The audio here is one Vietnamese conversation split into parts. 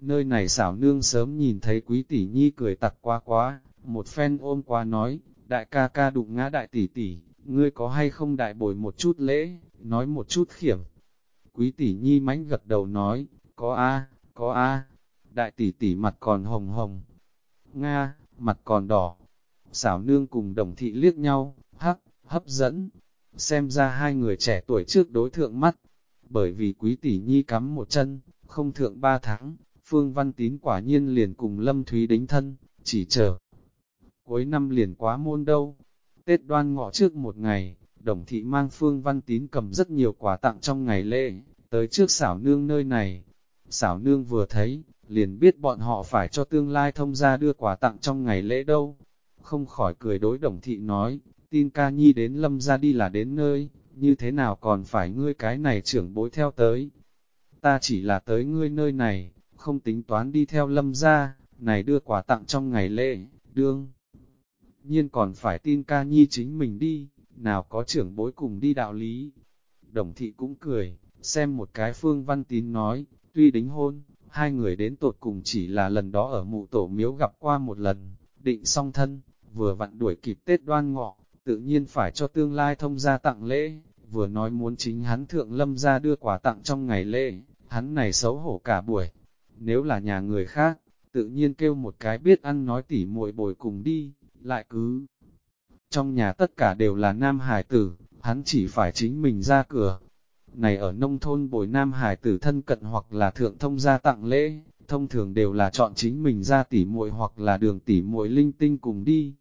nơi này xảo nương sớm nhìn thấy quý tỷ nhi cười tặc quá quá, một phen ôm qua nói, đại ca ca đụng ngã đại tỷ tỷ, ngươi có hay không đại bồi một chút lễ, nói một chút khiểm. Quý tỷ nhi mánh gật đầu nói, có a, có a, đại tỷ tỷ mặt còn hồng hồng, nga, mặt còn đỏ. Xảo nương cùng đồng thị liếc nhau, hắc, hấp dẫn, xem ra hai người trẻ tuổi trước đối thượng mắt, bởi vì quý tỷ nhi cắm một chân, không thượng ba tháng, Phương Văn Tín quả nhiên liền cùng Lâm Thúy đính thân, chỉ chờ. Cuối năm liền quá môn đâu, Tết đoan ngọ trước một ngày, đồng thị mang Phương Văn Tín cầm rất nhiều quà tặng trong ngày lễ, tới trước xảo nương nơi này. Xảo nương vừa thấy, liền biết bọn họ phải cho tương lai thông gia đưa quà tặng trong ngày lễ đâu. Không khỏi cười đối đồng thị nói, tin ca nhi đến lâm ra đi là đến nơi, như thế nào còn phải ngươi cái này trưởng bối theo tới. Ta chỉ là tới ngươi nơi này, không tính toán đi theo lâm ra, này đưa quà tặng trong ngày lễ, đương. Nhiên còn phải tin ca nhi chính mình đi, nào có trưởng bối cùng đi đạo lý. Đồng thị cũng cười, xem một cái phương văn tín nói, tuy đính hôn, hai người đến tột cùng chỉ là lần đó ở mụ tổ miếu gặp qua một lần, định song thân, vừa vặn đuổi kịp Tết đoan ngọ, tự nhiên phải cho tương lai thông gia tặng lễ, vừa nói muốn chính hắn thượng lâm ra đưa quà tặng trong ngày lễ, hắn này xấu hổ cả buổi. Nếu là nhà người khác, tự nhiên kêu một cái biết ăn nói tỉ muội bồi cùng đi, lại cứ. Trong nhà tất cả đều là nam hải tử, hắn chỉ phải chính mình ra cửa. Này ở nông thôn bồi nam hải tử thân cận hoặc là thượng thông gia tặng lễ, thông thường đều là chọn chính mình ra tỉ muội hoặc là đường tỉ muội linh tinh cùng đi.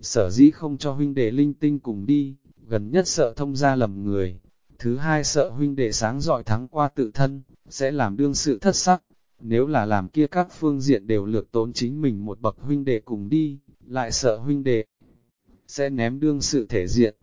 Sở dĩ không cho huynh đệ linh tinh cùng đi, gần nhất sợ thông gia lầm người. Thứ hai sợ huynh đệ sáng dọi thắng qua tự thân, sẽ làm đương sự thất sắc. Nếu là làm kia các phương diện đều lược tốn chính mình một bậc huynh đệ cùng đi, lại sợ huynh đệ sẽ ném đương sự thể diện.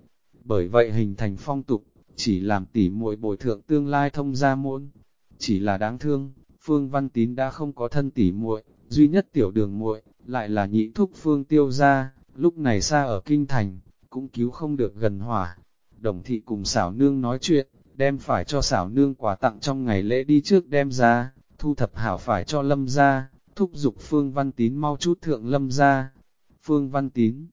Bởi vậy hình thành phong tục, chỉ làm tỉ muội bồi thượng tương lai thông gia môn. Chỉ là đáng thương, Phương Văn Tín đã không có thân tỉ muội, duy nhất tiểu đường muội lại là nhị thúc Phương Tiêu gia, lúc này xa ở kinh thành, cũng cứu không được gần hỏa. Đồng thị cùng xảo nương nói chuyện, đem phải cho xảo nương quà tặng trong ngày lễ đi trước đem ra, thu thập hảo phải cho lâm ra, thúc giục Phương Văn Tín mau chút thượng lâm ra. Phương Văn Tín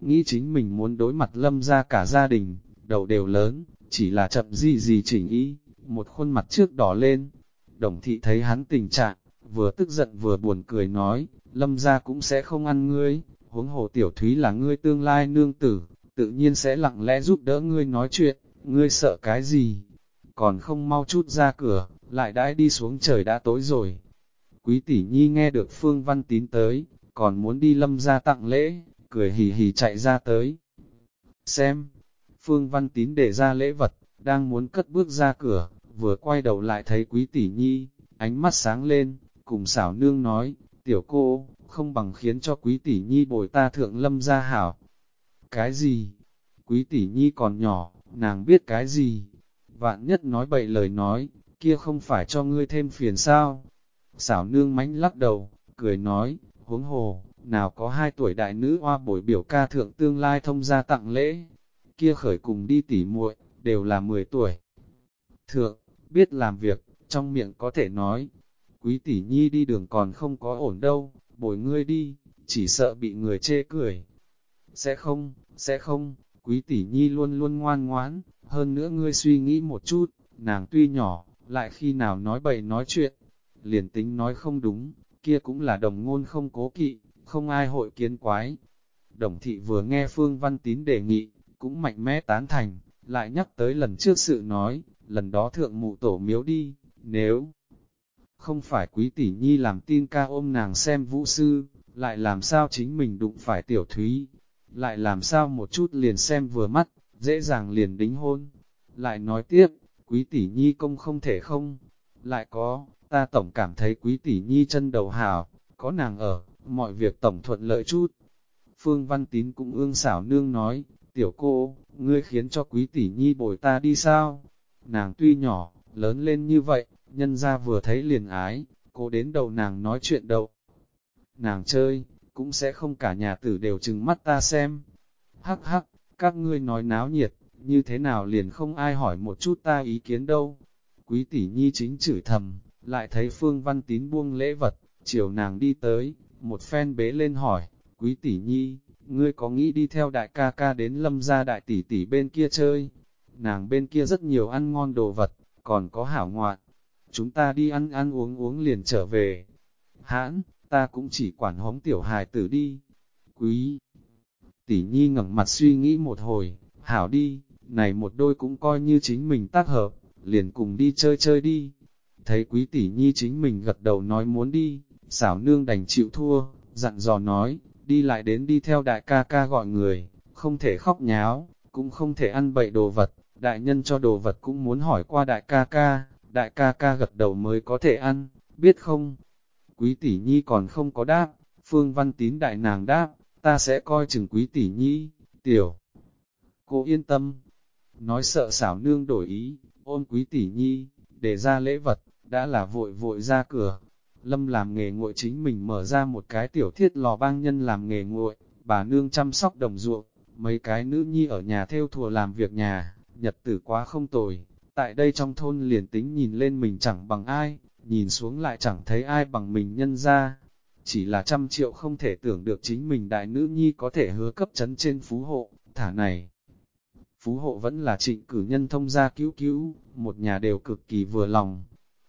nghĩ chính mình muốn đối mặt lâm ra cả gia đình, đầu đều lớn, chỉ là chậm gì gì chỉnh ý, một khuôn mặt trước đỏ lên. Đồng thị thấy hắn tình trạng, vừa tức giận vừa buồn cười nói, lâm ra cũng sẽ không ăn ngươi, huống hồ tiểu thúy là ngươi tương lai nương tử, tự nhiên sẽ lặng lẽ giúp đỡ ngươi nói chuyện, ngươi sợ cái gì, còn không mau chút ra cửa, lại đãi đi xuống trời đã tối rồi. Quý tỷ nhi nghe được Phương Văn Tín tới, còn muốn đi lâm ra tặng lễ, cười hì hì chạy ra tới. Xem, Phương Văn Tín để ra lễ vật, đang muốn cất bước ra cửa, vừa quay đầu lại thấy quý tỷ nhi, ánh mắt sáng lên, cùng xảo nương nói, tiểu cô, không bằng khiến cho quý tỷ nhi bồi ta thượng lâm ra hảo. Cái gì? Quý tỷ nhi còn nhỏ, nàng biết cái gì? Vạn nhất nói bậy lời nói, kia không phải cho ngươi thêm phiền sao? Xảo nương mánh lắc đầu, cười nói, huống hồ, nào có hai tuổi đại nữ hoa bồi biểu ca thượng tương lai thông gia tặng lễ, kia khởi cùng đi tỉ muội đều là 10 tuổi. Thượng, biết làm việc, trong miệng có thể nói, quý tỷ nhi đi đường còn không có ổn đâu, bồi ngươi đi, chỉ sợ bị người chê cười. Sẽ không, sẽ không, quý tỷ nhi luôn luôn ngoan ngoãn, hơn nữa ngươi suy nghĩ một chút, nàng tuy nhỏ, lại khi nào nói bậy nói chuyện, liền tính nói không đúng, kia cũng là đồng ngôn không cố kỵ, không ai hội kiến quái. Đồng thị vừa nghe Phương Văn Tín đề nghị, cũng mạnh mẽ tán thành, lại nhắc tới lần trước sự nói, lần đó thượng mụ tổ miếu đi, nếu không phải quý tỷ nhi làm tin ca ôm nàng xem vũ sư, lại làm sao chính mình đụng phải tiểu thúy, lại làm sao một chút liền xem vừa mắt, dễ dàng liền đính hôn. Lại nói tiếp, quý tỷ nhi công không thể không, lại có, ta tổng cảm thấy quý tỷ nhi chân đầu hào, có nàng ở, mọi việc tổng thuận lợi chút. Phương Văn Tín cũng ương xảo nương nói, tiểu cô, ngươi khiến cho quý tỷ nhi bồi ta đi sao? Nàng tuy nhỏ, lớn lên như vậy, nhân ra vừa thấy liền ái, cô đến đầu nàng nói chuyện đâu. Nàng chơi, cũng sẽ không cả nhà tử đều chừng mắt ta xem. Hắc hắc, các ngươi nói náo nhiệt, như thế nào liền không ai hỏi một chút ta ý kiến đâu. Quý tỷ nhi chính chửi thầm, lại thấy Phương Văn Tín buông lễ vật, chiều nàng đi tới, một phen bế lên hỏi, quý tỷ nhi, ngươi có nghĩ đi theo đại ca ca đến lâm gia đại tỷ tỷ bên kia chơi? Nàng bên kia rất nhiều ăn ngon đồ vật, còn có hảo ngoạn. Chúng ta đi ăn ăn uống uống liền trở về. Hãn, ta cũng chỉ quản hống tiểu hài tử đi. Quý tỷ nhi ngẩng mặt suy nghĩ một hồi, hảo đi, này một đôi cũng coi như chính mình tác hợp, liền cùng đi chơi chơi đi. Thấy quý tỷ nhi chính mình gật đầu nói muốn đi, xảo nương đành chịu thua, dặn dò nói, đi lại đến đi theo đại ca ca gọi người, không thể khóc nháo, cũng không thể ăn bậy đồ vật, đại nhân cho đồ vật cũng muốn hỏi qua đại ca ca, đại ca ca gật đầu mới có thể ăn, biết không? Quý tỷ nhi còn không có đáp, phương văn tín đại nàng đáp, ta sẽ coi chừng quý tỷ nhi, tiểu. Cô yên tâm, nói sợ xảo nương đổi ý, ôm quý tỷ nhi, để ra lễ vật, đã là vội vội ra cửa. Lâm làm nghề nguội chính mình mở ra một cái tiểu thiết lò bang nhân làm nghề nguội, bà nương chăm sóc đồng ruộng, mấy cái nữ nhi ở nhà theo thùa làm việc nhà, nhật tử quá không tồi. Tại đây trong thôn liền tính nhìn lên mình chẳng bằng ai, nhìn xuống lại chẳng thấy ai bằng mình nhân ra. Chỉ là trăm triệu không thể tưởng được chính mình đại nữ nhi có thể hứa cấp chấn trên phú hộ, thả này. Phú hộ vẫn là trịnh cử nhân thông gia cứu cứu, một nhà đều cực kỳ vừa lòng.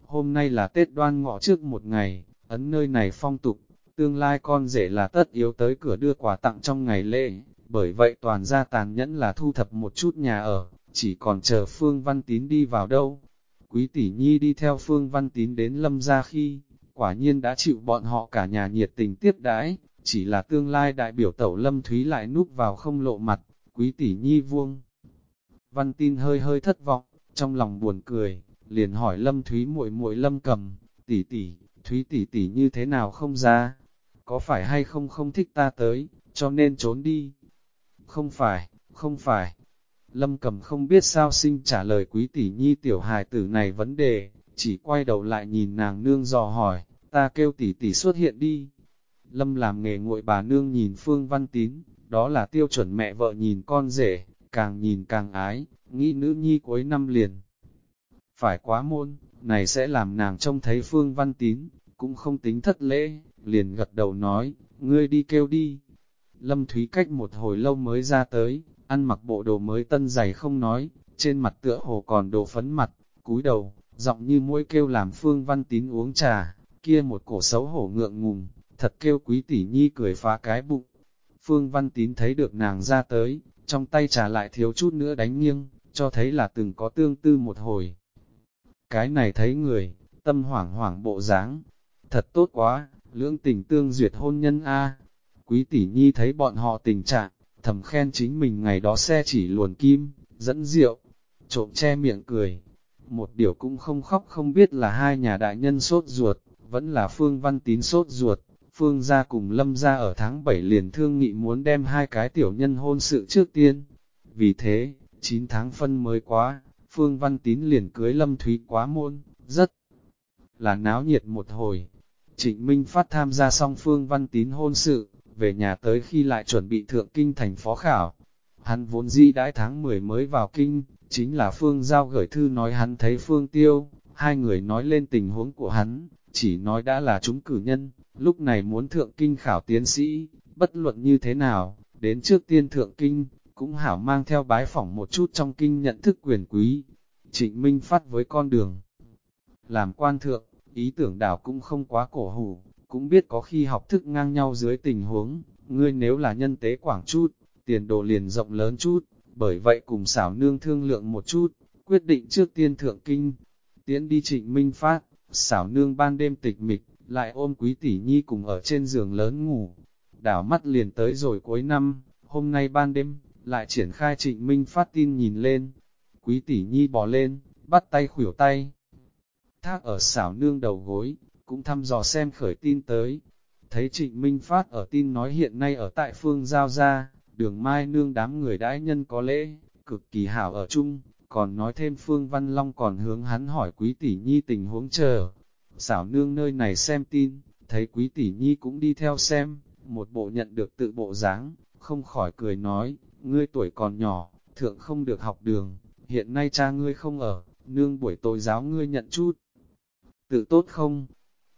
Hôm nay là Tết đoan ngọ trước một ngày, ấn nơi này phong tục, tương lai con rể là tất yếu tới cửa đưa quà tặng trong ngày lễ, bởi vậy toàn gia tàn nhẫn là thu thập một chút nhà ở, chỉ còn chờ Phương Văn Tín đi vào đâu. Quý tỷ nhi đi theo Phương Văn Tín đến lâm gia khi, quả nhiên đã chịu bọn họ cả nhà nhiệt tình tiếp đãi, chỉ là tương lai đại biểu tẩu lâm thúy lại núp vào không lộ mặt, quý tỷ nhi vuông. Văn tin hơi hơi thất vọng, trong lòng buồn cười, liền hỏi Lâm Thúy muội muội Lâm cầm, tỷ tỷ, Thúy tỷ tỷ như thế nào không ra? Có phải hay không không thích ta tới, cho nên trốn đi? Không phải, không phải. Lâm cầm không biết sao sinh trả lời quý tỷ nhi tiểu hài tử này vấn đề, chỉ quay đầu lại nhìn nàng nương dò hỏi, ta kêu tỷ tỷ xuất hiện đi. Lâm làm nghề nguội bà nương nhìn Phương Văn Tín, đó là tiêu chuẩn mẹ vợ nhìn con rể, càng nhìn càng ái, nghĩ nữ nhi cuối năm liền. Phải quá môn, này sẽ làm nàng trông thấy Phương Văn Tín, cũng không tính thất lễ, liền gật đầu nói, ngươi đi kêu đi. Lâm Thúy cách một hồi lâu mới ra tới, ăn mặc bộ đồ mới tân giày không nói, trên mặt tựa hồ còn đồ phấn mặt, cúi đầu, giọng như mũi kêu làm Phương Văn Tín uống trà, kia một cổ xấu hổ ngượng ngùng, thật kêu quý tỷ nhi cười phá cái bụng. Phương Văn Tín thấy được nàng ra tới, trong tay trà lại thiếu chút nữa đánh nghiêng, cho thấy là từng có tương tư một hồi. Cái này thấy người, tâm hoảng hoảng bộ dáng, thật tốt quá, lưỡng tình tương duyệt hôn nhân A. Quý tỷ nhi thấy bọn họ tình trạng, thầm khen chính mình ngày đó xe chỉ luồn kim, dẫn rượu, trộm che miệng cười. Một điều cũng không khóc không biết là hai nhà đại nhân sốt ruột, vẫn là Phương Văn Tín sốt ruột. Phương gia cùng Lâm gia ở tháng 7 liền thương nghị muốn đem hai cái tiểu nhân hôn sự trước tiên. Vì thế, 9 tháng phân mới quá, Phương Văn Tín liền cưới Lâm Thúy quá môn, rất là náo nhiệt một hồi. Trịnh Minh Phát tham gia xong Phương Văn Tín hôn sự, về nhà tới khi lại chuẩn bị thượng kinh thành phó khảo. Hắn vốn dĩ đãi tháng 10 mới vào kinh, chính là Phương Giao gửi thư nói hắn thấy Phương Tiêu, hai người nói lên tình huống của hắn, chỉ nói đã là chúng cử nhân, lúc này muốn thượng kinh khảo tiến sĩ, bất luận như thế nào, đến trước tiên thượng kinh, cũng hảo mang theo bái phỏng một chút trong kinh nhận thức quyền quý. Trịnh Minh phát với con đường. Làm quan thượng, ý tưởng đảo cũng không quá cổ hủ, cũng biết có khi học thức ngang nhau dưới tình huống, ngươi nếu là nhân tế quảng chút, tiền đồ liền rộng lớn chút, bởi vậy cùng xảo nương thương lượng một chút, quyết định trước tiên thượng kinh, tiến đi trịnh Minh phát, xảo nương ban đêm tịch mịch, lại ôm quý tỷ nhi cùng ở trên giường lớn ngủ. Đảo mắt liền tới rồi cuối năm, hôm nay ban đêm, lại triển khai trịnh minh phát tin nhìn lên. Quý tỷ nhi bò lên, bắt tay khủyểu tay. Thác ở xảo nương đầu gối, cũng thăm dò xem khởi tin tới. Thấy trịnh minh phát ở tin nói hiện nay ở tại phương giao gia, đường mai nương đám người đãi nhân có lễ, cực kỳ hảo ở chung, còn nói thêm phương văn long còn hướng hắn hỏi quý tỷ nhi tình huống chờ, xảo nương nơi này xem tin, thấy quý tỷ nhi cũng đi theo xem, một bộ nhận được tự bộ dáng, không khỏi cười nói, ngươi tuổi còn nhỏ, thượng không được học đường, hiện nay cha ngươi không ở, nương buổi tối giáo ngươi nhận chút. tự tốt không?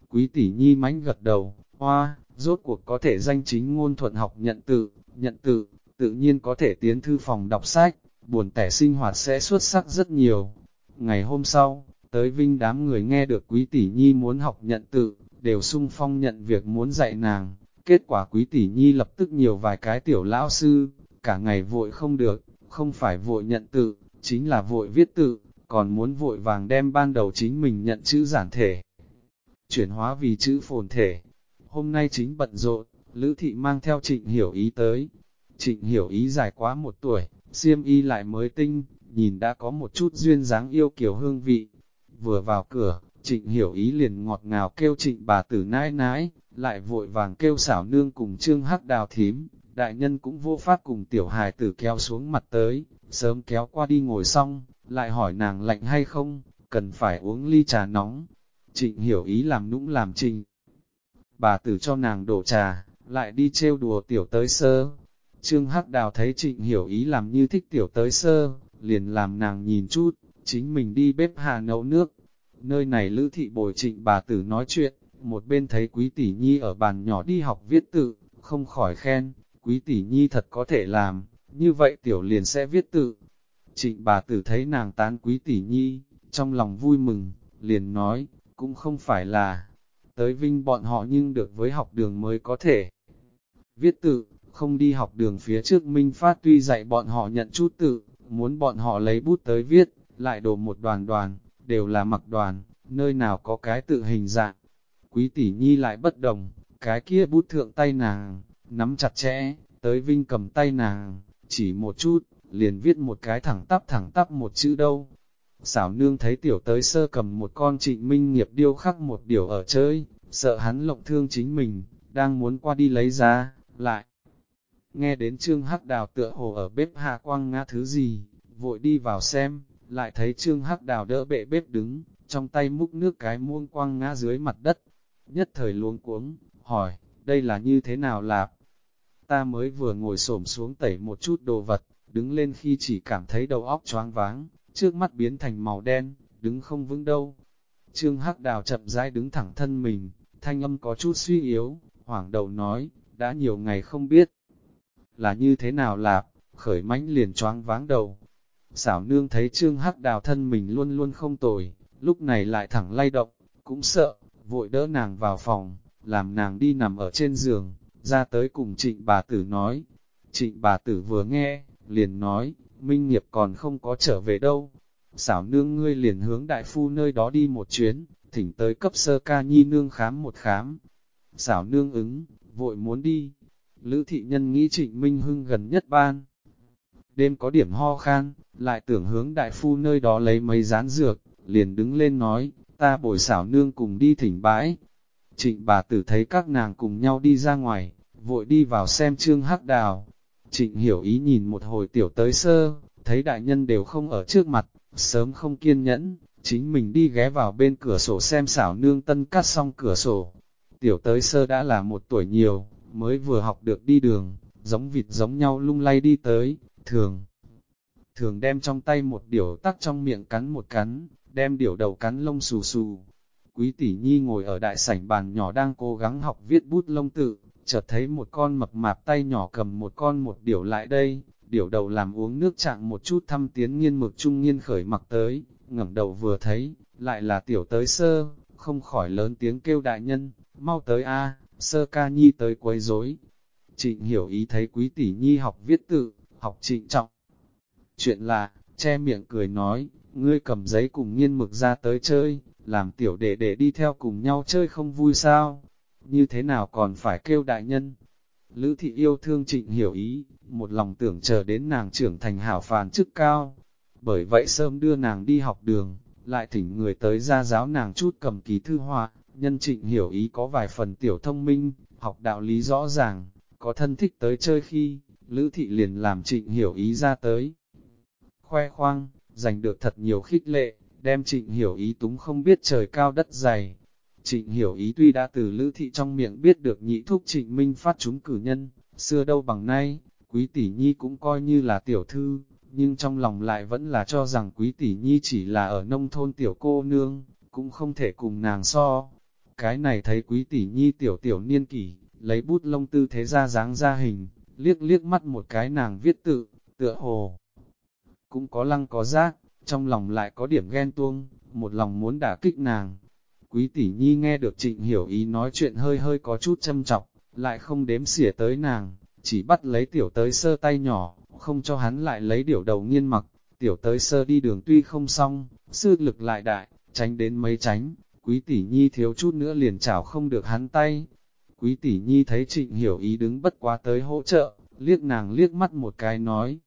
Quý tỷ nhi mánh gật đầu, hoa, rốt cuộc có thể danh chính ngôn thuận học nhận tự, nhận tự, tự nhiên có thể tiến thư phòng đọc sách, buồn tẻ sinh hoạt sẽ xuất sắc rất nhiều. Ngày hôm sau, tới vinh đám người nghe được quý tỷ nhi muốn học nhận tự, đều sung phong nhận việc muốn dạy nàng. Kết quả quý tỷ nhi lập tức nhiều vài cái tiểu lão sư, cả ngày vội không được, không phải vội nhận tự, chính là vội viết tự, còn muốn vội vàng đem ban đầu chính mình nhận chữ giản thể. Chuyển hóa vì chữ phồn thể. Hôm nay chính bận rộn, Lữ Thị mang theo trịnh hiểu ý tới. Trịnh hiểu ý dài quá một tuổi, xiêm y lại mới tinh, nhìn đã có một chút duyên dáng yêu kiểu hương vị. Vừa vào cửa, trịnh hiểu ý liền ngọt ngào kêu trịnh bà tử nãi nãi, lại vội vàng kêu xảo nương cùng trương hắc đào thím, đại nhân cũng vô pháp cùng tiểu hài tử kéo xuống mặt tới, sớm kéo qua đi ngồi xong, lại hỏi nàng lạnh hay không, cần phải uống ly trà nóng. Trịnh hiểu ý làm nũng làm trình. Bà tử cho nàng đổ trà, lại đi trêu đùa tiểu tới sơ. Trương Hắc Đào thấy trịnh hiểu ý làm như thích tiểu tới sơ, liền làm nàng nhìn chút, chính mình đi bếp hà nấu nước. Nơi này lữ thị bồi trịnh bà tử nói chuyện, một bên thấy quý tỷ nhi ở bàn nhỏ đi học viết tự, không khỏi khen, quý tỷ nhi thật có thể làm, như vậy tiểu liền sẽ viết tự. Trịnh bà tử thấy nàng tán quý tỷ nhi, trong lòng vui mừng, liền nói, cũng không phải là, tới vinh bọn họ nhưng được với học đường mới có thể. Viết tự, không đi học đường phía trước Minh Phát tuy dạy bọn họ nhận chút tự, muốn bọn họ lấy bút tới viết, lại đổ một đoàn đoàn, đều là mặc đoàn, nơi nào có cái tự hình dạng. Quý tỷ nhi lại bất đồng, cái kia bút thượng tay nàng, nắm chặt chẽ, tới Vinh cầm tay nàng, chỉ một chút, liền viết một cái thẳng tắp thẳng tắp một chữ đâu. Xảo nương thấy tiểu tới sơ cầm một con trịnh minh nghiệp điêu khắc một điều ở chơi, sợ hắn lộng thương chính mình, đang muốn qua đi lấy ra, lại. Nghe đến trương hắc đào tựa hồ ở bếp hạ quang ngã thứ gì, vội đi vào xem, lại thấy trương hắc đào đỡ bệ bếp đứng, trong tay múc nước cái muông quang ngã dưới mặt đất. Nhất thời luống cuống, hỏi, đây là như thế nào lạp? Ta mới vừa ngồi xổm xuống tẩy một chút đồ vật, đứng lên khi chỉ cảm thấy đầu óc choáng váng, trước mắt biến thành màu đen, đứng không vững đâu. Trương Hắc Đào chậm rãi đứng thẳng thân mình, thanh âm có chút suy yếu, hoảng đầu nói, đã nhiều ngày không biết. Là như thế nào lạp, khởi mãnh liền choáng váng đầu. Xảo nương thấy Trương Hắc Đào thân mình luôn luôn không tồi, lúc này lại thẳng lay động, cũng sợ, vội đỡ nàng vào phòng, làm nàng đi nằm ở trên giường, ra tới cùng trịnh bà tử nói. Trịnh bà tử vừa nghe, liền nói, Minh Nghiệp còn không có trở về đâu. Xảo nương ngươi liền hướng đại phu nơi đó đi một chuyến, thỉnh tới cấp sơ ca nhi nương khám một khám. Xảo nương ứng, vội muốn đi. Lữ thị nhân nghĩ trịnh Minh Hưng gần nhất ban. Đêm có điểm ho khan, lại tưởng hướng đại phu nơi đó lấy mấy rán dược, liền đứng lên nói, ta bồi xảo nương cùng đi thỉnh bãi. Trịnh bà tử thấy các nàng cùng nhau đi ra ngoài, vội đi vào xem trương hắc đào. Trịnh hiểu ý nhìn một hồi tiểu tới sơ, thấy đại nhân đều không ở trước mặt, sớm không kiên nhẫn, chính mình đi ghé vào bên cửa sổ xem xảo nương tân cắt xong cửa sổ. Tiểu tới sơ đã là một tuổi nhiều, mới vừa học được đi đường, giống vịt giống nhau lung lay đi tới, thường. Thường đem trong tay một điểu tắc trong miệng cắn một cắn, đem điểu đầu cắn lông xù xù. Quý tỷ nhi ngồi ở đại sảnh bàn nhỏ đang cố gắng học viết bút lông tự, chợt thấy một con mập mạp tay nhỏ cầm một con một điểu lại đây, điểu đầu làm uống nước trạng một chút thăm tiến nghiên mực trung nghiên khởi mặc tới, ngẩng đầu vừa thấy, lại là tiểu tới sơ, không khỏi lớn tiếng kêu đại nhân, mau tới a sơ ca nhi tới quấy rối. Trịnh hiểu ý thấy quý tỷ nhi học viết tự, học trịnh trọng. Chuyện là, che miệng cười nói, ngươi cầm giấy cùng nghiên mực ra tới chơi, làm tiểu đệ để đi theo cùng nhau chơi không vui sao? Như thế nào còn phải kêu đại nhân? Lữ thị yêu thương trịnh hiểu ý, một lòng tưởng chờ đến nàng trưởng thành hảo phàn chức cao. Bởi vậy sớm đưa nàng đi học đường, lại thỉnh người tới ra giáo nàng chút cầm ký thư họa, nhân trịnh hiểu ý có vài phần tiểu thông minh, học đạo lý rõ ràng, có thân thích tới chơi khi, Lữ thị liền làm trịnh hiểu ý ra tới. Khoe khoang, giành được thật nhiều khích lệ, đem trịnh hiểu ý túng không biết trời cao đất dày. Trịnh hiểu ý tuy đã từ lữ thị trong miệng biết được nhị thúc trịnh minh phát chúng cử nhân, xưa đâu bằng nay, quý tỷ nhi cũng coi như là tiểu thư, nhưng trong lòng lại vẫn là cho rằng quý tỷ nhi chỉ là ở nông thôn tiểu cô nương, cũng không thể cùng nàng so. Cái này thấy quý tỷ nhi tiểu tiểu niên kỷ, lấy bút lông tư thế ra dáng ra hình, liếc liếc mắt một cái nàng viết tự, tựa hồ. Cũng có lăng có giác, trong lòng lại có điểm ghen tuông, một lòng muốn đả kích nàng. Quý tỷ nhi nghe được trịnh hiểu ý nói chuyện hơi hơi có chút châm trọng, lại không đếm xỉa tới nàng, chỉ bắt lấy tiểu tới sơ tay nhỏ, không cho hắn lại lấy điểu đầu nghiên mặc. Tiểu tới sơ đi đường tuy không xong, sư lực lại đại, tránh đến mấy tránh, quý tỷ nhi thiếu chút nữa liền chảo không được hắn tay. Quý tỷ nhi thấy trịnh hiểu ý đứng bất quá tới hỗ trợ, liếc nàng liếc mắt một cái nói.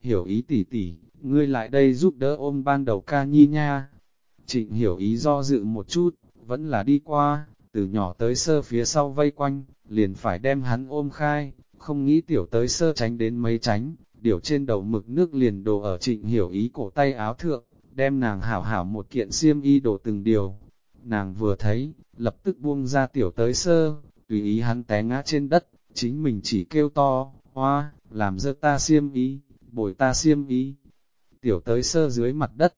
Hiểu ý tỷ tỷ, ngươi lại đây giúp đỡ ôm ban đầu ca nhi nha. Trịnh hiểu ý do dự một chút, vẫn là đi qua, từ nhỏ tới sơ phía sau vây quanh, liền phải đem hắn ôm khai, không nghĩ tiểu tới sơ tránh đến mấy tránh, điều trên đầu mực nước liền đổ ở trịnh hiểu ý cổ tay áo thượng, đem nàng hảo hảo một kiện xiêm y đổ từng điều. Nàng vừa thấy, lập tức buông ra tiểu tới sơ, tùy ý hắn té ngã trên đất, chính mình chỉ kêu to, hoa, làm dơ ta xiêm y, bồi ta xiêm y. Tiểu tới sơ dưới mặt đất,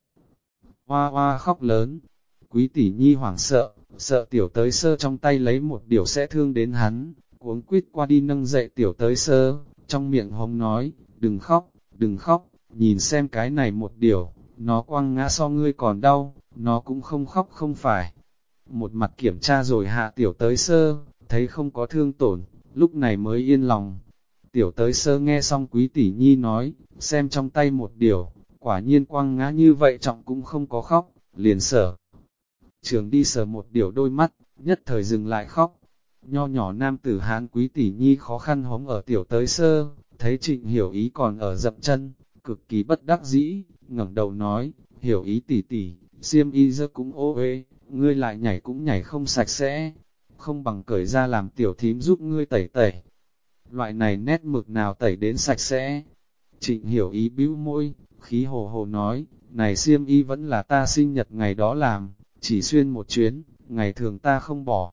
hoa hoa khóc lớn, quý tỷ nhi hoảng sợ, sợ tiểu tới sơ trong tay lấy một điều sẽ thương đến hắn, cuống quýt qua đi nâng dậy tiểu tới sơ, trong miệng hông nói, đừng khóc, đừng khóc, nhìn xem cái này một điều, nó quăng ngã so ngươi còn đau, nó cũng không khóc không phải. Một mặt kiểm tra rồi hạ tiểu tới sơ, thấy không có thương tổn, lúc này mới yên lòng. Tiểu tới sơ nghe xong quý tỷ nhi nói, xem trong tay một điều, quả nhiên quăng ngã như vậy trọng cũng không có khóc, liền sở. Trường đi sờ một điều đôi mắt, nhất thời dừng lại khóc. Nho nhỏ nam tử hán quý tỷ nhi khó khăn hống ở tiểu tới sơ, thấy trịnh hiểu ý còn ở dậm chân, cực kỳ bất đắc dĩ, ngẩng đầu nói, hiểu ý tỷ tỷ, xiêm y giơ cũng ô uế ngươi lại nhảy cũng nhảy không sạch sẽ, không bằng cởi ra làm tiểu thím giúp ngươi tẩy tẩy. Loại này nét mực nào tẩy đến sạch sẽ. Trịnh hiểu ý bĩu môi, khí hồ hồ nói, này xiêm y vẫn là ta sinh nhật ngày đó làm, chỉ xuyên một chuyến, ngày thường ta không bỏ.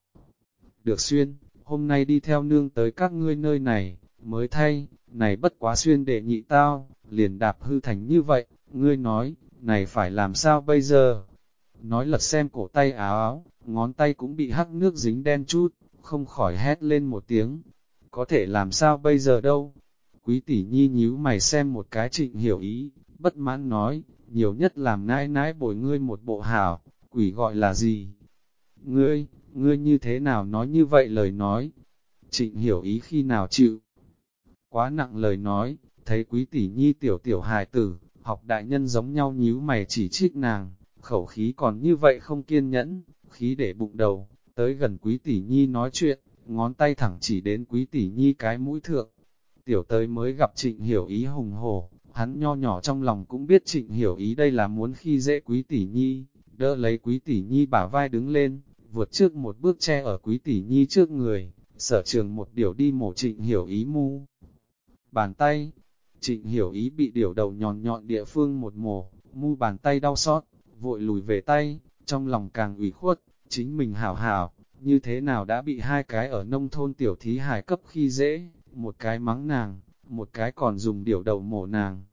Được xuyên, hôm nay đi theo nương tới các ngươi nơi này, mới thay, này bất quá xuyên để nhị tao, liền đạp hư thành như vậy, ngươi nói, này phải làm sao bây giờ? Nói lật xem cổ tay áo áo, ngón tay cũng bị hắc nước dính đen chút, không khỏi hét lên một tiếng. Có thể làm sao bây giờ đâu? Quý tỷ nhi nhíu mày xem một cái trịnh hiểu ý, bất mãn nói, nhiều nhất làm nãi nãi bồi ngươi một bộ hảo, quỷ gọi là gì? Ngươi, ngươi như thế nào nói như vậy lời nói? Trịnh hiểu ý khi nào chịu? Quá nặng lời nói, thấy quý tỷ nhi tiểu tiểu hài tử, học đại nhân giống nhau nhíu mày chỉ trích nàng, khẩu khí còn như vậy không kiên nhẫn, khí để bụng đầu, tới gần quý tỷ nhi nói chuyện, ngón tay thẳng chỉ đến quý tỷ nhi cái mũi thượng. Tiểu tới mới gặp trịnh hiểu ý hùng hồ, hắn nho nhỏ trong lòng cũng biết trịnh hiểu ý đây là muốn khi dễ quý tỷ nhi, đỡ lấy quý tỷ nhi bả vai đứng lên, vượt trước một bước che ở quý tỷ nhi trước người, sở trường một điều đi mổ trịnh hiểu ý mu. Bàn tay, trịnh hiểu ý bị điều đầu nhọn nhọn địa phương một mổ, mu bàn tay đau xót, vội lùi về tay, trong lòng càng ủy khuất, chính mình hảo hảo, như thế nào đã bị hai cái ở nông thôn tiểu thí hài cấp khi dễ, một cái mắng nàng, một cái còn dùng điều đầu mổ nàng,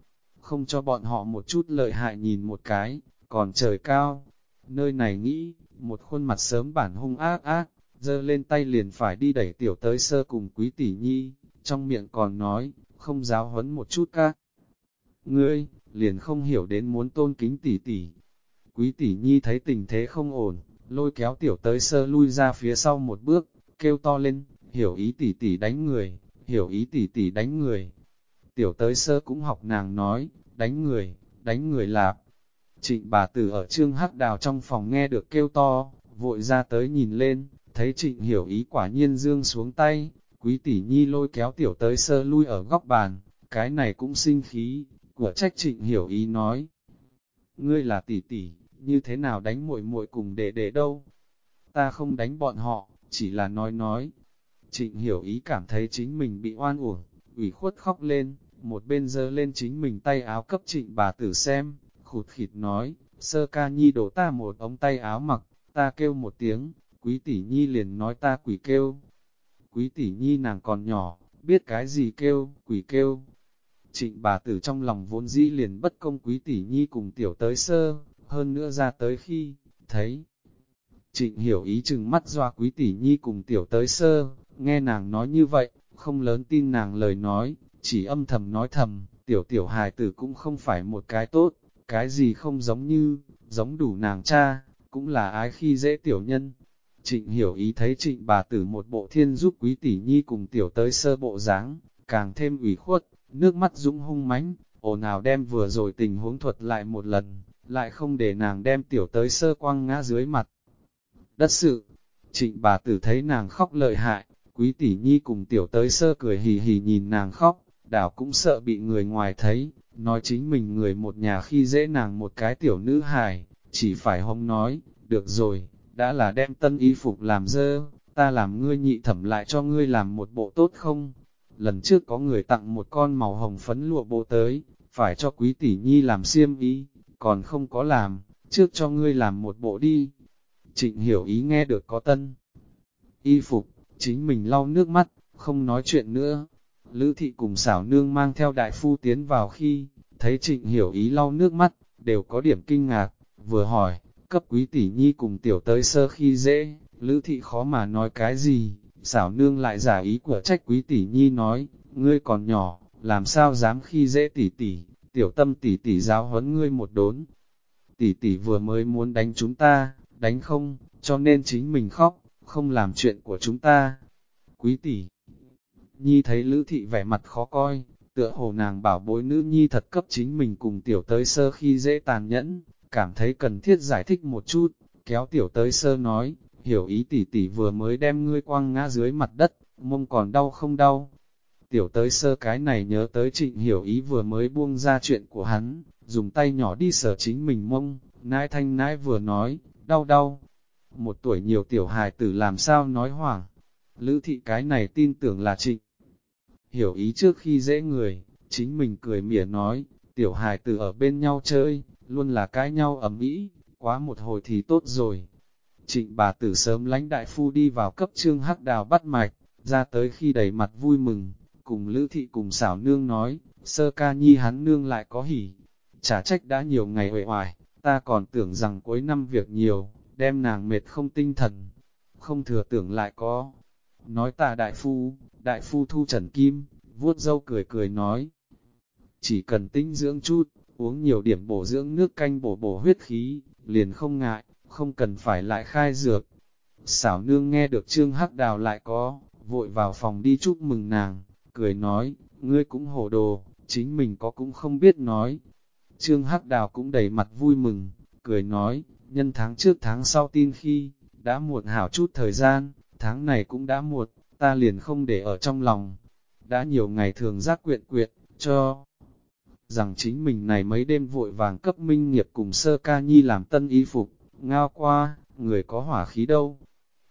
không cho bọn họ một chút lợi hại nhìn một cái, còn trời cao, nơi này nghĩ, một khuôn mặt sớm bản hung ác ác, dơ lên tay liền phải đi đẩy tiểu tới sơ cùng quý tỷ nhi, trong miệng còn nói, không giáo huấn một chút các. Ngươi, liền không hiểu đến muốn tôn kính tỷ tỷ. Quý tỷ nhi thấy tình thế không ổn, lôi kéo tiểu tới sơ lui ra phía sau một bước, kêu to lên, hiểu ý tỷ tỷ đánh người, hiểu ý tỷ tỷ đánh người. Tiểu tới sơ cũng học nàng nói, đánh người, đánh người lạp. Trịnh bà tử ở trương hắc đào trong phòng nghe được kêu to, vội ra tới nhìn lên, thấy trịnh hiểu ý quả nhiên dương xuống tay, quý tỷ nhi lôi kéo tiểu tới sơ lui ở góc bàn, cái này cũng sinh khí, của trách trịnh hiểu ý nói. Ngươi là tỷ tỷ, như thế nào đánh muội muội cùng để để đâu? Ta không đánh bọn họ, chỉ là nói nói. Trịnh hiểu ý cảm thấy chính mình bị oan uổng, ủy khuất khóc lên, một bên giơ lên chính mình tay áo cấp trịnh bà tử xem, khụt khịt nói, sơ ca nhi đổ ta một ống tay áo mặc, ta kêu một tiếng, quý tỷ nhi liền nói ta quỷ kêu. Quý tỷ nhi nàng còn nhỏ, biết cái gì kêu, quỷ kêu. Trịnh bà tử trong lòng vốn dĩ liền bất công quý tỷ nhi cùng tiểu tới sơ, hơn nữa ra tới khi, thấy. Trịnh hiểu ý chừng mắt doa quý tỷ nhi cùng tiểu tới sơ, nghe nàng nói như vậy, không lớn tin nàng lời nói, chỉ âm thầm nói thầm, tiểu tiểu hài tử cũng không phải một cái tốt, cái gì không giống như, giống đủ nàng cha, cũng là ái khi dễ tiểu nhân. Trịnh hiểu ý thấy trịnh bà tử một bộ thiên giúp quý tỷ nhi cùng tiểu tới sơ bộ dáng càng thêm ủy khuất, nước mắt dũng hung mãnh, ồ nào đem vừa rồi tình huống thuật lại một lần, lại không để nàng đem tiểu tới sơ quăng ngã dưới mặt. Đất sự, trịnh bà tử thấy nàng khóc lợi hại, quý tỷ nhi cùng tiểu tới sơ cười hì hì nhìn nàng khóc, đảo cũng sợ bị người ngoài thấy, nói chính mình người một nhà khi dễ nàng một cái tiểu nữ hài, chỉ phải hông nói, được rồi, đã là đem tân y phục làm dơ, ta làm ngươi nhị thẩm lại cho ngươi làm một bộ tốt không? Lần trước có người tặng một con màu hồng phấn lụa bộ tới, phải cho quý tỷ nhi làm xiêm y, còn không có làm, trước cho ngươi làm một bộ đi. Trịnh hiểu ý nghe được có tân y phục, chính mình lau nước mắt, không nói chuyện nữa. Lữ thị cùng xảo nương mang theo đại phu tiến vào khi, thấy trịnh hiểu ý lau nước mắt, đều có điểm kinh ngạc, vừa hỏi, cấp quý tỷ nhi cùng tiểu tới sơ khi dễ, lữ thị khó mà nói cái gì, xảo nương lại giả ý của trách quý tỷ nhi nói, ngươi còn nhỏ, làm sao dám khi dễ tỷ tỷ, tiểu tâm tỷ tỷ giáo huấn ngươi một đốn. Tỷ tỷ vừa mới muốn đánh chúng ta, đánh không, cho nên chính mình khóc, không làm chuyện của chúng ta. Quý tỷ, nhi thấy lữ thị vẻ mặt khó coi, tựa hồ nàng bảo bối nữ nhi thật cấp chính mình cùng tiểu tới sơ khi dễ tàn nhẫn, cảm thấy cần thiết giải thích một chút, kéo tiểu tới sơ nói, hiểu ý tỷ tỷ vừa mới đem ngươi quăng ngã dưới mặt đất, mông còn đau không đau. Tiểu tới sơ cái này nhớ tới trịnh hiểu ý vừa mới buông ra chuyện của hắn, dùng tay nhỏ đi sở chính mình mông, nãi thanh nãi vừa nói, đau đau. Một tuổi nhiều tiểu hài tử làm sao nói hoảng. Lữ thị cái này tin tưởng là trịnh. Hiểu ý trước khi dễ người, chính mình cười mỉa nói, tiểu hài tử ở bên nhau chơi, luôn là cái nhau ầm ý, quá một hồi thì tốt rồi. Trịnh bà tử sớm lánh đại phu đi vào cấp trương hắc đào bắt mạch, ra tới khi đầy mặt vui mừng, cùng lữ thị cùng xảo nương nói, sơ ca nhi hắn nương lại có hỉ. Chả trách đã nhiều ngày huệ hoài, ta còn tưởng rằng cuối năm việc nhiều, đem nàng mệt không tinh thần, không thừa tưởng lại có. Nói ta đại phu, đại phu thu trần kim, vuốt dâu cười cười nói. Chỉ cần tinh dưỡng chút, uống nhiều điểm bổ dưỡng nước canh bổ bổ huyết khí, liền không ngại, không cần phải lại khai dược. Xảo nương nghe được Trương Hắc Đào lại có, vội vào phòng đi chúc mừng nàng, cười nói, ngươi cũng hồ đồ, chính mình có cũng không biết nói. Trương Hắc Đào cũng đầy mặt vui mừng, cười nói, nhân tháng trước tháng sau tin khi, đã muộn hảo chút thời gian, tháng này cũng đã muộn, ta liền không để ở trong lòng. Đã nhiều ngày thường giác quyện quyện, cho rằng chính mình này mấy đêm vội vàng cấp minh nghiệp cùng sơ ca nhi làm tân y phục, ngao qua, người có hỏa khí đâu.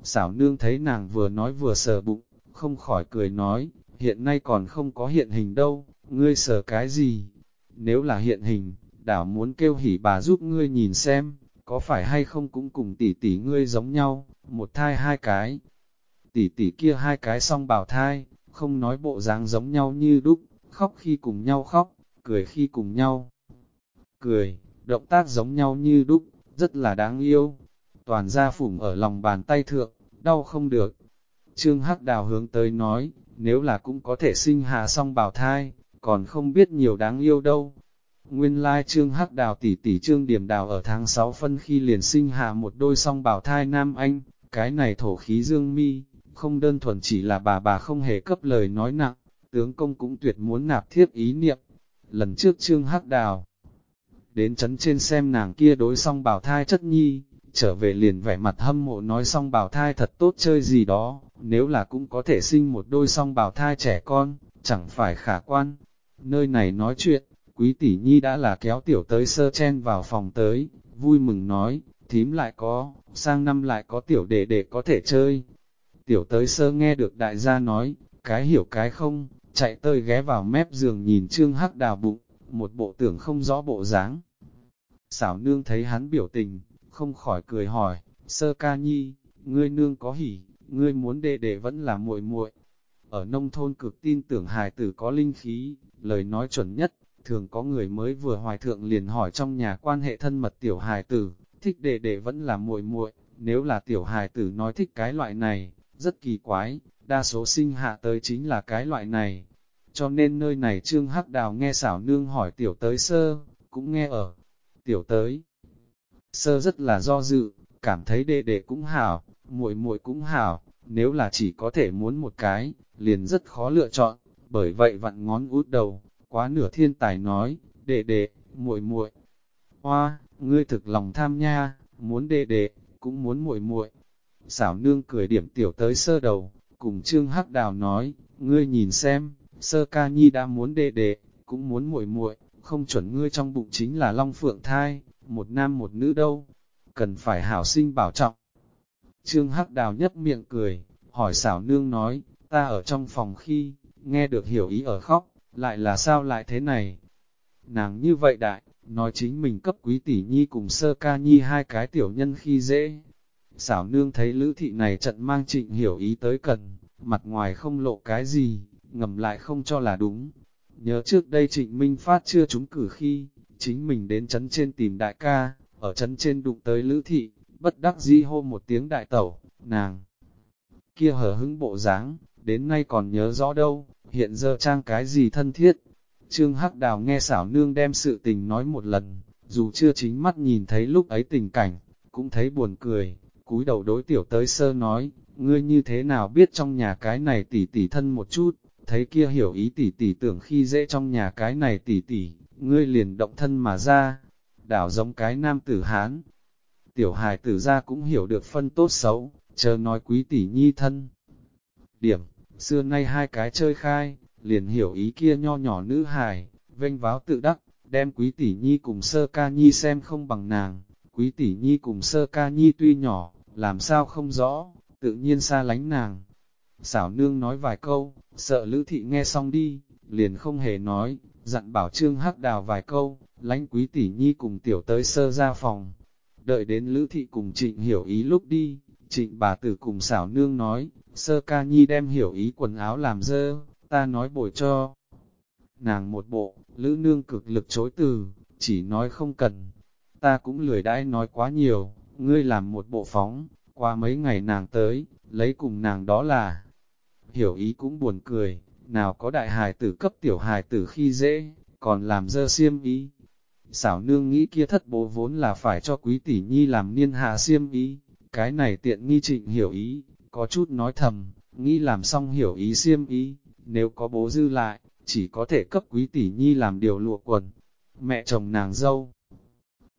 Xảo nương thấy nàng vừa nói vừa sờ bụng, không khỏi cười nói, hiện nay còn không có hiện hình đâu, ngươi sợ cái gì? Nếu là hiện hình, đảo muốn kêu hỉ bà giúp ngươi nhìn xem, có phải hay không cũng cùng tỷ tỷ ngươi giống nhau, một thai hai cái. Tỷ tỷ kia hai cái song bảo thai, không nói bộ dáng giống nhau như đúc, khóc khi cùng nhau khóc, cười khi cùng nhau. Cười, động tác giống nhau như đúc, rất là đáng yêu. Toàn gia phủng ở lòng bàn tay thượng, đau không được. Trương Hắc Đào hướng tới nói, nếu là cũng có thể sinh hạ song bảo thai, còn không biết nhiều đáng yêu đâu. Nguyên lai Trương Hắc Đào tỷ tỷ Trương Điểm Đào ở tháng 6 phân khi liền sinh hạ một đôi song bảo thai nam anh, cái này thổ khí dương mi, không đơn thuần chỉ là bà bà không hề cấp lời nói nặng, tướng công cũng tuyệt muốn nạp thiết ý niệm. Lần trước Trương Hắc Đào, đến chấn trên xem nàng kia đối song bảo thai chất nhi, trở về liền vẻ mặt hâm mộ nói song bảo thai thật tốt chơi gì đó, nếu là cũng có thể sinh một đôi song bào thai trẻ con, chẳng phải khả quan. Nơi này nói chuyện, quý tỷ nhi đã là kéo tiểu tới sơ chen vào phòng tới, vui mừng nói, thím lại có, sang năm lại có tiểu đệ đệ có thể chơi. Tiểu tới sơ nghe được đại gia nói, cái hiểu cái không, chạy tơi ghé vào mép giường nhìn trương hắc đào bụng, một bộ tưởng không rõ bộ dáng. Xảo nương thấy hắn biểu tình, không khỏi cười hỏi, sơ ca nhi, ngươi nương có hỉ, ngươi muốn đệ đệ vẫn là muội muội. Ở nông thôn cực tin tưởng hài tử có linh khí, lời nói chuẩn nhất, thường có người mới vừa hoài thượng liền hỏi trong nhà quan hệ thân mật tiểu hài tử, thích đệ đệ vẫn là muội muội, nếu là tiểu hài tử nói thích cái loại này, rất kỳ quái, đa số sinh hạ tới chính là cái loại này. Cho nên nơi này Trương Hắc Đào nghe xảo nương hỏi tiểu tới sơ, cũng nghe ở, tiểu tới. Sơ rất là do dự, cảm thấy đệ đệ cũng hảo, muội muội cũng hảo, nếu là chỉ có thể muốn một cái, liền rất khó lựa chọn, bởi vậy vặn ngón út đầu, quá nửa thiên tài nói, đệ đệ, muội muội. Hoa, ngươi thực lòng tham nha, muốn đệ đệ, cũng muốn muội muội. Xảo nương cười điểm tiểu tới sơ đầu, cùng Trương Hắc Đào nói, ngươi nhìn xem, sơ ca nhi đã muốn đệ đệ, cũng muốn muội muội, không chuẩn ngươi trong bụng chính là long phượng thai, một nam một nữ đâu, cần phải hảo sinh bảo trọng. Trương Hắc Đào nhấp miệng cười, hỏi xảo nương nói, ta ở trong phòng khi, nghe được hiểu ý ở khóc, lại là sao lại thế này? Nàng như vậy đại, nói chính mình cấp quý tỷ nhi cùng sơ ca nhi hai cái tiểu nhân khi dễ. Xảo nương thấy lữ thị này trận mang trịnh hiểu ý tới cần, mặt ngoài không lộ cái gì, ngầm lại không cho là đúng. Nhớ trước đây trịnh Minh Phát chưa trúng cử khi, chính mình đến chấn trên tìm đại ca, ở chấn trên đụng tới lữ thị, bất đắc dĩ hô một tiếng đại tẩu, nàng. Kia hở hứng bộ dáng, đến nay còn nhớ rõ đâu, hiện giờ trang cái gì thân thiết. Trương Hắc Đào nghe xảo nương đem sự tình nói một lần, dù chưa chính mắt nhìn thấy lúc ấy tình cảnh, cũng thấy buồn cười, cúi đầu đối tiểu tới sơ nói, ngươi như thế nào biết trong nhà cái này tỉ tỉ thân một chút, thấy kia hiểu ý tỉ tỉ tưởng khi dễ trong nhà cái này tỉ tỉ, ngươi liền động thân mà ra, đảo giống cái nam tử Hán. Tiểu hài tử ra cũng hiểu được phân tốt xấu, chờ nói quý tỷ nhi thân. Điểm, xưa nay hai cái chơi khai, liền hiểu ý kia nho nhỏ nữ hài, vênh váo tự đắc, đem quý tỷ nhi cùng sơ ca nhi xem không bằng nàng. Quý tỷ nhi cùng sơ ca nhi tuy nhỏ, làm sao không rõ, tự nhiên xa lánh nàng. Xảo nương nói vài câu, sợ lữ thị nghe xong đi, liền không hề nói, dặn bảo trương hắc đào vài câu, lánh quý tỷ nhi cùng tiểu tới sơ ra phòng. Đợi đến lữ thị cùng trịnh hiểu ý lúc đi, trịnh bà tử cùng xảo nương nói, sơ ca nhi đem hiểu ý quần áo làm dơ, ta nói bồi cho. Nàng một bộ, lữ nương cực lực chối từ, chỉ nói không cần. Ta cũng lười đãi nói quá nhiều, ngươi làm một bộ phóng, qua mấy ngày nàng tới, lấy cùng nàng đó là. Hiểu ý cũng buồn cười, nào có đại hài tử cấp tiểu hài tử khi dễ, còn làm dơ xiêm ý. Xảo nương nghĩ kia thất bố vốn là phải cho quý tỷ nhi làm niên hạ siêm ý, cái này tiện nghi trịnh hiểu ý, có chút nói thầm, nghĩ làm xong hiểu ý siêm ý, nếu có bố dư lại, chỉ có thể cấp quý tỷ nhi làm điều lụa quần. Mẹ chồng nàng dâu.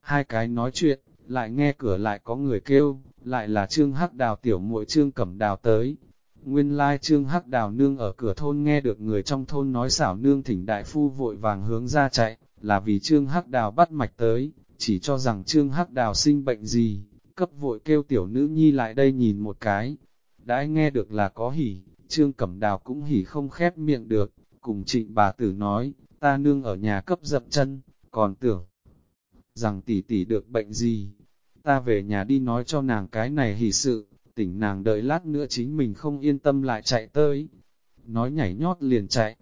Hai cái nói chuyện, lại nghe cửa lại có người kêu, lại là Trương Hắc Đào tiểu muội Trương Cẩm Đào tới. Nguyên lai Trương Hắc Đào nương ở cửa thôn nghe được người trong thôn nói xảo nương thỉnh đại phu vội vàng hướng ra chạy, là vì Trương Hắc Đào bắt mạch tới, chỉ cho rằng Trương Hắc Đào sinh bệnh gì, cấp vội kêu tiểu nữ nhi lại đây nhìn một cái. Đã nghe được là có hỉ, Trương Cẩm Đào cũng hỉ không khép miệng được, cùng trịnh bà tử nói, ta nương ở nhà cấp dập chân, còn tưởng rằng tỷ tỷ được bệnh gì. Ta về nhà đi nói cho nàng cái này hỉ sự, tỉnh nàng đợi lát nữa chính mình không yên tâm lại chạy tới. Nói nhảy nhót liền chạy.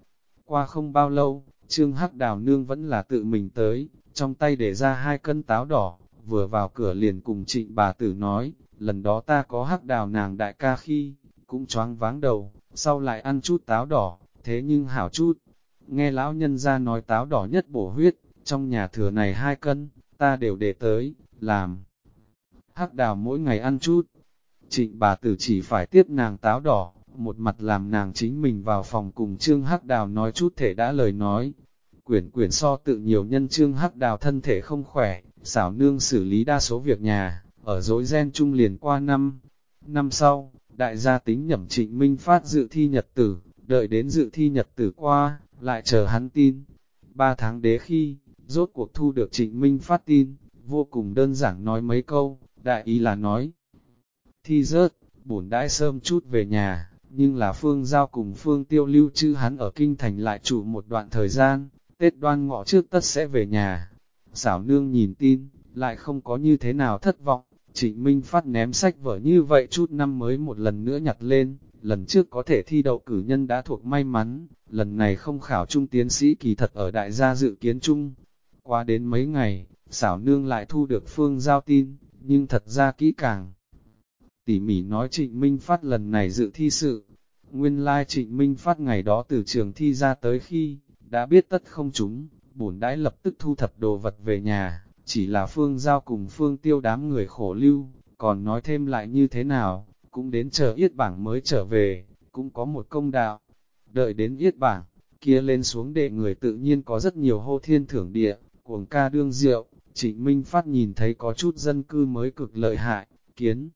Qua không bao lâu, Trương Hắc Đào Nương vẫn là tự mình tới, trong tay để ra hai cân táo đỏ, vừa vào cửa liền cùng trịnh bà tử nói, lần đó ta có Hắc Đào nàng đại ca khi, cũng choáng váng đầu, sau lại ăn chút táo đỏ, thế nhưng hảo chút. Nghe lão nhân ra nói táo đỏ nhất bổ huyết, trong nhà thừa này hai cân, ta đều để tới, làm. Hắc đào mỗi ngày ăn chút. Trịnh bà tử chỉ phải tiếp nàng táo đỏ, một mặt làm nàng chính mình vào phòng cùng Trương Hắc Đào nói chút thể đã lời nói. Quyển quyển so tự nhiều nhân Trương Hắc Đào thân thể không khỏe, xảo nương xử lý đa số việc nhà, ở dối gen chung liền qua năm. Năm sau, đại gia tính nhẩm trịnh minh phát dự thi nhật tử, đợi đến dự thi nhật tử qua, lại chờ hắn tin. Ba tháng đế khi, rốt cuộc thu được trịnh minh phát tin, vô cùng đơn giản nói mấy câu, đại ý là nói. Thi rớt, bổn đãi sớm chút về nhà, nhưng là phương giao cùng phương tiêu lưu chư hắn ở kinh thành lại trụ một đoạn thời gian, Tết đoan ngọ trước tất sẽ về nhà. Xảo nương nhìn tin, lại không có như thế nào thất vọng, Trịnh Minh Phát ném sách vở như vậy chút năm mới một lần nữa nhặt lên, lần trước có thể thi đậu cử nhân đã thuộc may mắn, lần này không khảo trung tiến sĩ kỳ thật ở đại gia dự kiến chung. Qua đến mấy ngày, xảo nương lại thu được phương giao tin, nhưng thật ra kỹ càng. Tỉ mỉ nói Trịnh Minh Phát lần này dự thi sự, nguyên lai Trịnh Minh Phát ngày đó từ trường thi ra tới khi, đã biết tất không chúng, bổn đãi lập tức thu thập đồ vật về nhà, chỉ là Phương Giao cùng Phương Tiêu đám người khổ lưu, còn nói thêm lại như thế nào, cũng đến chờ yết bảng mới trở về, cũng có một công đạo. Đợi đến yết bảng, kia lên xuống đệ người tự nhiên có rất nhiều hô thiên thưởng địa, cuồng ca đương rượu, Trịnh Minh Phát nhìn thấy có chút dân cư mới cực lợi hại, kiến.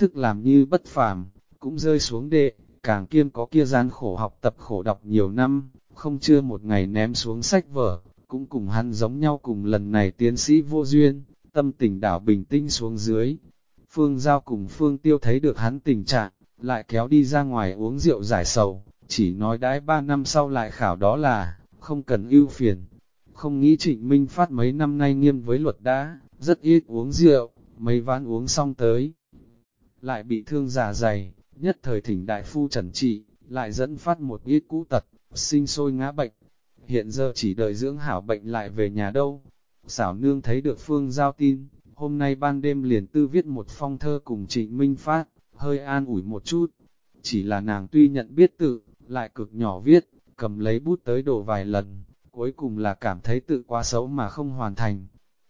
Thức làm như bất phàm, cũng rơi xuống đệ, càng kiêm có kia gian khổ học tập khổ đọc nhiều năm, không chưa một ngày ném xuống sách vở, cũng cùng hắn giống nhau cùng lần này tiến sĩ vô duyên, tâm tình đảo bình tinh xuống dưới. Phương Giao cùng Phương Tiêu thấy được hắn tình trạng, lại kéo đi ra ngoài uống rượu giải sầu, chỉ nói đãi ba năm sau lại khảo đó là, không cần ưu phiền. Không nghĩ trịnh Minh Phát mấy năm nay nghiêm với luật đã, rất ít uống rượu, mấy ván uống xong tới. Lại bị thương già dày, nhất thời thỉnh đại phu trần trị, lại dẫn phát một ít cũ tật, sinh sôi ngã bệnh. Hiện giờ chỉ đợi dưỡng hảo bệnh lại về nhà đâu. Xảo nương thấy được phương giao tin, hôm nay ban đêm liền tư viết một phong thơ cùng trịnh Minh Phát, hơi an ủi một chút. Chỉ là nàng tuy nhận biết tự, lại cực nhỏ viết, cầm lấy bút tới đổ vài lần, cuối cùng là cảm thấy tự quá xấu mà không hoàn thành.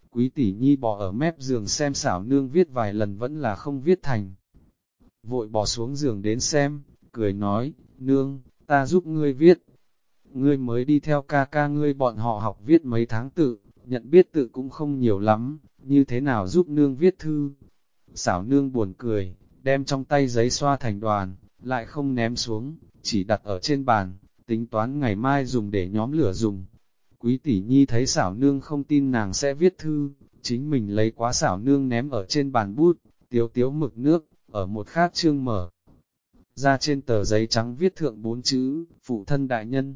Quý tỷ nhi bỏ ở mép giường xem xảo nương viết vài lần vẫn là không viết thành. Vội bỏ xuống giường đến xem, cười nói, nương, ta giúp ngươi viết. Ngươi mới đi theo ca ca ngươi bọn họ học viết mấy tháng tự, nhận biết tự cũng không nhiều lắm, như thế nào giúp nương viết thư. Xảo nương buồn cười, đem trong tay giấy xoa thành đoàn, lại không ném xuống, chỉ đặt ở trên bàn, tính toán ngày mai dùng để nhóm lửa dùng. Quý tỷ nhi thấy xảo nương không tin nàng sẽ viết thư, chính mình lấy quá xảo nương ném ở trên bàn bút, tiếu tiếu mực nước, ở một khác chương mở. Ra trên tờ giấy trắng viết thượng bốn chữ, phụ thân đại nhân.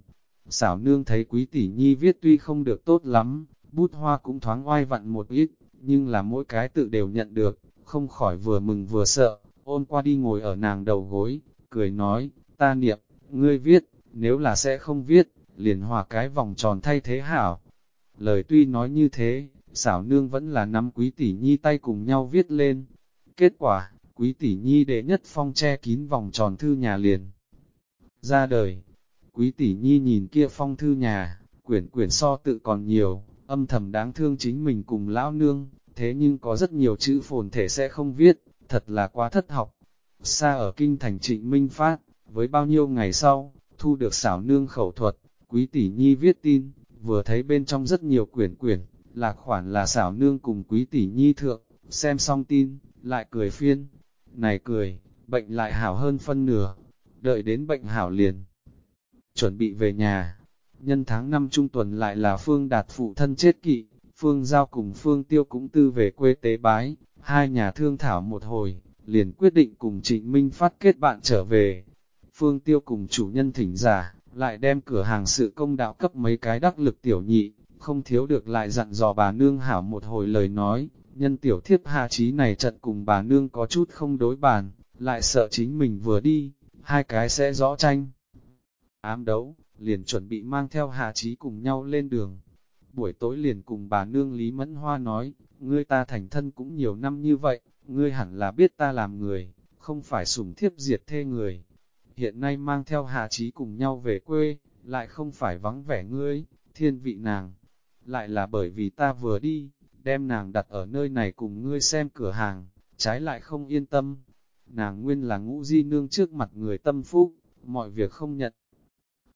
Xảo nương thấy quý tỷ nhi viết tuy không được tốt lắm, bút hoa cũng thoáng oai vặn một ít, nhưng là mỗi cái tự đều nhận được, không khỏi vừa mừng vừa sợ, ôn qua đi ngồi ở nàng đầu gối, cười nói, ta niệm, ngươi viết, nếu là sẽ không viết, liền hòa cái vòng tròn thay thế hảo. Lời tuy nói như thế, xảo nương vẫn là nắm quý tỷ nhi tay cùng nhau viết lên. Kết quả, quý tỷ nhi đệ nhất phong che kín vòng tròn thư nhà liền. Ra đời, quý tỷ nhi nhìn kia phong thư nhà, quyển quyển so tự còn nhiều, âm thầm đáng thương chính mình cùng lão nương, thế nhưng có rất nhiều chữ phồn thể sẽ không viết, thật là quá thất học. Xa ở kinh thành trịnh Minh Phát, với bao nhiêu ngày sau, thu được xảo nương khẩu thuật, quý tỷ nhi viết tin, vừa thấy bên trong rất nhiều quyển quyển, lạc khoản là xảo nương cùng quý tỷ nhi thượng, xem xong tin, lại cười phiên. Này cười, bệnh lại hảo hơn phân nửa, đợi đến bệnh hảo liền. Chuẩn bị về nhà, nhân tháng năm trung tuần lại là Phương Đạt phụ thân chết kỵ, Phương Giao cùng Phương Tiêu cũng tư về quê tế bái, hai nhà thương thảo một hồi, liền quyết định cùng Trịnh Minh phát kết bạn trở về. Phương Tiêu cùng chủ nhân thỉnh giả, lại đem cửa hàng sự công đạo cấp mấy cái đắc lực tiểu nhị, không thiếu được lại dặn dò bà nương hảo một hồi lời nói, nhân tiểu thiếp hạ trí này trận cùng bà nương có chút không đối bàn, lại sợ chính mình vừa đi, hai cái sẽ rõ tranh. Ám đấu, liền chuẩn bị mang theo hạ trí cùng nhau lên đường. Buổi tối liền cùng bà nương Lý Mẫn Hoa nói, ngươi ta thành thân cũng nhiều năm như vậy, ngươi hẳn là biết ta làm người, không phải sủng thiếp diệt thê người. Hiện nay mang theo hạ trí cùng nhau về quê, lại không phải vắng vẻ ngươi, thiên vị nàng. Lại là bởi vì ta vừa đi, đem nàng đặt ở nơi này cùng ngươi xem cửa hàng, trái lại không yên tâm. Nàng nguyên là ngũ di nương trước mặt người tâm phúc, mọi việc không nhận.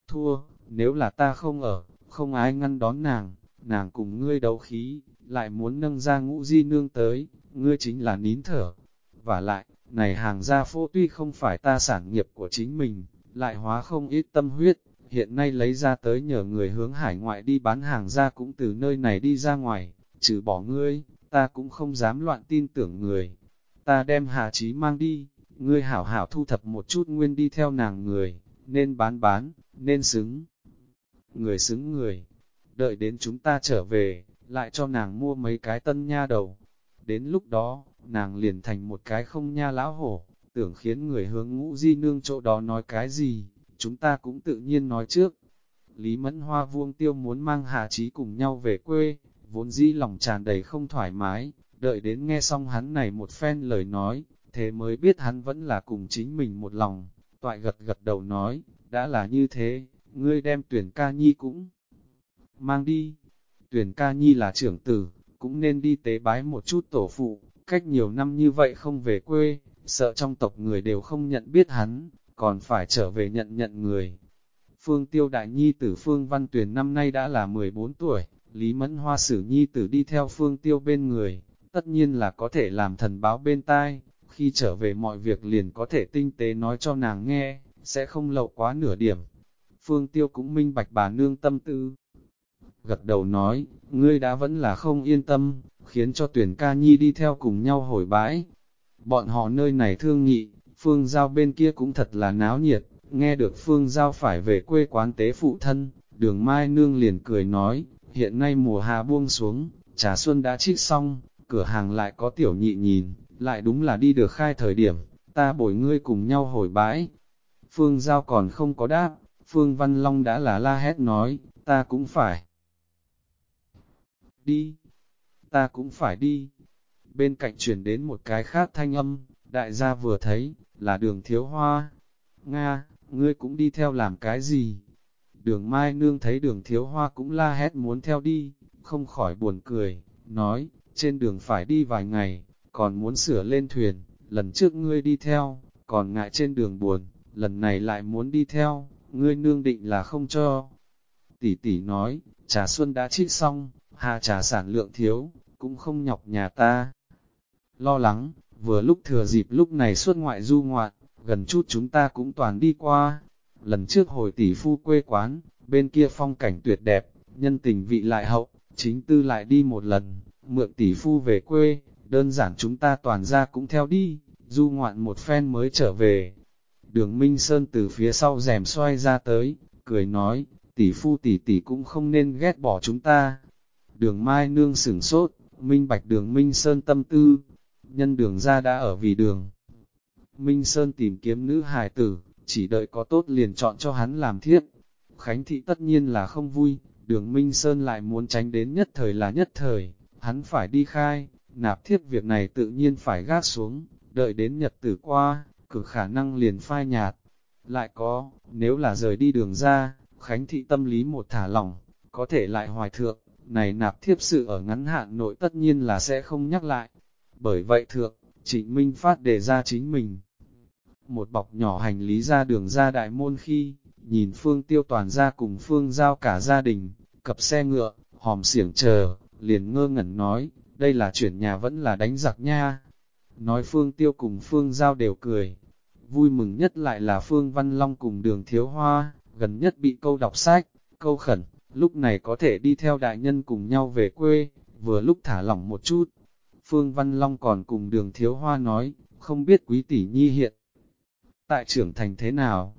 Thua, nếu là ta không ở, không ai ngăn đón nàng, nàng cùng ngươi đấu khí, lại muốn nâng ra ngũ di nương tới, ngươi chính là nín thở. Và lại, này hàng gia phô tuy không phải ta sản nghiệp của chính mình, lại hóa không ít tâm huyết, hiện nay lấy ra tới nhờ người hướng hải ngoại đi bán hàng ra cũng từ nơi này đi ra ngoài, trừ bỏ ngươi, ta cũng không dám loạn tin tưởng người. Ta đem Hà Chí mang đi, ngươi hảo hảo thu thập một chút nguyên đi theo nàng người, nên bán bán, nên xứng. Người xứng người, đợi đến chúng ta trở về, lại cho nàng mua mấy cái tân nha đầu. Đến lúc đó, nàng liền thành một cái không nha lão hổ, tưởng khiến người hướng ngũ di nương chỗ đó nói cái gì, chúng ta cũng tự nhiên nói trước. Lý Mẫn Hoa Vuông Tiêu muốn mang Hà Chí cùng nhau về quê, vốn dĩ lòng tràn đầy không thoải mái, đợi đến nghe xong hắn này một phen lời nói, thế mới biết hắn vẫn là cùng chính mình một lòng, toại gật gật đầu nói, đã là như thế, ngươi đem tuyển ca nhi cũng mang đi. Tuyển ca nhi là trưởng tử, cũng nên đi tế bái một chút tổ phụ, cách nhiều năm như vậy không về quê, sợ trong tộc người đều không nhận biết hắn, còn phải trở về nhận nhận người. Phương Tiêu Đại Nhi tử Phương Văn Tuyền năm nay đã là 14 tuổi, Lý Mẫn Hoa Sử Nhi tử đi theo Phương Tiêu bên người, tất nhiên là có thể làm thần báo bên tai, khi trở về mọi việc liền có thể tinh tế nói cho nàng nghe, sẽ không lậu quá nửa điểm. Phương Tiêu cũng minh bạch bà nương tâm tư. Gật đầu nói, ngươi đã vẫn là không yên tâm, khiến cho tuyển ca nhi đi theo cùng nhau hồi bãi. Bọn họ nơi này thương nghị, Phương Giao bên kia cũng thật là náo nhiệt, nghe được Phương Giao phải về quê quán tế phụ thân, đường Mai Nương liền cười nói, hiện nay mùa hà buông xuống, trà xuân đã trích xong, cửa hàng lại có tiểu nhị nhìn, lại đúng là đi được khai thời điểm, ta bồi ngươi cùng nhau hồi bãi. Phương Giao còn không có đáp, Phương Văn Long đã là la hét nói, ta cũng phải. Đi, ta cũng phải đi. Bên cạnh chuyển đến một cái khác thanh âm, đại gia vừa thấy, là đường thiếu hoa. Nga, ngươi cũng đi theo làm cái gì? Đường Mai Nương thấy đường thiếu hoa cũng la hét muốn theo đi, không khỏi buồn cười, nói, trên đường phải đi vài ngày, còn muốn sửa lên thuyền, lần trước ngươi đi theo, còn ngại trên đường buồn, lần này lại muốn đi theo, ngươi nương định là không cho. Tỷ tỷ nói, trà xuân đã trích xong, hà trà sản lượng thiếu, cũng không nhọc nhà ta. Lo lắng, vừa lúc thừa dịp lúc này suốt ngoại du ngoạn, gần chút chúng ta cũng toàn đi qua. Lần trước hồi tỷ phu quê quán, bên kia phong cảnh tuyệt đẹp, nhân tình vị lại hậu, chính tư lại đi một lần, mượn tỷ phu về quê, đơn giản chúng ta toàn ra cũng theo đi, du ngoạn một phen mới trở về. Đường Minh Sơn từ phía sau rèm xoay ra tới, cười nói, tỷ phu tỷ tỷ cũng không nên ghét bỏ chúng ta. Đường Mai Nương sửng sốt, minh bạch đường Minh Sơn tâm tư, nhân đường ra đã ở vì đường. Minh Sơn tìm kiếm nữ hài tử, chỉ đợi có tốt liền chọn cho hắn làm thiết. Khánh thị tất nhiên là không vui, đường Minh Sơn lại muốn tránh đến nhất thời là nhất thời, hắn phải đi khai, nạp thiếp việc này tự nhiên phải gác xuống, đợi đến nhật tử qua, cử khả năng liền phai nhạt. Lại có, nếu là rời đi đường ra, Khánh thị tâm lý một thả lỏng, có thể lại hoài thượng, này nạp thiếp sự ở ngắn hạn nội tất nhiên là sẽ không nhắc lại. Bởi vậy thượng, trịnh Minh Phát đề ra chính mình. Một bọc nhỏ hành lý ra đường ra đại môn khi, nhìn Phương Tiêu toàn ra cùng Phương giao cả gia đình, cập xe ngựa, hòm xiển chờ, liền ngơ ngẩn nói, đây là chuyển nhà vẫn là đánh giặc nha. Nói Phương Tiêu cùng Phương Giao đều cười. Vui mừng nhất lại là Phương Văn Long cùng đường thiếu hoa, gần nhất bị câu đọc sách, câu khẩn, lúc này có thể đi theo đại nhân cùng nhau về quê, vừa lúc thả lỏng một chút. Phương Văn Long còn cùng đường thiếu hoa nói, không biết quý tỷ nhi hiện. Tại trưởng thành thế nào?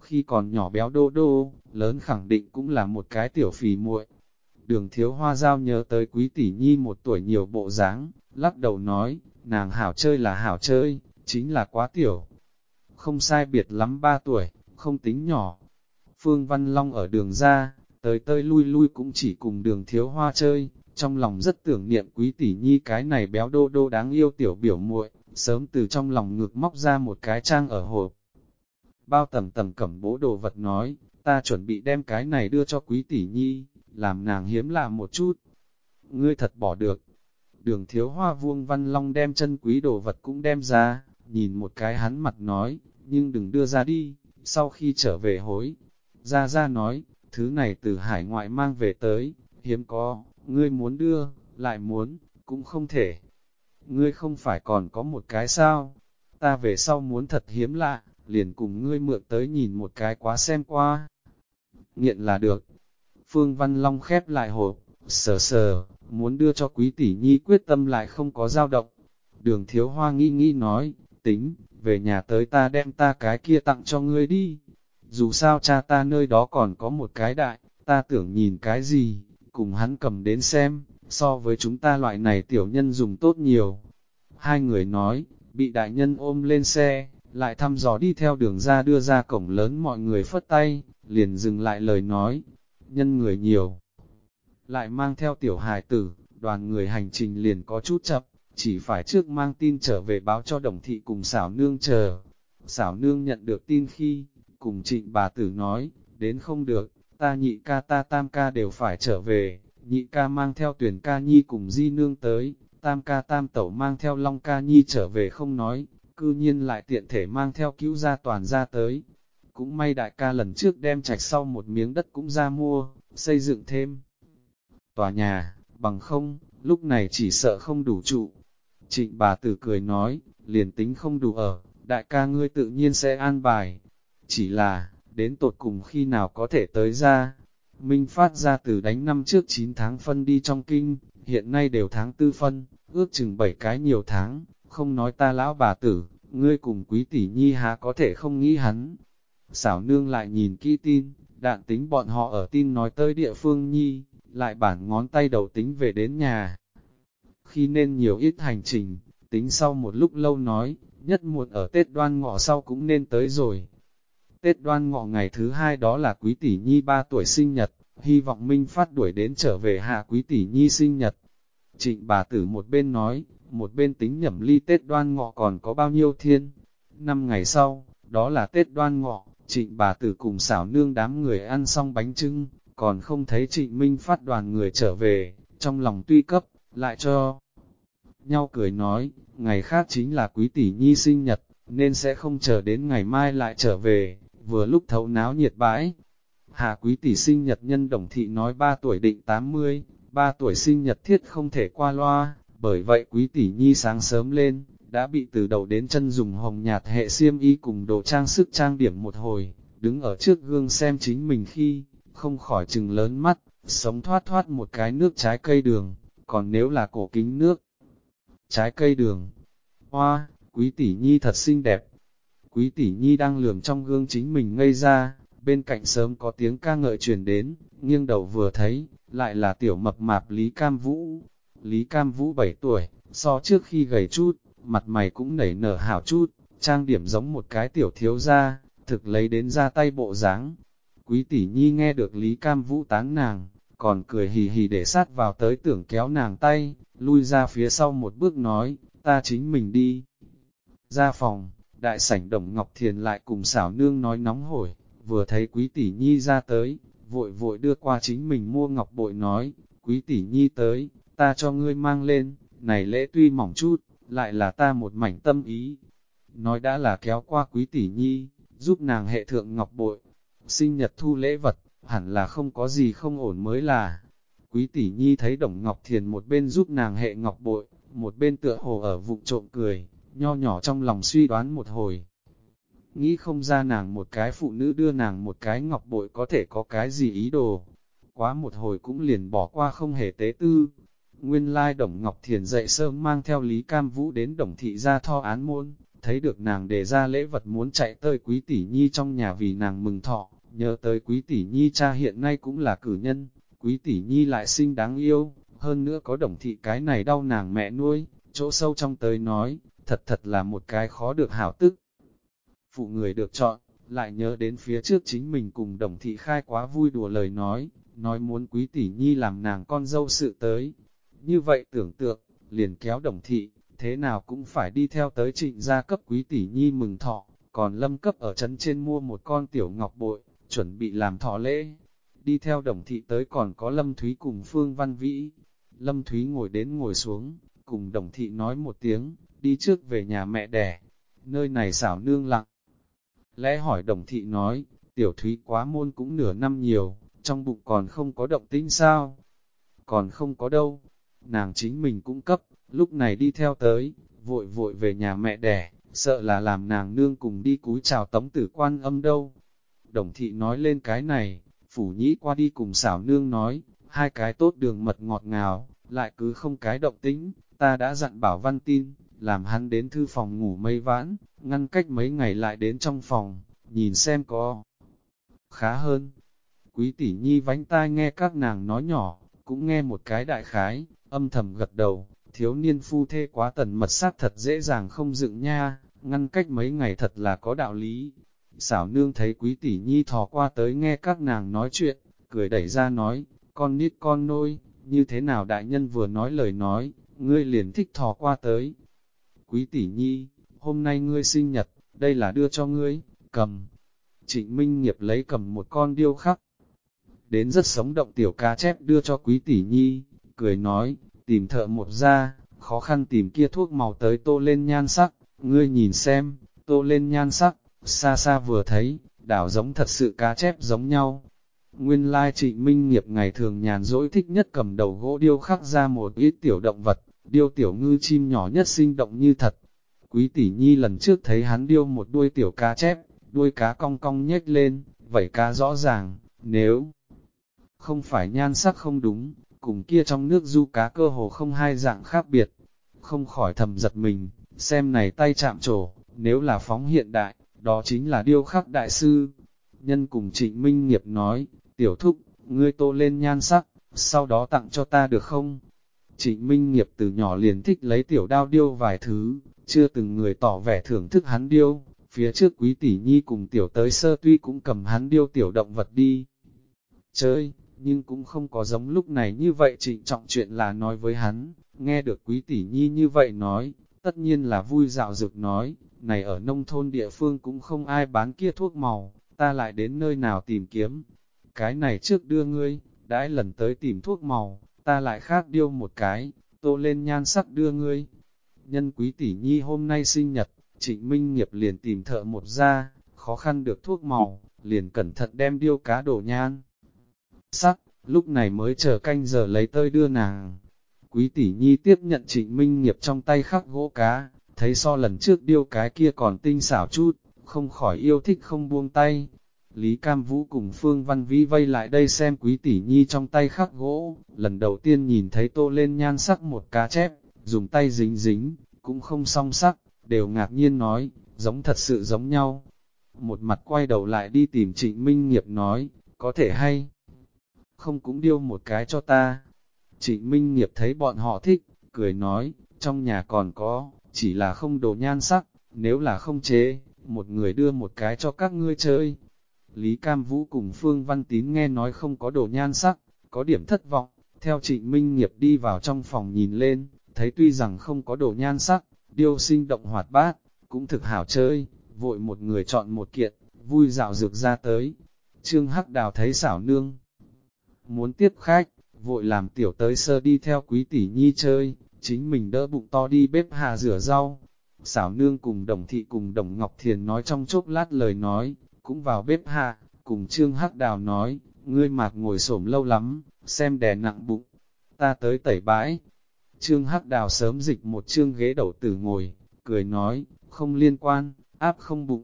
Khi còn nhỏ béo đô đô, lớn khẳng định cũng là một cái tiểu phì muội, Đường thiếu hoa giao nhớ tới quý tỷ nhi một tuổi nhiều bộ dáng, lắc đầu nói, nàng hảo chơi là hảo chơi, chính là quá tiểu. Không sai biệt lắm ba tuổi, không tính nhỏ. Phương Văn Long ở đường ra, tới tơi lui lui cũng chỉ cùng đường thiếu hoa chơi, trong lòng rất tưởng niệm quý tỷ nhi cái này béo đô đô đáng yêu tiểu biểu muội, sớm từ trong lòng ngực móc ra một cái trang ở hộp. Bao tầm tầm cẩm bố đồ vật nói, ta chuẩn bị đem cái này đưa cho quý tỷ nhi, làm nàng hiếm lạ một chút. Ngươi thật bỏ được. Đường thiếu hoa vuông văn long đem chân quý đồ vật cũng đem ra, nhìn một cái hắn mặt nói, nhưng đừng đưa ra đi, sau khi trở về hối. Ra ra nói, thứ này từ hải ngoại mang về tới, hiếm có, ngươi muốn đưa, lại muốn, cũng không thể. Ngươi không phải còn có một cái sao, ta về sau muốn thật hiếm lạ, liền cùng ngươi mượn tới nhìn một cái quá xem qua. Nghiện là được, Phương Văn Long khép lại hộp, sờ sờ, muốn đưa cho quý tỷ nhi quyết tâm lại không có dao động. Đường thiếu hoa nghĩ nghĩ nói, tính, về nhà tới ta đem ta cái kia tặng cho ngươi đi. Dù sao cha ta nơi đó còn có một cái đại, ta tưởng nhìn cái gì, cùng hắn cầm đến xem, so với chúng ta loại này tiểu nhân dùng tốt nhiều. Hai người nói, bị đại nhân ôm lên xe, lại thăm dò đi theo đường ra đưa ra cổng lớn mọi người phất tay, liền dừng lại lời nói, nhân người nhiều. Lại mang theo tiểu hài tử, đoàn người hành trình liền có chút chậm, chỉ phải trước mang tin trở về báo cho đồng thị cùng xảo nương chờ. Xảo nương nhận được tin khi, cùng trịnh bà tử nói, đến không được, ta nhị ca ta tam ca đều phải trở về, nhị ca mang theo tuyển ca nhi cùng di nương tới, tam ca tam tẩu mang theo long ca nhi trở về không nói, cư nhiên lại tiện thể mang theo cứu gia toàn ra tới. Cũng may đại ca lần trước đem trạch sau một miếng đất cũng ra mua, xây dựng thêm. Tòa nhà, bằng không, lúc này chỉ sợ không đủ trụ. Trịnh bà tử cười nói, liền tính không đủ ở, đại ca ngươi tự nhiên sẽ an bài. Chỉ là, đến tột cùng khi nào có thể tới ra. Minh phát ra từ đánh năm trước 9 tháng phân đi trong kinh, hiện nay đều tháng tư phân, ước chừng 7 cái nhiều tháng, không nói ta lão bà tử, ngươi cùng quý tỷ nhi há có thể không nghĩ hắn. Xảo nương lại nhìn kỹ tin, đạn tính bọn họ ở tin nói tới địa phương nhi, lại bản ngón tay đầu tính về đến nhà. Khi nên nhiều ít hành trình, tính sau một lúc lâu nói, nhất muộn ở Tết đoan ngọ sau cũng nên tới rồi. Tết đoan ngọ ngày thứ hai đó là quý tỷ nhi 3 tuổi sinh nhật, hy vọng Minh Phát đuổi đến trở về hạ quý tỷ nhi sinh nhật. Trịnh bà tử một bên nói, một bên tính nhẩm ly Tết đoan ngọ còn có bao nhiêu thiên. Năm ngày sau, đó là Tết đoan ngọ, trịnh bà tử cùng xảo nương đám người ăn xong bánh trưng, còn không thấy trịnh Minh Phát đoàn người trở về, trong lòng tuy cấp, lại cho nhau cười nói, ngày khác chính là quý tỷ nhi sinh nhật, nên sẽ không chờ đến ngày mai lại trở về, vừa lúc thấu náo nhiệt bãi. Hạ quý tỷ sinh nhật nhân đồng thị nói 3 tuổi định 80, 3 tuổi sinh nhật thiết không thể qua loa, bởi vậy quý tỷ nhi sáng sớm lên, đã bị từ đầu đến chân dùng hồng nhạt hệ xiêm y cùng đồ trang sức trang điểm một hồi, đứng ở trước gương xem chính mình khi, không khỏi chừng lớn mắt, sống thoát thoát một cái nước trái cây đường, còn nếu là cổ kính nước, trái cây đường. Hoa, quý tỷ nhi thật xinh đẹp. Quý tỷ nhi đang lườm trong gương chính mình ngây ra, bên cạnh sớm có tiếng ca ngợi truyền đến, nghiêng đầu vừa thấy, lại là tiểu mập mạp Lý Cam Vũ. Lý Cam Vũ 7 tuổi, so trước khi gầy chút, mặt mày cũng nảy nở hảo chút, trang điểm giống một cái tiểu thiếu gia, thực lấy đến ra tay bộ dáng. Quý tỷ nhi nghe được Lý Cam Vũ tán nàng, còn cười hì hì để sát vào tới tưởng kéo nàng tay, lui ra phía sau một bước nói, ta chính mình đi. Ra phòng, đại sảnh đồng Ngọc Thiền lại cùng xảo nương nói nóng hổi, vừa thấy quý tỷ nhi ra tới, vội vội đưa qua chính mình mua ngọc bội nói, quý tỷ nhi tới, ta cho ngươi mang lên, này lễ tuy mỏng chút, lại là ta một mảnh tâm ý. Nói đã là kéo qua quý tỷ nhi, giúp nàng hệ thượng ngọc bội, sinh nhật thu lễ vật, hẳn là không có gì không ổn mới là. Quý tỷ nhi thấy Đồng Ngọc Thiền một bên giúp nàng hệ ngọc bội, một bên tựa hồ ở vụng trộm cười, nho nhỏ trong lòng suy đoán một hồi. Nghĩ không ra nàng một cái phụ nữ đưa nàng một cái ngọc bội có thể có cái gì ý đồ. Quá một hồi cũng liền bỏ qua không hề tế tư. Nguyên lai Đồng Ngọc Thiền dậy sớm mang theo Lý Cam Vũ đến Đồng Thị ra tho án môn, thấy được nàng đề ra lễ vật muốn chạy tới quý tỷ nhi trong nhà vì nàng mừng thọ, nhớ tới quý tỷ nhi cha hiện nay cũng là cử nhân, quý tỷ nhi lại xinh đáng yêu, hơn nữa có đồng thị cái này đau nàng mẹ nuôi, chỗ sâu trong tới nói, thật thật là một cái khó được hảo tức. Phụ người được chọn, lại nhớ đến phía trước chính mình cùng đồng thị khai quá vui đùa lời nói, nói muốn quý tỷ nhi làm nàng con dâu sự tới. Như vậy tưởng tượng, liền kéo đồng thị, thế nào cũng phải đi theo tới trịnh gia cấp quý tỷ nhi mừng thọ, còn lâm cấp ở trấn trên mua một con tiểu ngọc bội, chuẩn bị làm thọ lễ. Đi theo đồng thị tới còn có Lâm Thúy cùng Phương Văn Vĩ. Lâm Thúy ngồi đến ngồi xuống, cùng đồng thị nói một tiếng, đi trước về nhà mẹ đẻ. Nơi này xảo nương lặng. Lẽ hỏi đồng thị nói, tiểu Thúy quá môn cũng nửa năm nhiều, trong bụng còn không có động tĩnh sao? Còn không có đâu. Nàng chính mình cũng cấp, lúc này đi theo tới, vội vội về nhà mẹ đẻ, sợ là làm nàng nương cùng đi cúi chào tống tử quan âm đâu. Đồng thị nói lên cái này, phủ nhĩ qua đi cùng xảo nương nói, hai cái tốt đường mật ngọt ngào, lại cứ không cái động tính, ta đã dặn bảo văn tin, làm hắn đến thư phòng ngủ mây vãn, ngăn cách mấy ngày lại đến trong phòng, nhìn xem có khá hơn. Quý tỷ nhi vánh tai nghe các nàng nói nhỏ, cũng nghe một cái đại khái, âm thầm gật đầu, thiếu niên phu thê quá tần mật sát thật dễ dàng không dựng nha, ngăn cách mấy ngày thật là có đạo lý, Xảo nương thấy quý tỷ nhi thò qua tới nghe các nàng nói chuyện, cười đẩy ra nói, con nít con nôi, như thế nào đại nhân vừa nói lời nói, ngươi liền thích thò qua tới. Quý tỷ nhi, hôm nay ngươi sinh nhật, đây là đưa cho ngươi, cầm. Trịnh Minh Nghiệp lấy cầm một con điêu khắc. Đến rất sống động tiểu cá chép đưa cho quý tỷ nhi, cười nói, tìm thợ một ra, khó khăn tìm kia thuốc màu tới tô lên nhan sắc, ngươi nhìn xem, tô lên nhan sắc, xa xa vừa thấy, đảo giống thật sự cá chép giống nhau. Nguyên lai trịnh minh nghiệp ngày thường nhàn dỗi thích nhất cầm đầu gỗ điêu khắc ra một ít tiểu động vật, điêu tiểu ngư chim nhỏ nhất sinh động như thật. Quý tỷ nhi lần trước thấy hắn điêu một đuôi tiểu cá chép, đuôi cá cong cong nhếch lên, vảy cá rõ ràng, nếu không phải nhan sắc không đúng, cùng kia trong nước du cá cơ hồ không hai dạng khác biệt, không khỏi thầm giật mình, xem này tay chạm trổ, nếu là phóng hiện đại, đó chính là điêu khắc đại sư. Nhân cùng trịnh minh nghiệp nói, tiểu thúc, ngươi tô lên nhan sắc, sau đó tặng cho ta được không? Trịnh minh nghiệp từ nhỏ liền thích lấy tiểu đao điêu vài thứ, chưa từng người tỏ vẻ thưởng thức hắn điêu, phía trước quý tỷ nhi cùng tiểu tới sơ tuy cũng cầm hắn điêu tiểu động vật đi. Chơi, nhưng cũng không có giống lúc này như vậy trịnh trọng chuyện là nói với hắn, nghe được quý tỷ nhi như vậy nói, tất nhiên là vui dạo dược nói, này ở nông thôn địa phương cũng không ai bán kia thuốc màu, ta lại đến nơi nào tìm kiếm. Cái này trước đưa ngươi, đãi lần tới tìm thuốc màu, ta lại khác điêu một cái, tô lên nhan sắc đưa ngươi. Nhân quý tỷ nhi hôm nay sinh nhật, trịnh minh nghiệp liền tìm thợ một ra, khó khăn được thuốc màu, liền cẩn thận đem điêu cá đổ nhan. Sắc, lúc này mới chờ canh giờ lấy tơi đưa nàng. Quý tỷ nhi tiếp nhận trịnh minh nghiệp trong tay khắc gỗ cá, thấy so lần trước điêu cái kia còn tinh xảo chút, không khỏi yêu thích không buông tay. Lý Cam Vũ cùng Phương Văn Vĩ vây lại đây xem quý tỷ nhi trong tay khắc gỗ, lần đầu tiên nhìn thấy tô lên nhan sắc một cá chép, dùng tay dính dính, cũng không song sắc, đều ngạc nhiên nói, giống thật sự giống nhau. Một mặt quay đầu lại đi tìm trịnh minh nghiệp nói, có thể hay, không cũng điêu một cái cho ta. Trịnh minh nghiệp thấy bọn họ thích, cười nói, trong nhà còn có, chỉ là không đồ nhan sắc, nếu là không chế, một người đưa một cái cho các ngươi chơi. Lý Cam Vũ cùng Phương Văn Tín nghe nói không có đồ nhan sắc, có điểm thất vọng, theo trịnh minh nghiệp đi vào trong phòng nhìn lên, thấy tuy rằng không có đồ nhan sắc, điêu sinh động hoạt bát, cũng thực hảo chơi, vội một người chọn một kiện, vui dạo dược ra tới. Trương Hắc Đào thấy xảo nương, muốn tiếp khách, vội làm tiểu tới sơ đi theo quý tỷ nhi chơi, chính mình đỡ bụng to đi bếp hà rửa rau. Xảo nương cùng đồng thị cùng đồng Ngọc Thiền nói trong chốc lát lời nói, cũng vào bếp hạ cùng Trương Hắc Đào nói, ngươi mạc ngồi xổm lâu lắm, xem đè nặng bụng, ta tới tẩy bãi. Trương Hắc Đào sớm dịch một trương ghế đầu tử ngồi, cười nói, không liên quan, áp không bụng.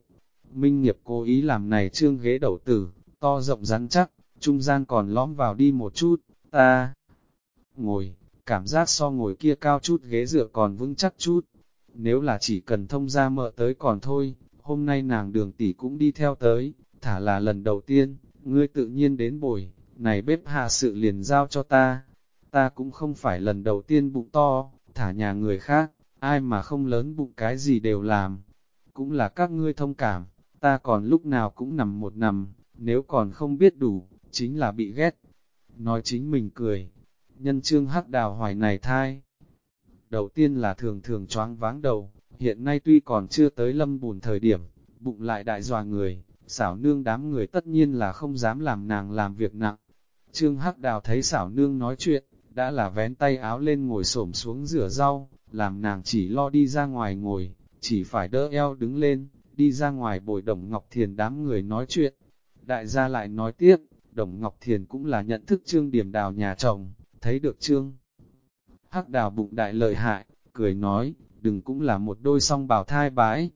Minh nghiệp cố ý làm này trương ghế đầu tử, to rộng rắn chắc, trung gian còn lõm vào đi một chút, ta ngồi, cảm giác so ngồi kia cao chút ghế dựa còn vững chắc chút. Nếu là chỉ cần thông ra mợ tới còn thôi, hôm nay nàng đường tỷ cũng đi theo tới, thả là lần đầu tiên, ngươi tự nhiên đến bồi, này bếp hạ sự liền giao cho ta. Ta cũng không phải lần đầu tiên bụng to, thả nhà người khác, ai mà không lớn bụng cái gì đều làm. Cũng là các ngươi thông cảm, ta còn lúc nào cũng nằm một nằm, nếu còn không biết đủ, chính là bị ghét. Nói chính mình cười, nhân trương hắc đào hoài này thai. Đầu tiên là thường thường choáng váng đầu, hiện nay tuy còn chưa tới lâm bùn thời điểm, bụng lại đại dòa người, xảo nương đám người tất nhiên là không dám làm nàng làm việc nặng. Trương Hắc Đào thấy xảo nương nói chuyện, đã là vén tay áo lên ngồi xổm xuống rửa rau, làm nàng chỉ lo đi ra ngoài ngồi, chỉ phải đỡ eo đứng lên, đi ra ngoài bồi đồng Ngọc Thiền đám người nói chuyện. Đại gia lại nói tiếp, đồng Ngọc Thiền cũng là nhận thức Trương Điểm Đào nhà chồng, thấy được Trương. Hắc Đào bụng đại lợi hại, cười nói, đừng cũng là một đôi song bào thai bãi.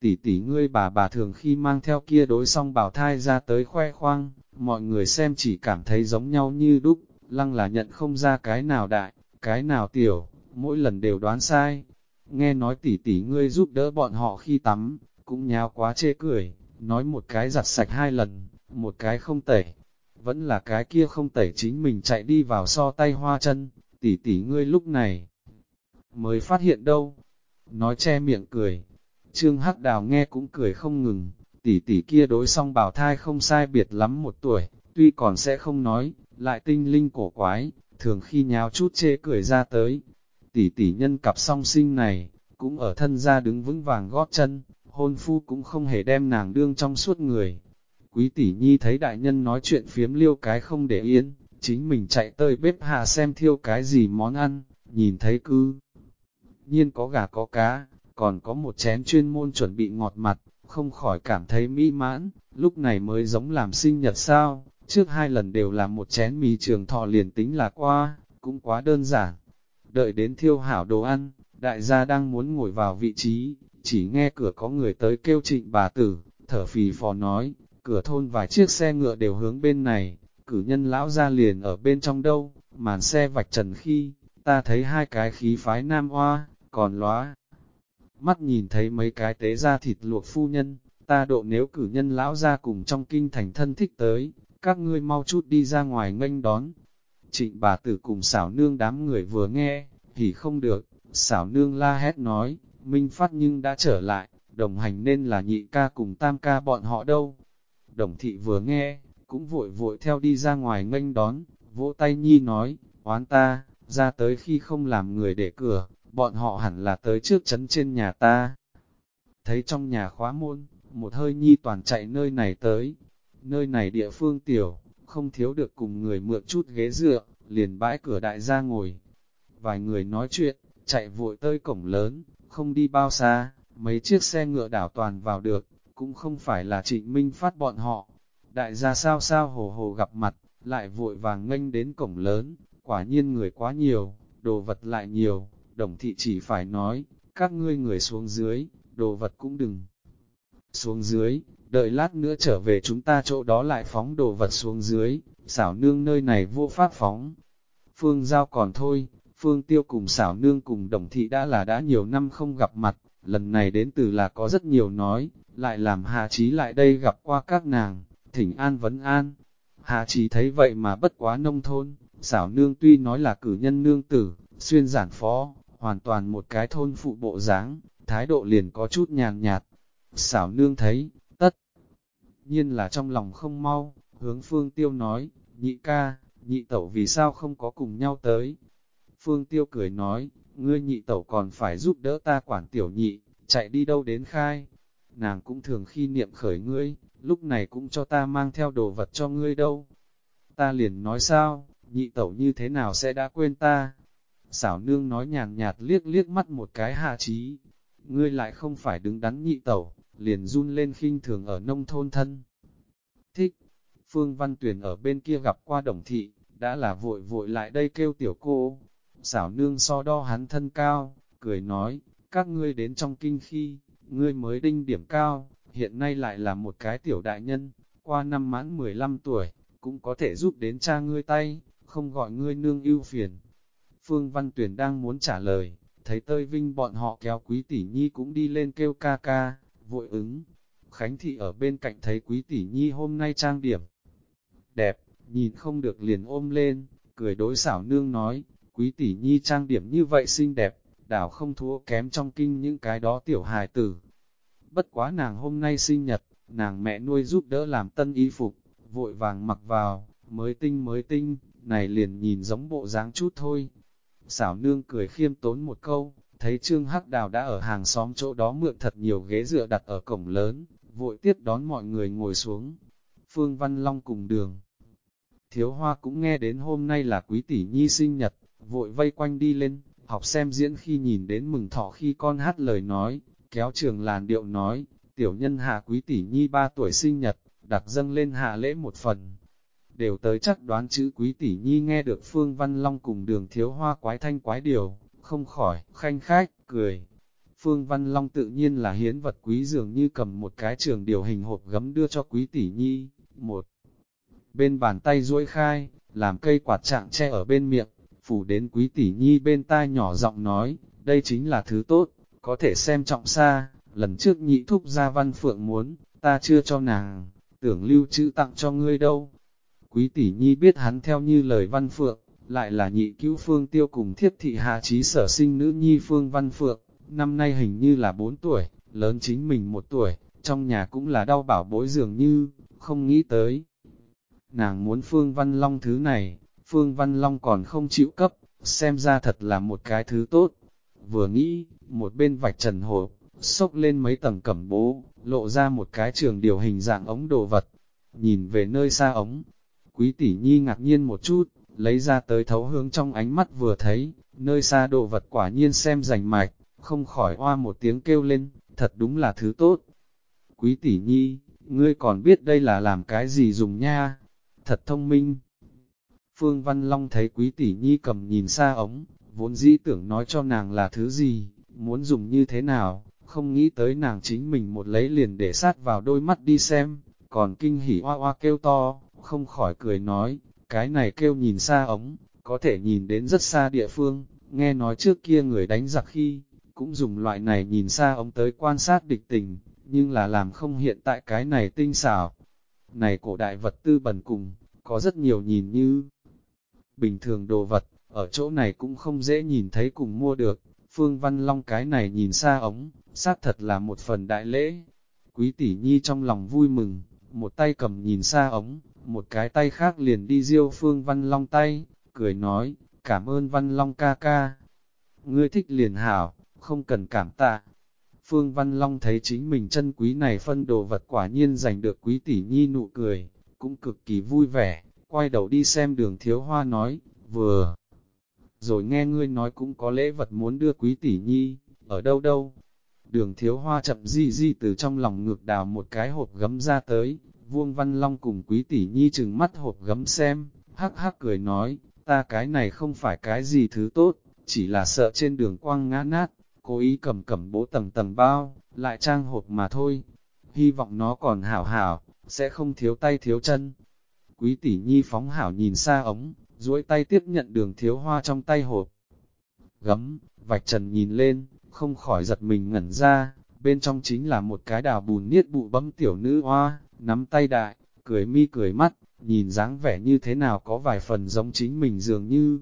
Tỷ tỷ ngươi bà bà thường khi mang theo kia đối song bào thai ra tới khoe khoang, mọi người xem chỉ cảm thấy giống nhau như đúc, lăng là nhận không ra cái nào đại, cái nào tiểu, mỗi lần đều đoán sai. Nghe nói tỷ tỷ ngươi giúp đỡ bọn họ khi tắm, cũng nháo quá chê cười, nói một cái giặt sạch hai lần, một cái không tẩy. Vẫn là cái kia không tẩy chính mình chạy đi vào so tay hoa chân, tỷ tỷ ngươi lúc này mới phát hiện đâu. Nói che miệng cười, Trương Hắc Đào nghe cũng cười không ngừng, tỷ tỷ kia đối song bảo thai không sai biệt lắm một tuổi, tuy còn sẽ không nói, lại tinh linh cổ quái, thường khi nháo chút chê cười ra tới. tỷ tỷ nhân cặp song sinh này, cũng ở thân gia đứng vững vàng gót chân, hôn phu cũng không hề đem nàng đương trong suốt người. Quý tỷ nhi thấy đại nhân nói chuyện phiếm liêu cái không để yên, chính mình chạy tới bếp hạ xem thiêu cái gì món ăn, nhìn thấy cư. Nhiên có gà có cá, còn có một chén chuyên môn chuẩn bị ngọt mặt, không khỏi cảm thấy mỹ mãn, lúc này mới giống làm sinh nhật sao, trước hai lần đều là một chén mì trường thọ liền tính là qua, cũng quá đơn giản. Đợi đến thiêu hảo đồ ăn, đại gia đang muốn ngồi vào vị trí, chỉ nghe cửa có người tới kêu trịnh bà tử, thở phì phò nói, cửa thôn vài chiếc xe ngựa đều hướng bên này, cử nhân lão ra liền ở bên trong đâu, màn xe vạch trần khi, ta thấy hai cái khí phái nam hoa, còn lóa. Mắt nhìn thấy mấy cái tế ra thịt luộc phu nhân, ta độ nếu cử nhân lão ra cùng trong kinh thành thân thích tới, các ngươi mau chút đi ra ngoài nghênh đón. Trịnh bà tử cùng xảo nương đám người vừa nghe, thì không được, xảo nương la hét nói, minh phát nhưng đã trở lại, đồng hành nên là nhị ca cùng tam ca bọn họ đâu. Đồng thị vừa nghe, cũng vội vội theo đi ra ngoài nghênh đón, vỗ tay nhi nói, oán ta, ra tới khi không làm người để cửa, bọn họ hẳn là tới trước chấn trên nhà ta. Thấy trong nhà khóa môn, một hơi nhi toàn chạy nơi này tới, nơi này địa phương tiểu, không thiếu được cùng người mượn chút ghế dựa, liền bãi cửa đại gia ngồi. Vài người nói chuyện, chạy vội tới cổng lớn, không đi bao xa, mấy chiếc xe ngựa đảo toàn vào được, cũng không phải là trịnh minh phát bọn họ. Đại gia sao sao hồ hồ gặp mặt, lại vội vàng nghênh đến cổng lớn, quả nhiên người quá nhiều, đồ vật lại nhiều, đồng thị chỉ phải nói, các ngươi người xuống dưới, đồ vật cũng đừng xuống dưới, đợi lát nữa trở về chúng ta chỗ đó lại phóng đồ vật xuống dưới, xảo nương nơi này vô pháp phóng. Phương Giao còn thôi, Phương Tiêu cùng xảo nương cùng đồng thị đã là đã nhiều năm không gặp mặt, lần này đến từ là có rất nhiều nói, lại làm Hà Chí lại đây gặp qua các nàng, thỉnh an vấn an. Hà Chí thấy vậy mà bất quá nông thôn, xảo nương tuy nói là cử nhân nương tử, xuyên giản phó, hoàn toàn một cái thôn phụ bộ dáng, thái độ liền có chút nhàn nhạt. Xảo nương thấy, tất nhiên là trong lòng không mau, hướng Phương Tiêu nói, nhị ca, nhị tẩu vì sao không có cùng nhau tới. Phương Tiêu cười nói, ngươi nhị tẩu còn phải giúp đỡ ta quản tiểu nhị, chạy đi đâu đến khai. Nàng cũng thường khi niệm khởi ngươi, lúc này cũng cho ta mang theo đồ vật cho ngươi đâu. Ta liền nói sao, nhị tẩu như thế nào sẽ đã quên ta, Xảo nương nói nhàn nhạt liếc liếc mắt một cái hạ trí. Ngươi lại không phải đứng đắn nhị tẩu, liền run lên khinh thường ở nông thôn thân. Thích, Phương Văn Tuyền ở bên kia gặp qua đồng thị, đã là vội vội lại đây kêu tiểu cô. Xảo nương so đo hắn thân cao, cười nói, các ngươi đến trong kinh khi, ngươi mới đinh điểm cao, hiện nay lại là một cái tiểu đại nhân, qua năm mãn 15 tuổi, cũng có thể giúp đến cha ngươi tay, không gọi ngươi nương ưu phiền. Phương Văn Tuyền đang muốn trả lời, thấy tơi vinh bọn họ kéo quý tỷ nhi cũng đi lên kêu ca ca, vội ứng. Khánh Thị ở bên cạnh thấy quý tỷ nhi hôm nay trang điểm. Đẹp, nhìn không được liền ôm lên, cười đối xảo nương nói, quý tỷ nhi trang điểm như vậy xinh đẹp, đảo không thua kém trong kinh những cái đó tiểu hài tử. Bất quá nàng hôm nay sinh nhật, nàng mẹ nuôi giúp đỡ làm tân y phục, vội vàng mặc vào, mới tinh mới tinh, này liền nhìn giống bộ dáng chút thôi, xảo nương cười khiêm tốn một câu, thấy Trương Hắc Đào đã ở hàng xóm chỗ đó mượn thật nhiều ghế dựa đặt ở cổng lớn, vội tiếp đón mọi người ngồi xuống. Phương Văn Long cùng đường. Thiếu Hoa cũng nghe đến hôm nay là quý tỷ nhi sinh nhật, vội vây quanh đi lên, học xem diễn khi nhìn đến mừng thọ khi con hát lời nói, kéo trường làn điệu nói, tiểu nhân hạ quý tỷ nhi ba tuổi sinh nhật, đặt dâng lên hạ lễ một phần, đều tới chắc đoán chữ quý tỷ nhi nghe được Phương Văn Long cùng đường thiếu hoa quái thanh quái điều, không khỏi, khanh khách, cười. Phương Văn Long tự nhiên là hiến vật quý dường như cầm một cái trường điều hình hộp gấm đưa cho quý tỷ nhi, một bên bàn tay duỗi khai, làm cây quạt trạng che ở bên miệng, phủ đến quý tỷ nhi bên tai nhỏ giọng nói, đây chính là thứ tốt, có thể xem trọng xa, lần trước nhị thúc ra văn phượng muốn, ta chưa cho nàng, tưởng lưu chữ tặng cho ngươi đâu, Quý tỷ nhi biết hắn theo như lời văn phượng, lại là nhị cứu phương tiêu cùng thiếp thị hạ trí sở sinh nữ nhi phương văn phượng, năm nay hình như là 4 tuổi, lớn chính mình một tuổi, trong nhà cũng là đau bảo bối dường như, không nghĩ tới. Nàng muốn phương văn long thứ này, phương văn long còn không chịu cấp, xem ra thật là một cái thứ tốt. Vừa nghĩ, một bên vạch trần hộp, xốc lên mấy tầng cẩm bố, lộ ra một cái trường điều hình dạng ống đồ vật. Nhìn về nơi xa ống, quý tỷ nhi ngạc nhiên một chút, lấy ra tới thấu hướng trong ánh mắt vừa thấy, nơi xa đồ vật quả nhiên xem rành mạch, không khỏi oa một tiếng kêu lên, thật đúng là thứ tốt. Quý tỷ nhi, ngươi còn biết đây là làm cái gì dùng nha, thật thông minh. Phương Văn Long thấy quý tỷ nhi cầm nhìn xa ống, vốn dĩ tưởng nói cho nàng là thứ gì, muốn dùng như thế nào, không nghĩ tới nàng chính mình một lấy liền để sát vào đôi mắt đi xem, còn kinh hỉ oa oa kêu to, không khỏi cười nói, cái này kêu nhìn xa ống, có thể nhìn đến rất xa địa phương, nghe nói trước kia người đánh giặc khi, cũng dùng loại này nhìn xa ống tới quan sát địch tình, nhưng là làm không hiện tại cái này tinh xảo. Này cổ đại vật tư bẩn cùng, có rất nhiều nhìn như bình thường đồ vật, ở chỗ này cũng không dễ nhìn thấy cùng mua được. Phương Văn Long cái này nhìn xa ống, xác thật là một phần đại lễ. Quý tỷ nhi trong lòng vui mừng, một tay cầm nhìn xa ống, một cái tay khác liền đi diêu Phương Văn Long tay, cười nói, cảm ơn Văn Long ca ca. Ngươi thích liền hảo, không cần cảm tạ. Phương Văn Long thấy chính mình chân quý này phân đồ vật quả nhiên giành được quý tỷ nhi nụ cười, cũng cực kỳ vui vẻ, quay đầu đi xem đường thiếu hoa nói, vừa. Rồi nghe ngươi nói cũng có lễ vật muốn đưa quý tỷ nhi, ở đâu đâu. Đường thiếu hoa chậm di di từ trong lòng ngược đào một cái hộp gấm ra tới, vuông văn long cùng quý tỷ nhi chừng mắt hộp gấm xem, hắc hắc cười nói, ta cái này không phải cái gì thứ tốt, chỉ là sợ trên đường quang ngã nát, cố ý cầm cầm bố tầng tầng bao, lại trang hộp mà thôi. Hy vọng nó còn hảo hảo, sẽ không thiếu tay thiếu chân. Quý tỷ nhi phóng hảo nhìn xa ống, duỗi tay tiếp nhận đường thiếu hoa trong tay hộp. Gấm, vạch trần nhìn lên, không khỏi giật mình ngẩn ra, bên trong chính là một cái đào bùn niết bụ bấm tiểu nữ hoa, nắm tay đại, cười mi cười mắt, nhìn dáng vẻ như thế nào có vài phần giống chính mình dường như.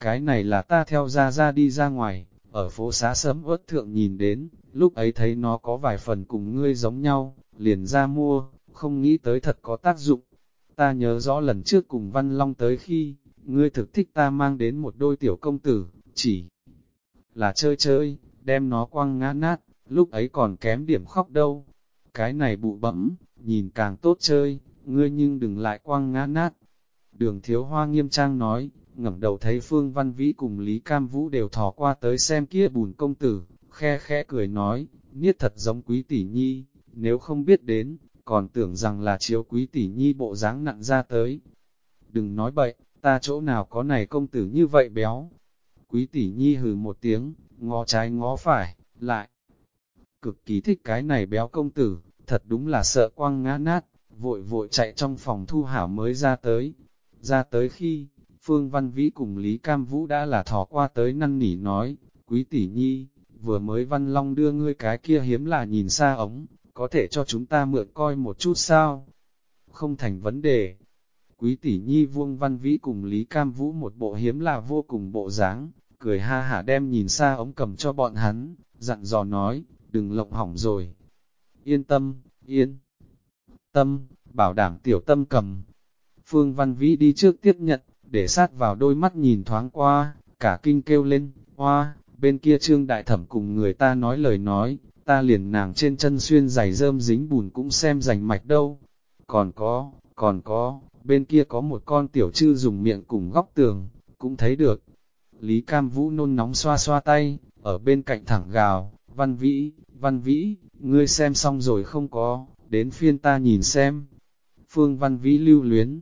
Cái này là ta theo ra ra đi ra ngoài, ở phố xá sớm ớt thượng nhìn đến, lúc ấy thấy nó có vài phần cùng ngươi giống nhau, liền ra mua, không nghĩ tới thật có tác dụng. Ta nhớ rõ lần trước cùng Văn Long tới khi, ngươi thực thích ta mang đến một đôi tiểu công tử, chỉ là chơi chơi, đem nó quăng ngã nát, lúc ấy còn kém điểm khóc đâu. Cái này bụ bẫm, nhìn càng tốt chơi, ngươi nhưng đừng lại quăng ngã nát. Đường thiếu hoa nghiêm trang nói, ngẩng đầu thấy Phương Văn Vĩ cùng Lý Cam Vũ đều thò qua tới xem kia bùn công tử, khe khẽ cười nói, niết thật giống quý tỷ nhi, nếu không biết đến, còn tưởng rằng là chiếu quý tỷ nhi bộ dáng nặng ra tới. Đừng nói bậy, ta chỗ nào có này công tử như vậy béo. Quý tỷ nhi hừ một tiếng, ngó trái ngó phải, lại. Cực kỳ thích cái này béo công tử, thật đúng là sợ quăng ngã nát, vội vội chạy trong phòng thu hảo mới ra tới. Ra tới khi, Phương Văn Vĩ cùng Lý Cam Vũ đã là thò qua tới năn nỉ nói, quý tỷ nhi, vừa mới Văn Long đưa ngươi cái kia hiếm là nhìn xa ống, có thể cho chúng ta mượn coi một chút sao? Không thành vấn đề. Quý tỷ nhi vuông Văn Vĩ cùng Lý Cam Vũ một bộ hiếm là vô cùng bộ dáng, cười ha hả đem nhìn xa ống cầm cho bọn hắn, dặn dò nói, đừng lộng hỏng rồi. Yên tâm, yên tâm, bảo đảm tiểu tâm cầm. Phương Văn Vĩ đi trước tiếp nhận, để sát vào đôi mắt nhìn thoáng qua, cả kinh kêu lên, hoa, bên kia trương đại thẩm cùng người ta nói lời nói, ta liền nàng trên chân xuyên giày rơm dính bùn cũng xem rành mạch đâu. Còn có, còn có, bên kia có một con tiểu trư dùng miệng cùng góc tường, cũng thấy được. Lý Cam Vũ nôn nóng xoa xoa tay, ở bên cạnh thẳng gào, văn vĩ, văn vĩ, ngươi xem xong rồi không có, đến phiên ta nhìn xem. Phương văn vĩ lưu luyến,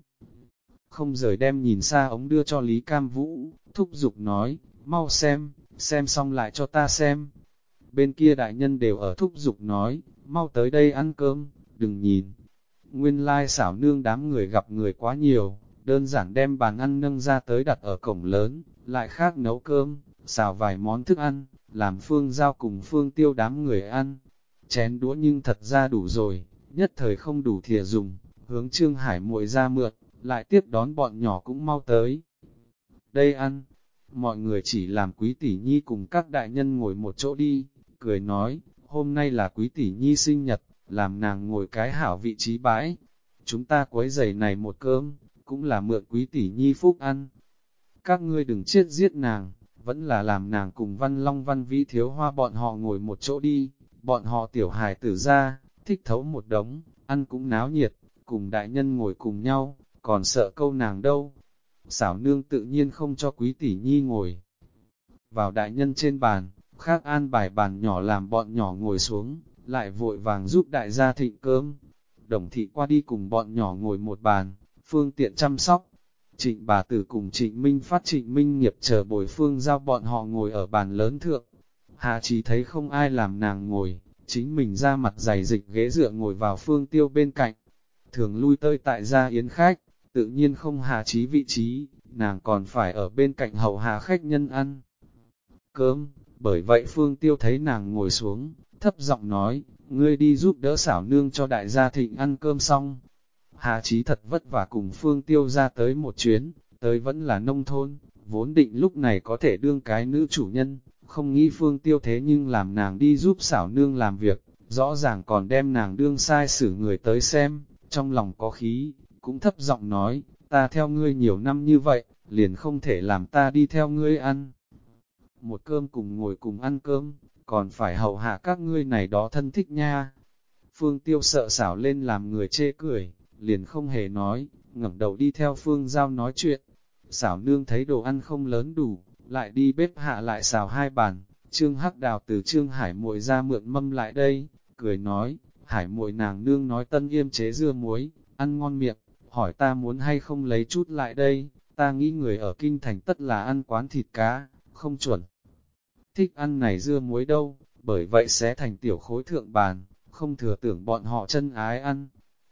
không rời đem nhìn xa ống đưa cho Lý Cam Vũ, thúc giục nói, mau xem, xem xong lại cho ta xem. Bên kia đại nhân đều ở thúc giục nói, mau tới đây ăn cơm, đừng nhìn. Nguyên lai xảo nương đám người gặp người quá nhiều, đơn giản đem bàn ăn nâng ra tới đặt ở cổng lớn, lại khác nấu cơm, xào vài món thức ăn, làm phương giao cùng phương tiêu đám người ăn. Chén đũa nhưng thật ra đủ rồi, nhất thời không đủ thìa dùng, hướng Trương Hải muội ra mượt, lại tiếp đón bọn nhỏ cũng mau tới. Đây ăn, mọi người chỉ làm quý tỷ nhi cùng các đại nhân ngồi một chỗ đi, cười nói, hôm nay là quý tỷ nhi sinh nhật, làm nàng ngồi cái hảo vị trí bãi. Chúng ta quấy giày này một cơm, cũng là mượn quý tỷ nhi phúc ăn. các ngươi đừng chết giết nàng, vẫn là làm nàng cùng văn long văn vĩ thiếu hoa bọn họ ngồi một chỗ đi, bọn họ tiểu hài tử ra, thích thấu một đống, ăn cũng náo nhiệt, cùng đại nhân ngồi cùng nhau, còn sợ câu nàng đâu. Xảo nương tự nhiên không cho quý tỷ nhi ngồi vào đại nhân trên bàn, khác an bài bàn nhỏ làm bọn nhỏ ngồi xuống, lại vội vàng giúp đại gia thịnh cơm. Đồng thị qua đi cùng bọn nhỏ ngồi một bàn, phương tiện chăm sóc. Trịnh bà tử cùng trịnh Minh phát trịnh Minh nghiệp chờ bồi phương giao bọn họ ngồi ở bàn lớn thượng. Hạ chỉ thấy không ai làm nàng ngồi, chính mình ra mặt dày dịch ghế dựa ngồi vào phương tiêu bên cạnh. Thường lui tơi tại gia yến khách, tự nhiên không hạ trí vị trí, nàng còn phải ở bên cạnh hầu hạ khách nhân ăn. Cơm, bởi vậy phương tiêu thấy nàng ngồi xuống, thấp giọng nói, ngươi đi giúp đỡ xảo nương cho đại gia thịnh ăn cơm xong. Hà Chí thật vất vả cùng Phương Tiêu ra tới một chuyến, tới vẫn là nông thôn, vốn định lúc này có thể đương cái nữ chủ nhân, không nghĩ Phương Tiêu thế nhưng làm nàng đi giúp xảo nương làm việc, rõ ràng còn đem nàng đương sai xử người tới xem, trong lòng có khí, cũng thấp giọng nói, ta theo ngươi nhiều năm như vậy, liền không thể làm ta đi theo ngươi ăn. Một cơm cùng ngồi cùng ăn cơm, còn phải hầu hạ các ngươi này đó thân thích nha. Phương Tiêu sợ xảo lên làm người chê cười, liền không hề nói, ngẩng đầu đi theo Phương Giao nói chuyện. Xảo nương thấy đồ ăn không lớn đủ, lại đi bếp hạ lại xào hai bàn, Trương Hắc Đào từ Trương Hải muội ra mượn mâm lại đây, cười nói, Hải muội nàng nương nói tân yêm chế dưa muối, ăn ngon miệng, hỏi ta muốn hay không lấy chút lại đây, ta nghĩ người ở kinh thành tất là ăn quán thịt cá, không chuẩn. Thích ăn này dưa muối đâu, bởi vậy sẽ thành tiểu khối thượng bàn, không thừa tưởng bọn họ chân ái ăn.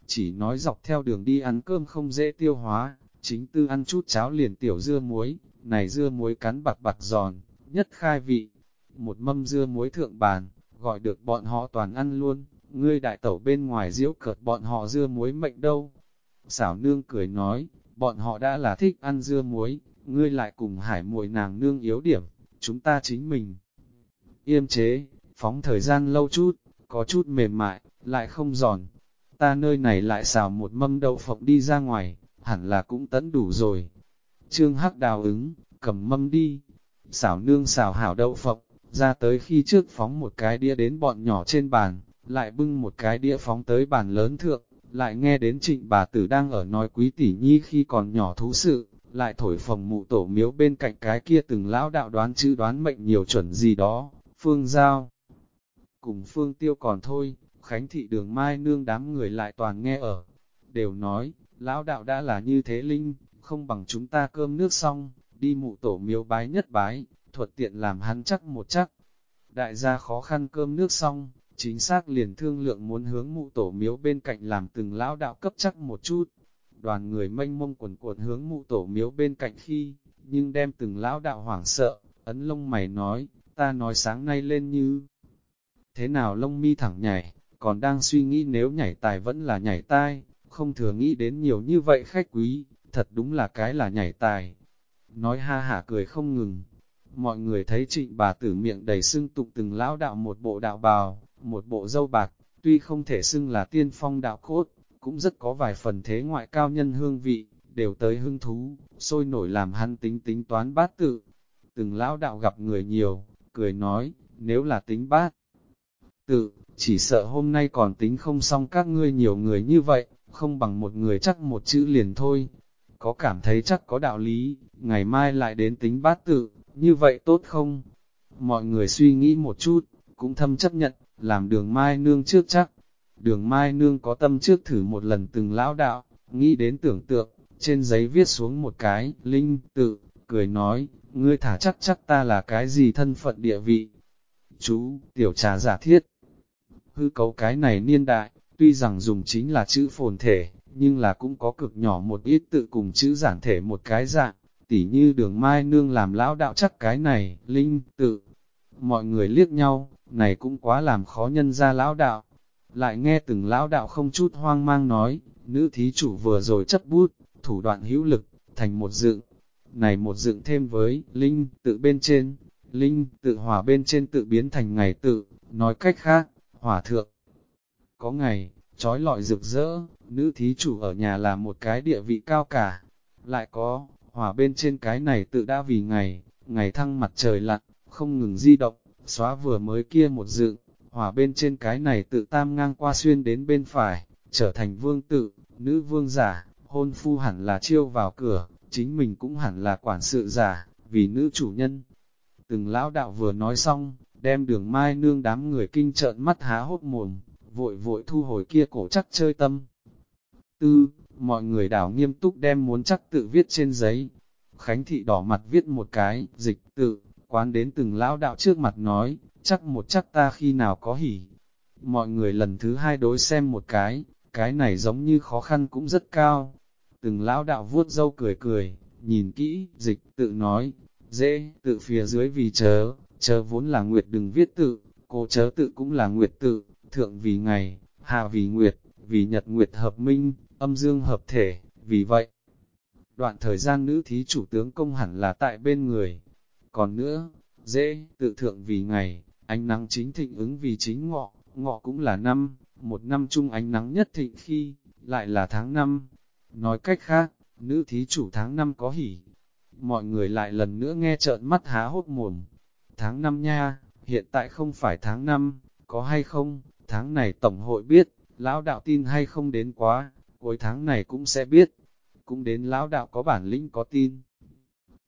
Chỉ nói dọc theo đường đi ăn cơm không dễ tiêu hóa, chính tư ăn chút cháo liền tiểu dưa muối, này dưa muối cắn bạc bạc giòn, nhất khai vị. Một mâm dưa muối thượng bàn, gọi được bọn họ toàn ăn luôn, ngươi đại tẩu bên ngoài diễu cợt bọn họ dưa muối mệnh đâu. Xảo nương cười nói, bọn họ đã là thích ăn dưa muối, ngươi lại cùng hải muội nàng nương yếu điểm, chúng ta chính mình. Yêm chế, phóng thời gian lâu chút, có chút mềm mại, lại không giòn. Ta nơi này lại xào một mâm đậu phộng đi ra ngoài, hẳn là cũng tấn đủ rồi. Trương Hắc đào ứng, cầm mâm đi. Xảo nương xào hảo đậu phộng, ra tới khi trước phóng một cái đĩa đến bọn nhỏ trên bàn, lại bưng một cái đĩa phóng tới bàn lớn thượng, lại nghe đến trịnh bà tử đang ở nói quý tỷ nhi khi còn nhỏ thú sự, lại thổi phòng mụ tổ miếu bên cạnh cái kia từng lão đạo đoán chữ đoán mệnh nhiều chuẩn gì đó, phương giao. Cùng phương tiêu còn thôi, khánh thị đường mai nương đám người lại toàn nghe ở, đều nói, lão đạo đã là như thế linh, không bằng chúng ta cơm nước xong, đi mụ tổ miếu bái nhất bái, thuật tiện làm hắn chắc một chắc. Đại gia khó khăn cơm nước xong, chính xác liền thương lượng muốn hướng mụ tổ miếu bên cạnh làm từng lão đạo cấp chắc một chút. Đoàn người mênh mông quần cuộn hướng mụ tổ miếu bên cạnh khi, nhưng đem từng lão đạo hoảng sợ, ấn lông mày nói, ta nói sáng nay lên như thế nào lông mi thẳng nhảy, còn đang suy nghĩ nếu nhảy tài vẫn là nhảy tai, không thừa nghĩ đến nhiều như vậy khách quý, thật đúng là cái là nhảy tài. Nói ha hả cười không ngừng, mọi người thấy trịnh bà tử miệng đầy sưng tụng từng lão đạo một bộ đạo bào, một bộ dâu bạc, tuy không thể xưng là tiên phong đạo cốt, cũng rất có vài phần thế ngoại cao nhân hương vị, đều tới hưng thú, sôi nổi làm hắn tính tính toán bát tự. Từng lão đạo gặp người nhiều, cười nói, nếu là tính bát tự, chỉ sợ hôm nay còn tính không xong các ngươi nhiều người như vậy, không bằng một người chắc một chữ liền thôi. Có cảm thấy chắc có đạo lý, ngày mai lại đến tính bát tự, như vậy tốt không? Mọi người suy nghĩ một chút, cũng thâm chấp nhận, làm đường mai nương trước chắc. Đường mai nương có tâm trước thử một lần từng lão đạo, nghĩ đến tưởng tượng, trên giấy viết xuống một cái, linh, tự, cười nói, ngươi thả chắc chắc ta là cái gì thân phận địa vị. Chú, tiểu trà giả thiết. Hư cấu cái này niên đại, tuy rằng dùng chính là chữ phồn thể, nhưng là cũng có cực nhỏ một ít tự cùng chữ giản thể một cái dạng, tỉ như đường mai nương làm lão đạo chắc cái này, linh, tự. Mọi người liếc nhau, này cũng quá làm khó nhân ra lão đạo. Lại nghe từng lão đạo không chút hoang mang nói, nữ thí chủ vừa rồi chấp bút, thủ đoạn hữu lực, thành một dựng. Này một dựng thêm với, linh, tự bên trên, linh, tự hỏa bên trên tự biến thành ngày tự, nói cách khác, hỏa thượng. Có ngày, trói lọi rực rỡ, nữ thí chủ ở nhà là một cái địa vị cao cả, lại có, hòa bên trên cái này tự đã vì ngày, ngày thăng mặt trời lặn, không ngừng di động, xóa vừa mới kia một dự, hòa bên trên cái này tự tam ngang qua xuyên đến bên phải, trở thành vương tự, nữ vương giả, hôn phu hẳn là chiêu vào cửa, chính mình cũng hẳn là quản sự giả, vì nữ chủ nhân. Từng lão đạo vừa nói xong, đem đường mai nương đám người kinh trợn mắt há hốt mồm, vội vội thu hồi kia cổ chắc chơi tâm. Tư, mọi người đảo nghiêm túc đem muốn chắc tự viết trên giấy. Khánh thị đỏ mặt viết một cái, dịch tự, quán đến từng lão đạo trước mặt nói, chắc một chắc ta khi nào có hỉ. Mọi người lần thứ hai đối xem một cái, cái này giống như khó khăn cũng rất cao. Từng lão đạo vuốt dâu cười cười, nhìn kỹ, dịch tự nói, dễ, tự phía dưới vì chớ, chớ vốn là nguyệt đừng viết tự, cô chớ tự cũng là nguyệt tự, thượng vì ngày, hạ vì nguyệt, vì nhật nguyệt hợp minh, âm dương hợp thể, vì vậy, đoạn thời gian nữ thí chủ tướng công hẳn là tại bên người. Còn nữa, dễ, tự thượng vì ngày, ánh nắng chính thịnh ứng vì chính ngọ, ngọ cũng là năm, một năm chung ánh nắng nhất thịnh khi, lại là tháng năm. Nói cách khác, nữ thí chủ tháng năm có hỉ. Mọi người lại lần nữa nghe trợn mắt há hốt mồm. Tháng năm nha, hiện tại không phải tháng năm, có hay không, tháng này tổng hội biết, lão đạo tin hay không đến quá, cuối tháng này cũng sẽ biết, cũng đến lão đạo có bản lĩnh có tin.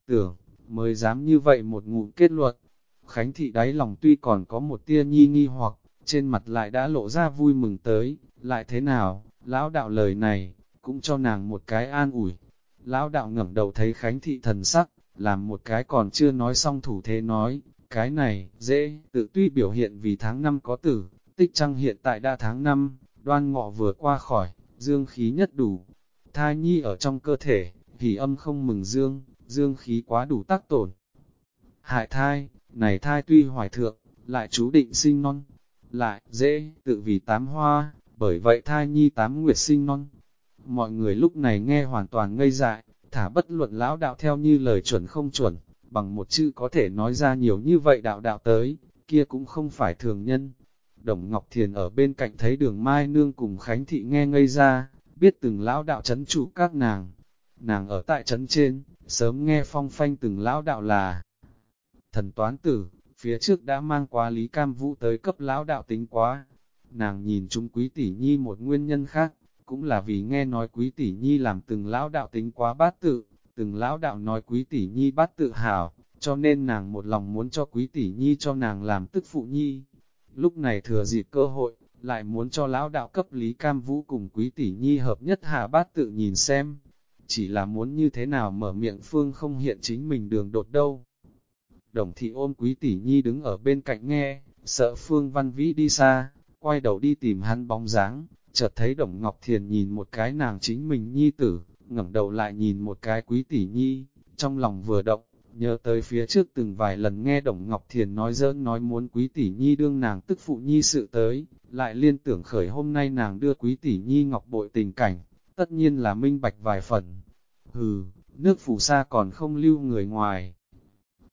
Tưởng, mới dám như vậy một ngụm kết luận, Khánh thị đáy lòng tuy còn có một tia nhi nghi hoặc, trên mặt lại đã lộ ra vui mừng tới, lại thế nào, lão đạo lời này, cũng cho nàng một cái an ủi. Lão đạo ngẩng đầu thấy Khánh thị thần sắc, làm một cái còn chưa nói xong thủ thế nói, cái này, dễ, tự tuy biểu hiện vì tháng năm có tử, tích trăng hiện tại đã tháng năm, đoan ngọ vừa qua khỏi, dương khí nhất đủ. Thai nhi ở trong cơ thể, hỉ âm không mừng dương, dương khí quá đủ tác tổn. Hại thai, này thai tuy hoài thượng, lại chú định sinh non, lại dễ tự vì tám hoa, bởi vậy thai nhi tám nguyệt sinh non. Mọi người lúc này nghe hoàn toàn ngây dại, thả bất luận lão đạo theo như lời chuẩn không chuẩn, bằng một chữ có thể nói ra nhiều như vậy đạo đạo tới, kia cũng không phải thường nhân. Đồng Ngọc Thiền ở bên cạnh thấy đường Mai Nương cùng Khánh Thị nghe ngây ra, biết từng lão đạo chấn trụ các nàng. Nàng ở tại chấn trên, sớm nghe phong phanh từng lão đạo là thần toán tử, phía trước đã mang quá Lý Cam Vũ tới cấp lão đạo tính quá. Nàng nhìn chúng quý tỷ nhi một nguyên nhân khác, cũng là vì nghe nói quý tỷ nhi làm từng lão đạo tính quá bát tự, từng lão đạo nói quý tỷ nhi bát tự hào, cho nên nàng một lòng muốn cho quý tỷ nhi cho nàng làm tức phụ nhi. Lúc này thừa dịp cơ hội, lại muốn cho lão đạo cấp Lý Cam Vũ cùng quý tỷ nhi hợp nhất hà bát tự nhìn xem. Chỉ là muốn như thế nào mở miệng phương không hiện chính mình đường đột đâu. Đồng thị ôm quý tỷ nhi đứng ở bên cạnh nghe, sợ phương văn vĩ đi xa, quay đầu đi tìm hắn bóng dáng, chợt thấy đồng Ngọc Thiền nhìn một cái nàng chính mình nhi tử, ngẩng đầu lại nhìn một cái quý tỷ nhi, trong lòng vừa động, nhớ tới phía trước từng vài lần nghe Đồng Ngọc Thiền nói dỡn nói muốn quý tỷ nhi đương nàng tức phụ nhi sự tới, lại liên tưởng khởi hôm nay nàng đưa quý tỷ nhi ngọc bội tình cảnh, tất nhiên là minh bạch vài phần. Hừ, nước phủ xa còn không lưu người ngoài.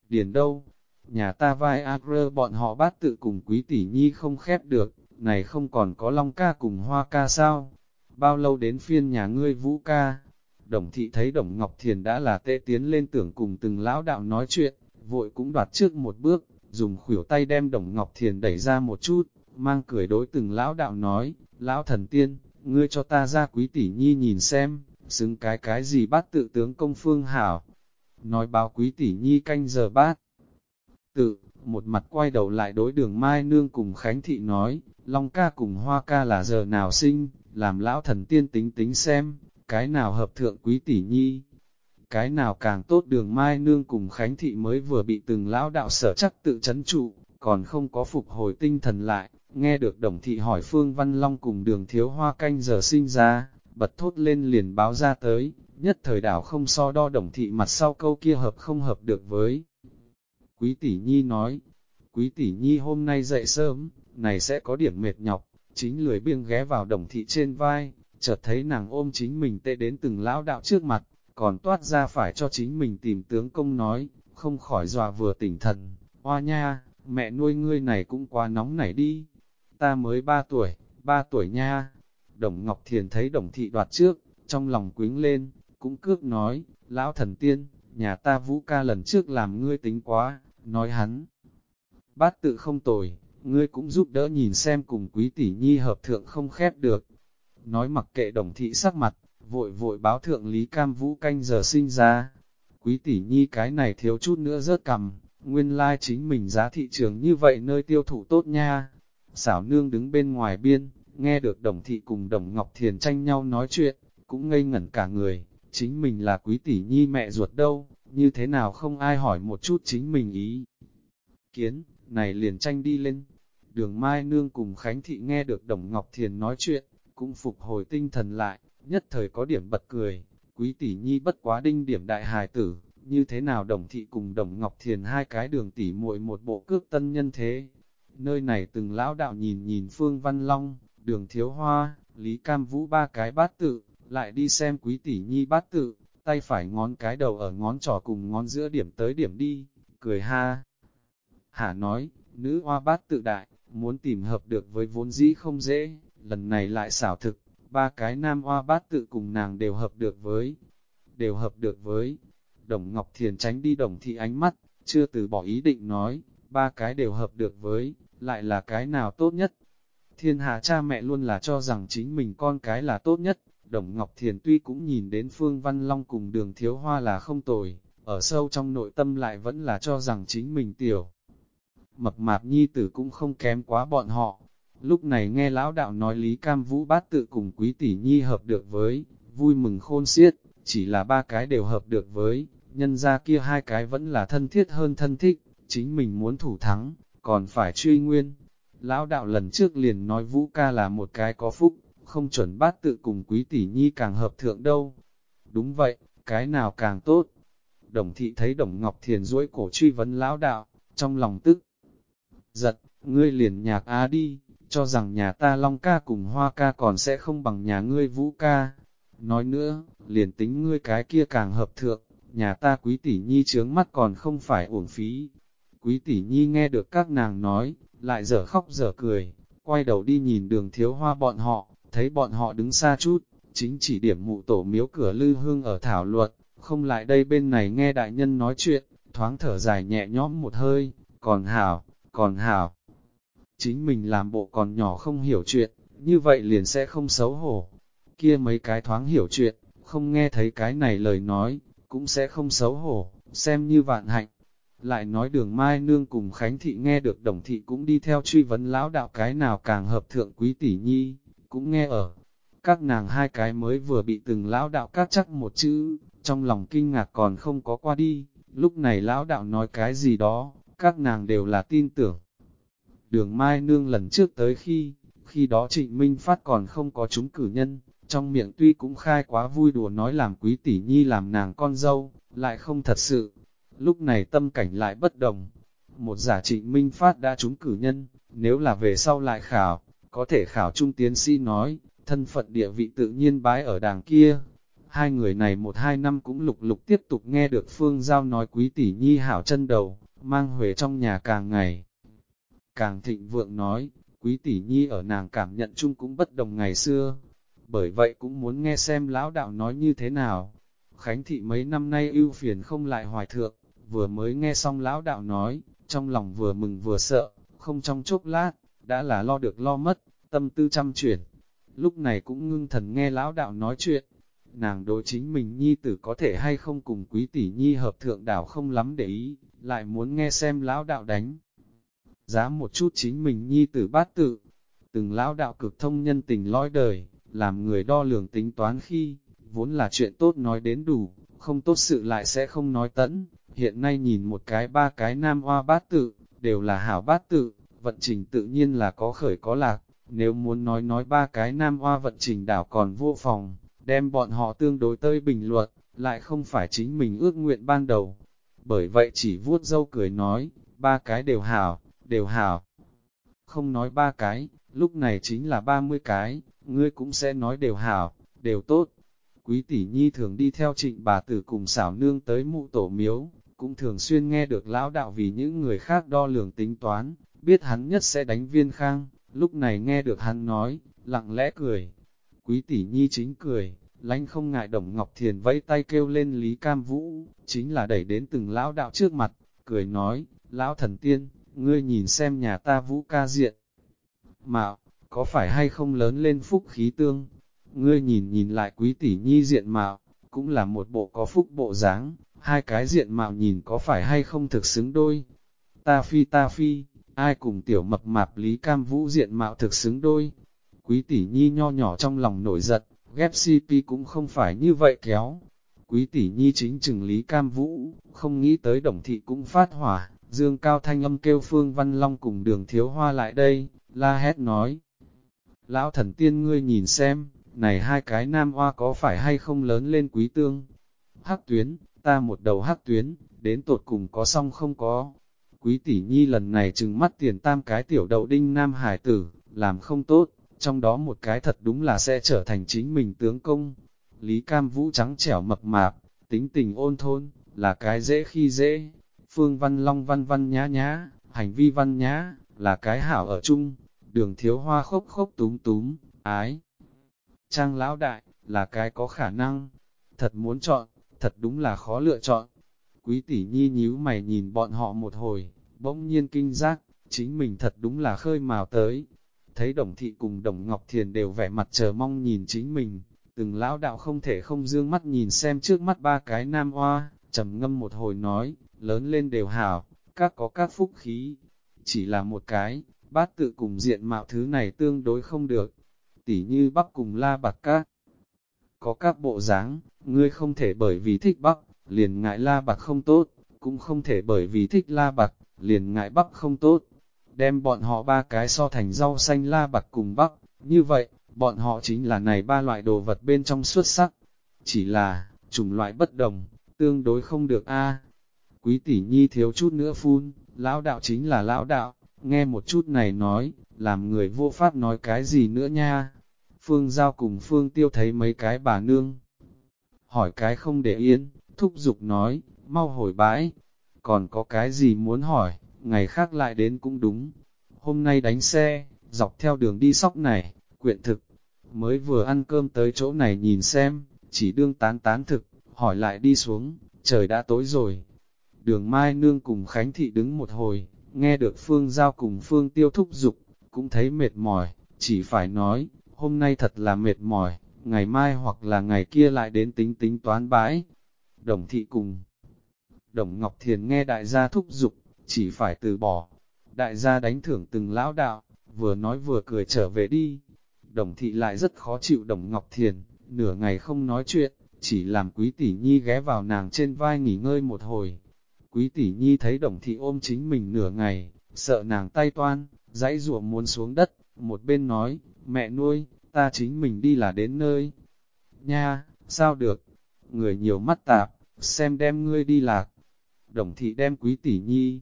Điền đâu? Nhà ta vai agro bọn họ bát tự cùng quý tỷ nhi không khép được, này không còn có long ca cùng hoa ca sao? Bao lâu đến phiên nhà ngươi vũ ca? Đồng thị thấy Đồng Ngọc Thiền đã là tệ tiến lên tưởng cùng từng lão đạo nói chuyện, vội cũng đoạt trước một bước, dùng khuỷu tay đem Đồng Ngọc Thiền đẩy ra một chút, mang cười đối từng lão đạo nói, lão thần tiên, ngươi cho ta ra quý tỷ nhi nhìn xem, xứng cái cái gì bát tự tướng công phương hảo. Nói báo quý tỷ nhi canh giờ bát. Tự, một mặt quay đầu lại đối đường Mai Nương cùng Khánh Thị nói, Long ca cùng Hoa ca là giờ nào sinh, làm lão thần tiên tính tính xem, cái nào hợp thượng quý tỷ nhi, cái nào càng tốt đường Mai Nương cùng Khánh Thị mới vừa bị từng lão đạo sở chắc tự chấn trụ, còn không có phục hồi tinh thần lại, nghe được đồng thị hỏi Phương Văn Long cùng đường thiếu hoa canh giờ sinh ra, bật thốt lên liền báo ra tới, nhất thời đảo không so đo đồng thị mặt sau câu kia hợp không hợp được với. Quý tỷ nhi nói, quý tỷ nhi hôm nay dậy sớm, này sẽ có điểm mệt nhọc, chính lười biêng ghé vào đồng thị trên vai, chợt thấy nàng ôm chính mình tệ đến từng lão đạo trước mặt, còn toát ra phải cho chính mình tìm tướng công nói, không khỏi dòa vừa tỉnh thần, hoa nha, mẹ nuôi ngươi này cũng quá nóng nảy đi, ta mới ba tuổi, ba tuổi nha. Đồng Ngọc Thiền thấy đồng thị đoạt trước, trong lòng quính lên, cũng cước nói, lão thần tiên, nhà ta vũ ca lần trước làm ngươi tính quá, nói hắn. Bát tự không tồi, ngươi cũng giúp đỡ nhìn xem cùng quý tỷ nhi hợp thượng không khép được. Nói mặc kệ đồng thị sắc mặt, vội vội báo thượng Lý Cam Vũ canh giờ sinh ra. Quý tỷ nhi cái này thiếu chút nữa rớt cầm, nguyên lai like chính mình giá thị trường như vậy nơi tiêu thụ tốt nha. Xảo nương đứng bên ngoài biên, nghe được đồng thị cùng đồng Ngọc Thiền tranh nhau nói chuyện, cũng ngây ngẩn cả người, chính mình là quý tỷ nhi mẹ ruột đâu, như thế nào không ai hỏi một chút chính mình ý. Kiến, này liền tranh đi lên. Đường Mai Nương cùng Khánh Thị nghe được Đồng Ngọc Thiền nói chuyện, cũng phục hồi tinh thần lại, nhất thời có điểm bật cười. Quý tỷ nhi bất quá đinh điểm đại hài tử, như thế nào Đồng Thị cùng Đồng Ngọc Thiền hai cái đường tỷ muội một bộ cước tân nhân thế. Nơi này từng lão đạo nhìn nhìn Phương Văn Long, đường Thiếu Hoa, Lý Cam Vũ ba cái bát tự, lại đi xem quý tỷ nhi bát tự, tay phải ngón cái đầu ở ngón trỏ cùng ngón giữa điểm tới điểm đi, cười ha. Hả nói, nữ hoa bát tự đại, muốn tìm hợp được với vốn dĩ không dễ, lần này lại xảo thực, ba cái nam hoa bát tự cùng nàng đều hợp được với, đều hợp được với. Đồng Ngọc Thiền tránh đi đồng thị ánh mắt, chưa từ bỏ ý định nói, ba cái đều hợp được với, lại là cái nào tốt nhất. Thiên hạ cha mẹ luôn là cho rằng chính mình con cái là tốt nhất, Đồng Ngọc Thiền tuy cũng nhìn đến Phương Văn Long cùng đường thiếu hoa là không tồi, ở sâu trong nội tâm lại vẫn là cho rằng chính mình tiểu. Mập mạp nhi tử cũng không kém quá bọn họ. Lúc này nghe lão đạo nói Lý Cam Vũ bát tự cùng quý tỷ nhi hợp được với, vui mừng khôn xiết, chỉ là ba cái đều hợp được với, nhân ra kia hai cái vẫn là thân thiết hơn thân thích, chính mình muốn thủ thắng, còn phải truy nguyên. Lão đạo lần trước liền nói Vũ ca là một cái có phúc, không chuẩn bát tự cùng quý tỷ nhi càng hợp thượng đâu. Đúng vậy, cái nào càng tốt. Đồng thị thấy đồng Ngọc Thiền duỗi cổ truy vấn lão đạo, trong lòng tức. Giật, ngươi liền nhạc á đi, cho rằng nhà ta Long ca cùng Hoa ca còn sẽ không bằng nhà ngươi Vũ ca. Nói nữa, liền tính ngươi cái kia càng hợp thượng, nhà ta quý tỷ nhi trướng mắt còn không phải uổng phí. Quý tỷ nhi nghe được các nàng nói, lại dở khóc dở cười, quay đầu đi nhìn đường thiếu hoa bọn họ, thấy bọn họ đứng xa chút, chính chỉ điểm mụ tổ miếu cửa lư hương ở thảo luận, không lại đây bên này nghe đại nhân nói chuyện, thoáng thở dài nhẹ nhõm một hơi, còn hảo, còn hảo. Chính mình làm bộ còn nhỏ không hiểu chuyện, như vậy liền sẽ không xấu hổ. Kia mấy cái thoáng hiểu chuyện, không nghe thấy cái này lời nói, cũng sẽ không xấu hổ, xem như vạn hạnh. Lại nói đường Mai Nương cùng Khánh Thị nghe được đồng thị cũng đi theo truy vấn lão đạo cái nào càng hợp thượng quý tỷ nhi, cũng nghe ở. Các nàng hai cái mới vừa bị từng lão đạo cắt chắc một chữ, trong lòng kinh ngạc còn không có qua đi, lúc này lão đạo nói cái gì đó, các nàng đều là tin tưởng. Đường Mai Nương lần trước tới khi, khi đó Trịnh Minh Phát còn không có chúng cử nhân, trong miệng tuy cũng khai quá vui đùa nói làm quý tỷ nhi làm nàng con dâu, lại không thật sự. Lúc này tâm cảnh lại bất đồng. Một giả trịnh Minh Phát đã trúng cử nhân, nếu là về sau lại khảo, có thể khảo trung tiến sĩ nói, thân phận địa vị tự nhiên bái ở đàng kia. Hai người này một hai năm cũng lục lục tiếp tục nghe được Phương Giao nói quý tỷ nhi hảo chân đầu, mang huề trong nhà càng ngày. Càng thịnh vượng nói, quý tỷ nhi ở nàng cảm nhận chung cũng bất đồng ngày xưa, bởi vậy cũng muốn nghe xem lão đạo nói như thế nào. Khánh thị mấy năm nay ưu phiền không lại hoài thượng, vừa mới nghe xong lão đạo nói, trong lòng vừa mừng vừa sợ, không trong chốc lát, đã là lo được lo mất, tâm tư chăm chuyển. Lúc này cũng ngưng thần nghe lão đạo nói chuyện, nàng đối chính mình nhi tử có thể hay không cùng quý tỷ nhi hợp thượng đảo không lắm để ý, lại muốn nghe xem lão đạo đánh dám một chút chính mình nhi tử bát tự, từng lão đạo cực thông nhân tình lõi đời, làm người đo lường tính toán khi, vốn là chuyện tốt nói đến đủ, không tốt sự lại sẽ không nói tẫn. Hiện nay nhìn một cái ba cái nam hoa bát tự, đều là hảo bát tự, vận trình tự nhiên là có khởi có lạc. Nếu muốn nói nói ba cái nam hoa vận trình đảo còn vô phòng, đem bọn họ tương đối tơi bình luận, lại không phải chính mình ước nguyện ban đầu. Bởi vậy chỉ vuốt dâu cười nói, ba cái đều hảo, đều hảo. Không nói ba cái, lúc này chính là ba mươi cái, ngươi cũng sẽ nói đều hảo, đều tốt. Quý tỷ nhi thường đi theo trịnh bà tử cùng xảo nương tới mụ tổ miếu, cũng thường xuyên nghe được lão đạo vì những người khác đo lường tính toán, biết hắn nhất sẽ đánh viên khang, lúc này nghe được hắn nói, lặng lẽ cười. Quý tỷ nhi chính cười, lánh không ngại Đồng Ngọc Thiền vẫy tay kêu lên Lý Cam Vũ, chính là đẩy đến từng lão đạo trước mặt, cười nói, lão thần tiên, ngươi nhìn xem nhà ta Vũ ca diện. Mạo, có phải hay không lớn lên phúc khí tương? Ngươi nhìn nhìn lại quý tỷ nhi diện mạo, cũng là một bộ có phúc bộ dáng, hai cái diện mạo nhìn có phải hay không thực xứng đôi. Ta phi ta phi, ai cùng tiểu mập mạp Lý Cam Vũ diện mạo thực xứng đôi. Quý tỷ nhi nho nhỏ trong lòng nổi giận, ghép CP cũng không phải như vậy kéo. Quý tỷ nhi chính chừng Lý Cam Vũ, không nghĩ tới đồng thị cũng phát hỏa, dương cao thanh âm kêu Phương Văn Long cùng đường thiếu hoa lại đây, la hét nói. Lão thần tiên ngươi nhìn xem, này hai cái nam hoa có phải hay không lớn lên quý tương? Hắc tuyến, ta một đầu hắc tuyến, đến tột cùng có xong không có. Quý tỷ nhi lần này trừng mắt tiền tam cái tiểu đậu đinh nam hải tử, làm không tốt, trong đó một cái thật đúng là sẽ trở thành chính mình tướng công. Lý Cam Vũ trắng trẻo mập mạp, tính tình ôn thôn, là cái dễ khi dễ. Phương Văn Long văn văn nhá nhá, hành vi văn nhá, là cái hảo ở chung. Đường thiếu hoa khốc khốc túm túm, ái. Trang lão đại, là cái có khả năng. Thật muốn chọn, thật đúng là khó lựa chọn. Quý tỷ nhi nhíu mày nhìn bọn họ một hồi, bỗng nhiên kinh giác, chính mình thật đúng là khơi mào tới. Thấy đồng thị cùng đồng Ngọc Thiền đều vẻ mặt chờ mong nhìn chính mình, từng lão đạo không thể không dương mắt nhìn xem trước mắt ba cái nam hoa, trầm ngâm một hồi nói, lớn lên đều hảo, các có các phúc khí, chỉ là một cái, bát tự cùng diện mạo thứ này tương đối không được, tỉ như bắc cùng la bạc các. Có các bộ dáng, ngươi không thể bởi vì thích bắc, liền ngại la bạc không tốt, cũng không thể bởi vì thích la bạc, liền ngại bắc không tốt. Đem bọn họ ba cái so thành rau xanh la bạc cùng bắc, như vậy, bọn họ chính là này ba loại đồ vật bên trong xuất sắc. Chỉ là, chủng loại bất đồng, tương đối không được a Quý tỷ nhi thiếu chút nữa phun, lão đạo chính là lão đạo, nghe một chút này nói, làm người vô pháp nói cái gì nữa nha. Phương Giao cùng Phương Tiêu thấy mấy cái bà nương. Hỏi cái không để yên, thúc giục nói, mau hồi bãi. Còn có cái gì muốn hỏi, ngày khác lại đến cũng đúng. Hôm nay đánh xe, dọc theo đường đi sóc này, quyện thực. Mới vừa ăn cơm tới chỗ này nhìn xem, chỉ đương tán tán thực, hỏi lại đi xuống, trời đã tối rồi. Đường Mai Nương cùng Khánh Thị đứng một hồi, nghe được Phương Giao cùng Phương Tiêu thúc giục, cũng thấy mệt mỏi, chỉ phải nói, hôm nay thật là mệt mỏi, ngày mai hoặc là ngày kia lại đến tính tính toán bãi. Đồng thị cùng. Đồng Ngọc Thiền nghe đại gia thúc giục, chỉ phải từ bỏ. Đại gia đánh thưởng từng lão đạo, vừa nói vừa cười trở về đi. Đồng thị lại rất khó chịu Đồng Ngọc Thiền, nửa ngày không nói chuyện, chỉ làm quý tỷ nhi ghé vào nàng trên vai nghỉ ngơi một hồi. Quý tỷ nhi thấy đồng thị ôm chính mình nửa ngày, sợ nàng tay toan, dãy ruộng muốn xuống đất, một bên nói, mẹ nuôi, ta chính mình đi là đến nơi. Nha, sao được? Người nhiều mắt tạp, xem đem ngươi đi lạc. Đồng thị đem quý tỷ nhi.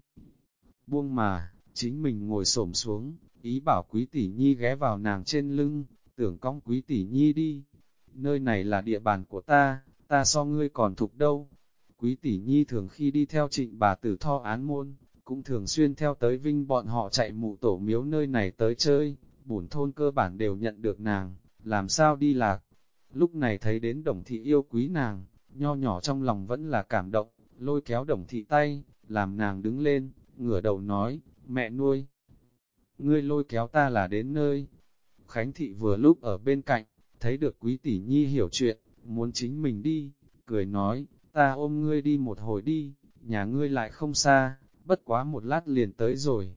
Buông mà, chính mình ngồi xổm xuống, ý bảo quý tỷ nhi ghé vào nàng trên lưng, tưởng cong quý tỷ nhi đi. Nơi này là địa bàn của ta, ta so ngươi còn thục đâu. Quý tỷ nhi thường khi đi theo trịnh bà tử tho án môn, cũng thường xuyên theo tới vinh bọn họ chạy mụ tổ miếu nơi này tới chơi, bổn thôn cơ bản đều nhận được nàng, làm sao đi lạc. Lúc này thấy đến đồng thị yêu quý nàng, nho nhỏ trong lòng vẫn là cảm động, lôi kéo đồng thị tay, làm nàng đứng lên, ngửa đầu nói, mẹ nuôi. Ngươi lôi kéo ta là đến nơi. Khánh thị vừa lúc ở bên cạnh, thấy được quý tỷ nhi hiểu chuyện, muốn chính mình đi, cười nói, ta ôm ngươi đi một hồi đi, nhà ngươi lại không xa, bất quá một lát liền tới rồi.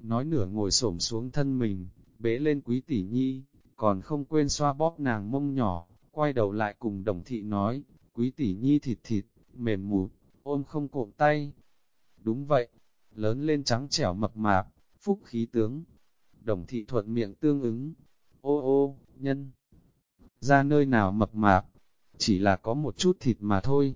Nói nửa ngồi xổm xuống thân mình, bế lên quý tỷ nhi, còn không quên xoa bóp nàng mông nhỏ, quay đầu lại cùng đồng thị nói, quý tỷ nhi thịt thịt, mềm mụt, ôm không cộm tay. Đúng vậy, lớn lên trắng trẻo mập mạp, phúc khí tướng. Đồng thị thuận miệng tương ứng, ô ô, nhân. Ra nơi nào mập mạp, chỉ là có một chút thịt mà thôi.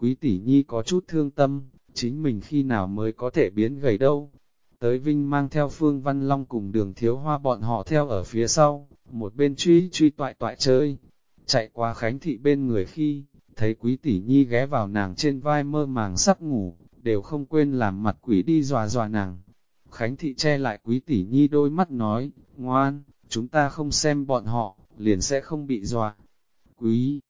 Quý tỷ nhi có chút thương tâm, chính mình khi nào mới có thể biến gầy đâu. Tới Vinh mang theo Phương Văn Long cùng đường thiếu hoa bọn họ theo ở phía sau, một bên truy truy toại toại chơi. Chạy qua Khánh Thị bên người khi, thấy quý tỷ nhi ghé vào nàng trên vai mơ màng sắp ngủ, đều không quên làm mặt quỷ đi dòa dòa nàng. Khánh Thị che lại quý tỷ nhi đôi mắt nói, ngoan, chúng ta không xem bọn họ, liền sẽ không bị dọa. Quý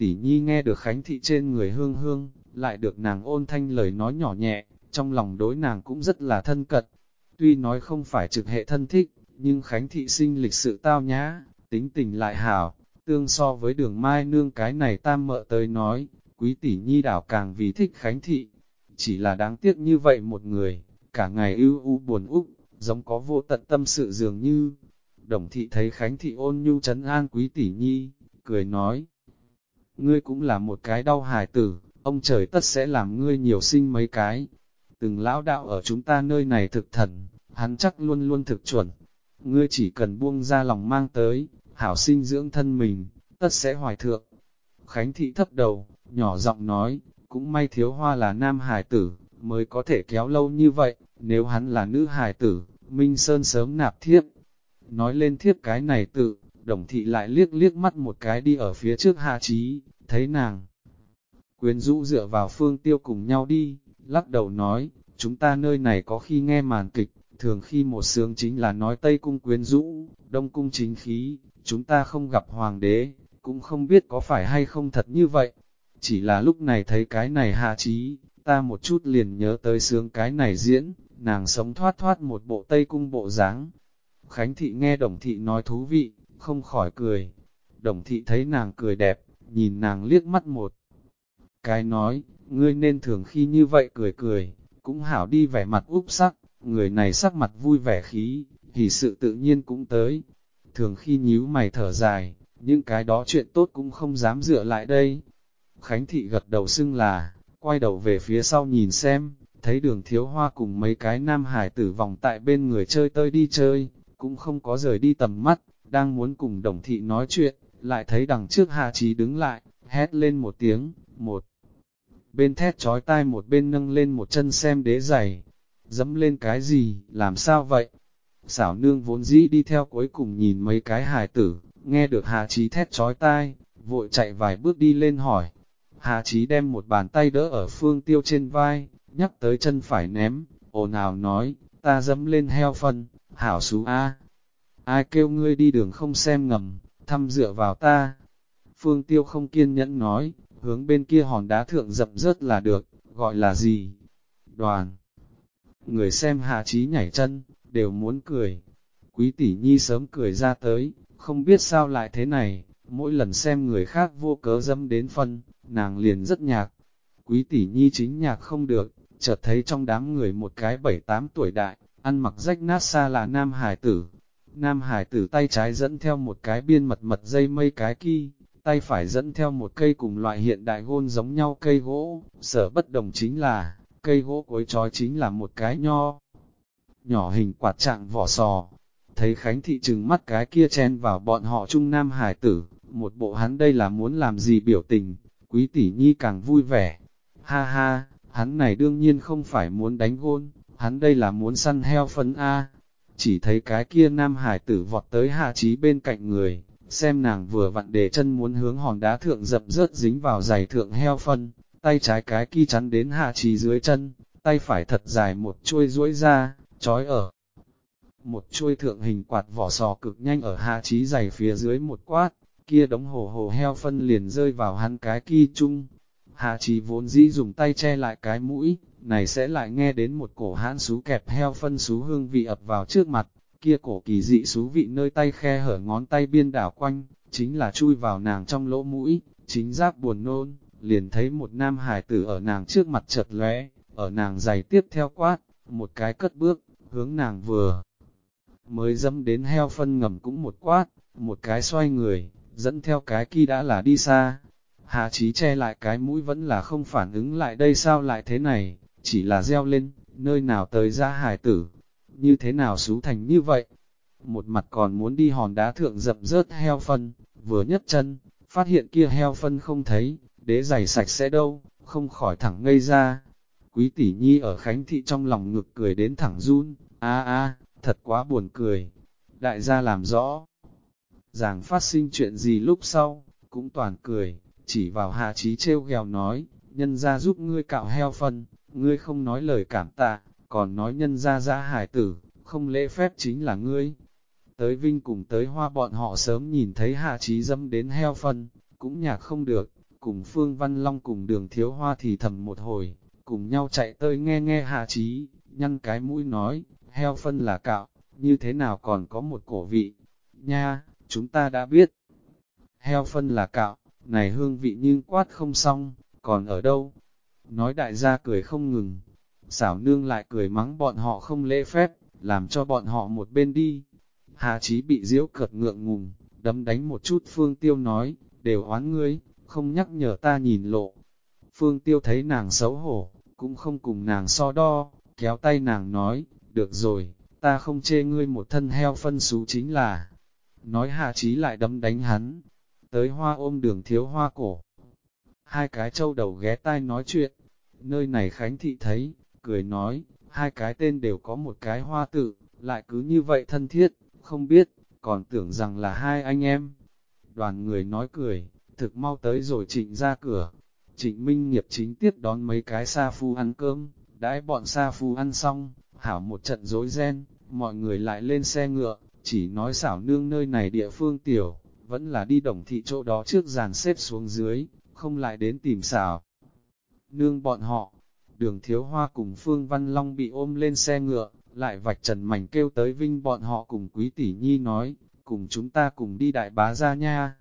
tỷ nhi nghe được Khánh Thị trên người hương hương, lại được nàng ôn thanh lời nói nhỏ nhẹ, trong lòng đối nàng cũng rất là thân cận. Tuy nói không phải trực hệ thân thích, nhưng Khánh Thị sinh lịch sự tao nhã, tính tình lại hảo, tương so với đường mai nương cái này tam mợ tới nói, quý tỷ nhi đảo càng vì thích Khánh Thị. Chỉ là đáng tiếc như vậy một người, cả ngày ưu u buồn úc, giống có vô tận tâm sự dường như. Đồng thị thấy Khánh Thị ôn nhu trấn an quý tỷ nhi, cười nói, ngươi cũng là một cái đau hài tử, ông trời tất sẽ làm ngươi nhiều sinh mấy cái. Từng lão đạo ở chúng ta nơi này thực thần, hắn chắc luôn luôn thực chuẩn. Ngươi chỉ cần buông ra lòng mang tới, hảo sinh dưỡng thân mình, tất sẽ hoài thượng. Khánh thị thấp đầu, nhỏ giọng nói, cũng may thiếu hoa là nam hài tử, mới có thể kéo lâu như vậy, nếu hắn là nữ hài tử, Minh Sơn sớm nạp thiếp. Nói lên thiếp cái này tự, đồng thị lại liếc liếc mắt một cái đi ở phía trước hạ trí, thấy nàng. Quyến rũ dựa vào phương tiêu cùng nhau đi, lắc đầu nói, chúng ta nơi này có khi nghe màn kịch, thường khi một sướng chính là nói Tây Cung quyến rũ, Đông Cung chính khí, chúng ta không gặp hoàng đế, cũng không biết có phải hay không thật như vậy. Chỉ là lúc này thấy cái này hạ trí, ta một chút liền nhớ tới sướng cái này diễn, nàng sống thoát thoát một bộ Tây Cung bộ dáng. Khánh thị nghe đồng thị nói thú vị, không khỏi cười. Đồng thị thấy nàng cười đẹp, nhìn nàng liếc mắt một. Cái nói, ngươi nên thường khi như vậy cười cười, cũng hảo đi vẻ mặt úp sắc, người này sắc mặt vui vẻ khí, thì sự tự nhiên cũng tới. Thường khi nhíu mày thở dài, những cái đó chuyện tốt cũng không dám dựa lại đây. Khánh thị gật đầu xưng là, quay đầu về phía sau nhìn xem, thấy đường thiếu hoa cùng mấy cái nam hải tử vòng tại bên người chơi tơi đi chơi, cũng không có rời đi tầm mắt, đang muốn cùng đồng thị nói chuyện, lại thấy đằng trước Hà Trí đứng lại, hét lên một tiếng, một bên thét trói tai một bên nâng lên một chân xem đế giày, dẫm lên cái gì, làm sao vậy? Xảo nương vốn dĩ đi theo cuối cùng nhìn mấy cái hài tử, nghe được Hà Trí thét trói tai, vội chạy vài bước đi lên hỏi. Hà Trí đem một bàn tay đỡ ở phương tiêu trên vai, nhắc tới chân phải ném, ồn ào nói, ta dẫm lên heo phân, hảo xú A. Ai kêu ngươi đi đường không xem ngầm, thăm dựa vào ta. Phương Tiêu không kiên nhẫn nói, hướng bên kia hòn đá thượng dập rớt là được, gọi là gì? Đoàn. Người xem hạ trí nhảy chân, đều muốn cười. Quý tỷ nhi sớm cười ra tới, không biết sao lại thế này, mỗi lần xem người khác vô cớ dâm đến phân, nàng liền rất nhạc. Quý tỷ nhi chính nhạc không được, chợt thấy trong đám người một cái bảy tám tuổi đại, ăn mặc rách nát xa là nam hải tử, Nam hải tử tay trái dẫn theo một cái biên mật mật dây mây cái kỳ, tay phải dẫn theo một cây cùng loại hiện đại gôn giống nhau cây gỗ, sở bất đồng chính là, cây gỗ cuối trói chính là một cái nho. Nhỏ hình quạt trạng vỏ sò, thấy Khánh Thị trừng mắt cái kia chen vào bọn họ trung Nam hải tử, một bộ hắn đây là muốn làm gì biểu tình, quý tỷ nhi càng vui vẻ. Ha ha, hắn này đương nhiên không phải muốn đánh gôn, hắn đây là muốn săn heo phấn A, chỉ thấy cái kia nam hải tử vọt tới hạ trí bên cạnh người, xem nàng vừa vặn để chân muốn hướng hòn đá thượng dập rớt dính vào giày thượng heo phân, tay trái cái kia chắn đến hạ trí dưới chân, tay phải thật dài một chuôi duỗi ra, trói ở. Một chuôi thượng hình quạt vỏ sò cực nhanh ở hạ trí giày phía dưới một quát, kia đống hồ hồ heo phân liền rơi vào hắn cái kia chung. Hạ trí vốn dĩ dùng tay che lại cái mũi, này sẽ lại nghe đến một cổ hãn xú kẹp heo phân xú hương vị ập vào trước mặt, kia cổ kỳ dị xú vị nơi tay khe hở ngón tay biên đảo quanh, chính là chui vào nàng trong lỗ mũi, chính giác buồn nôn, liền thấy một nam hải tử ở nàng trước mặt chợt lóe, ở nàng giày tiếp theo quát, một cái cất bước, hướng nàng vừa. Mới dâm đến heo phân ngầm cũng một quát, một cái xoay người, dẫn theo cái kia đã là đi xa. Hạ trí che lại cái mũi vẫn là không phản ứng lại đây sao lại thế này, chỉ là gieo lên, nơi nào tới ra hài tử, như thế nào xú thành như vậy. Một mặt còn muốn đi hòn đá thượng dập rớt heo phân, vừa nhất chân, phát hiện kia heo phân không thấy, đế giày sạch sẽ đâu, không khỏi thẳng ngây ra. Quý tỷ nhi ở Khánh Thị trong lòng ngực cười đến thẳng run, a a, thật quá buồn cười. Đại gia làm rõ, ràng phát sinh chuyện gì lúc sau, cũng toàn cười, chỉ vào hạ trí treo gheo nói, nhân ra giúp ngươi cạo heo phân, ngươi không nói lời cảm tạ, còn nói nhân ra ra hải tử, không lễ phép chính là ngươi. Tới Vinh cùng tới Hoa bọn họ sớm nhìn thấy hạ trí dâm đến heo phân, cũng nhạc không được, cùng Phương Văn Long cùng đường thiếu hoa thì thầm một hồi, cùng nhau chạy tới nghe nghe hạ trí, nhăn cái mũi nói, heo phân là cạo, như thế nào còn có một cổ vị, nha, chúng ta đã biết. Heo phân là cạo, này hương vị nhưng quát không xong, còn ở đâu? Nói đại gia cười không ngừng, xảo nương lại cười mắng bọn họ không lễ phép, làm cho bọn họ một bên đi. Hà trí bị diễu cợt ngượng ngùng, đấm đánh một chút phương tiêu nói, đều oán ngươi, không nhắc nhở ta nhìn lộ. Phương tiêu thấy nàng xấu hổ, cũng không cùng nàng so đo, kéo tay nàng nói, được rồi, ta không chê ngươi một thân heo phân xú chính là. Nói hạ trí lại đấm đánh hắn, tới hoa ôm đường thiếu hoa cổ. Hai cái trâu đầu ghé tai nói chuyện, nơi này Khánh Thị thấy, cười nói, hai cái tên đều có một cái hoa tự, lại cứ như vậy thân thiết, không biết, còn tưởng rằng là hai anh em. Đoàn người nói cười, thực mau tới rồi trịnh ra cửa. Trịnh Minh nghiệp chính tiếp đón mấy cái sa phu ăn cơm, đãi bọn sa phu ăn xong, hảo một trận rối ren, mọi người lại lên xe ngựa, chỉ nói xảo nương nơi này địa phương tiểu, vẫn là đi đồng thị chỗ đó trước dàn xếp xuống dưới, không lại đến tìm xảo. Nương bọn họ, đường thiếu hoa cùng Phương Văn Long bị ôm lên xe ngựa, lại vạch trần mảnh kêu tới vinh bọn họ cùng quý tỷ nhi nói, cùng chúng ta cùng đi đại bá ra nha.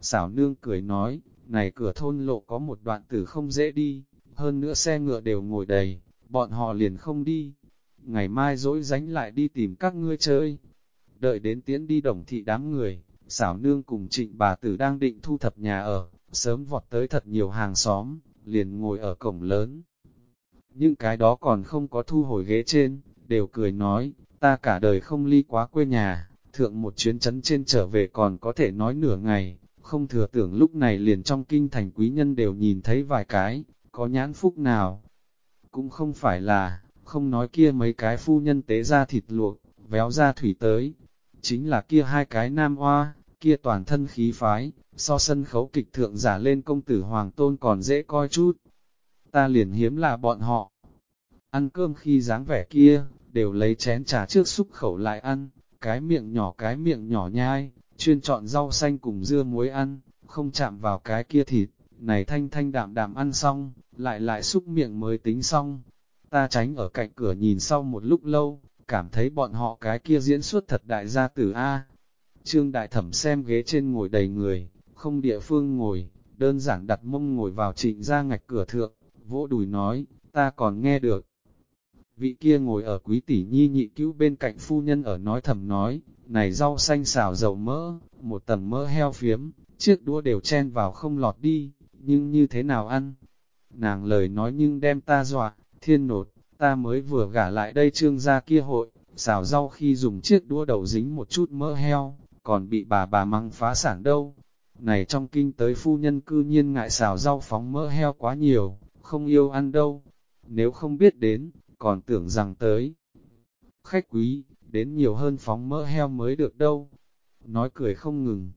Xảo nương cười nói, này cửa thôn lộ có một đoạn tử không dễ đi, hơn nữa xe ngựa đều ngồi đầy, bọn họ liền không đi. Ngày mai dỗi dánh lại đi tìm các ngươi chơi. Đợi đến tiễn đi đồng thị đám người, xảo nương cùng trịnh bà tử đang định thu thập nhà ở, sớm vọt tới thật nhiều hàng xóm, liền ngồi ở cổng lớn. Những cái đó còn không có thu hồi ghế trên, đều cười nói, ta cả đời không ly quá quê nhà, thượng một chuyến chấn trên trở về còn có thể nói nửa ngày, không thừa tưởng lúc này liền trong kinh thành quý nhân đều nhìn thấy vài cái, có nhãn phúc nào. Cũng không phải là, không nói kia mấy cái phu nhân tế ra thịt luộc, véo ra thủy tới, chính là kia hai cái nam hoa, kia toàn thân khí phái, so sân khấu kịch thượng giả lên công tử hoàng tôn còn dễ coi chút. Ta liền hiếm là bọn họ. Ăn cơm khi dáng vẻ kia, đều lấy chén trà trước xúc khẩu lại ăn, cái miệng nhỏ cái miệng nhỏ nhai, chuyên chọn rau xanh cùng dưa muối ăn, không chạm vào cái kia thịt, này thanh thanh đạm đạm ăn xong, lại lại xúc miệng mới tính xong. Ta tránh ở cạnh cửa nhìn sau một lúc lâu, cảm thấy bọn họ cái kia diễn xuất thật đại gia tử A. Trương đại thẩm xem ghế trên ngồi đầy người, không địa phương ngồi, đơn giản đặt mông ngồi vào trịnh ra ngạch cửa thượng, vỗ đùi nói, ta còn nghe được. Vị kia ngồi ở quý tỷ nhi nhị cứu bên cạnh phu nhân ở nói thầm nói, này rau xanh xào dầu mỡ, một tầng mỡ heo phiếm, chiếc đũa đều chen vào không lọt đi, nhưng như thế nào ăn? Nàng lời nói nhưng đem ta dọa, thiên nột, ta mới vừa gả lại đây trương gia kia hội, xào rau khi dùng chiếc đũa đầu dính một chút mỡ heo, còn bị bà bà măng phá sản đâu. Này trong kinh tới phu nhân cư nhiên ngại xào rau phóng mỡ heo quá nhiều, không yêu ăn đâu. Nếu không biết đến, còn tưởng rằng tới. Khách quý, đến nhiều hơn phóng mỡ heo mới được đâu. Nói cười không ngừng.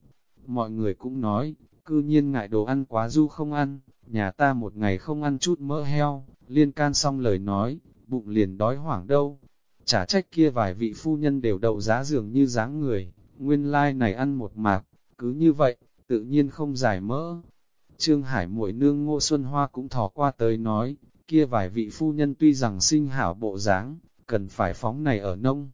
Mọi người cũng nói, cư nhiên ngại đồ ăn quá du không ăn, nhà ta một ngày không ăn chút mỡ heo, liên can xong lời nói, bụng liền đói hoảng đâu. Chả trách kia vài vị phu nhân đều đậu giá dường như dáng người, nguyên lai like này ăn một mạc, cứ như vậy, tự nhiên không giải mỡ. Trương Hải muội nương Ngô Xuân Hoa cũng thò qua tới nói, kia vài vị phu nhân tuy rằng sinh hảo bộ dáng, cần phải phóng này ở nông.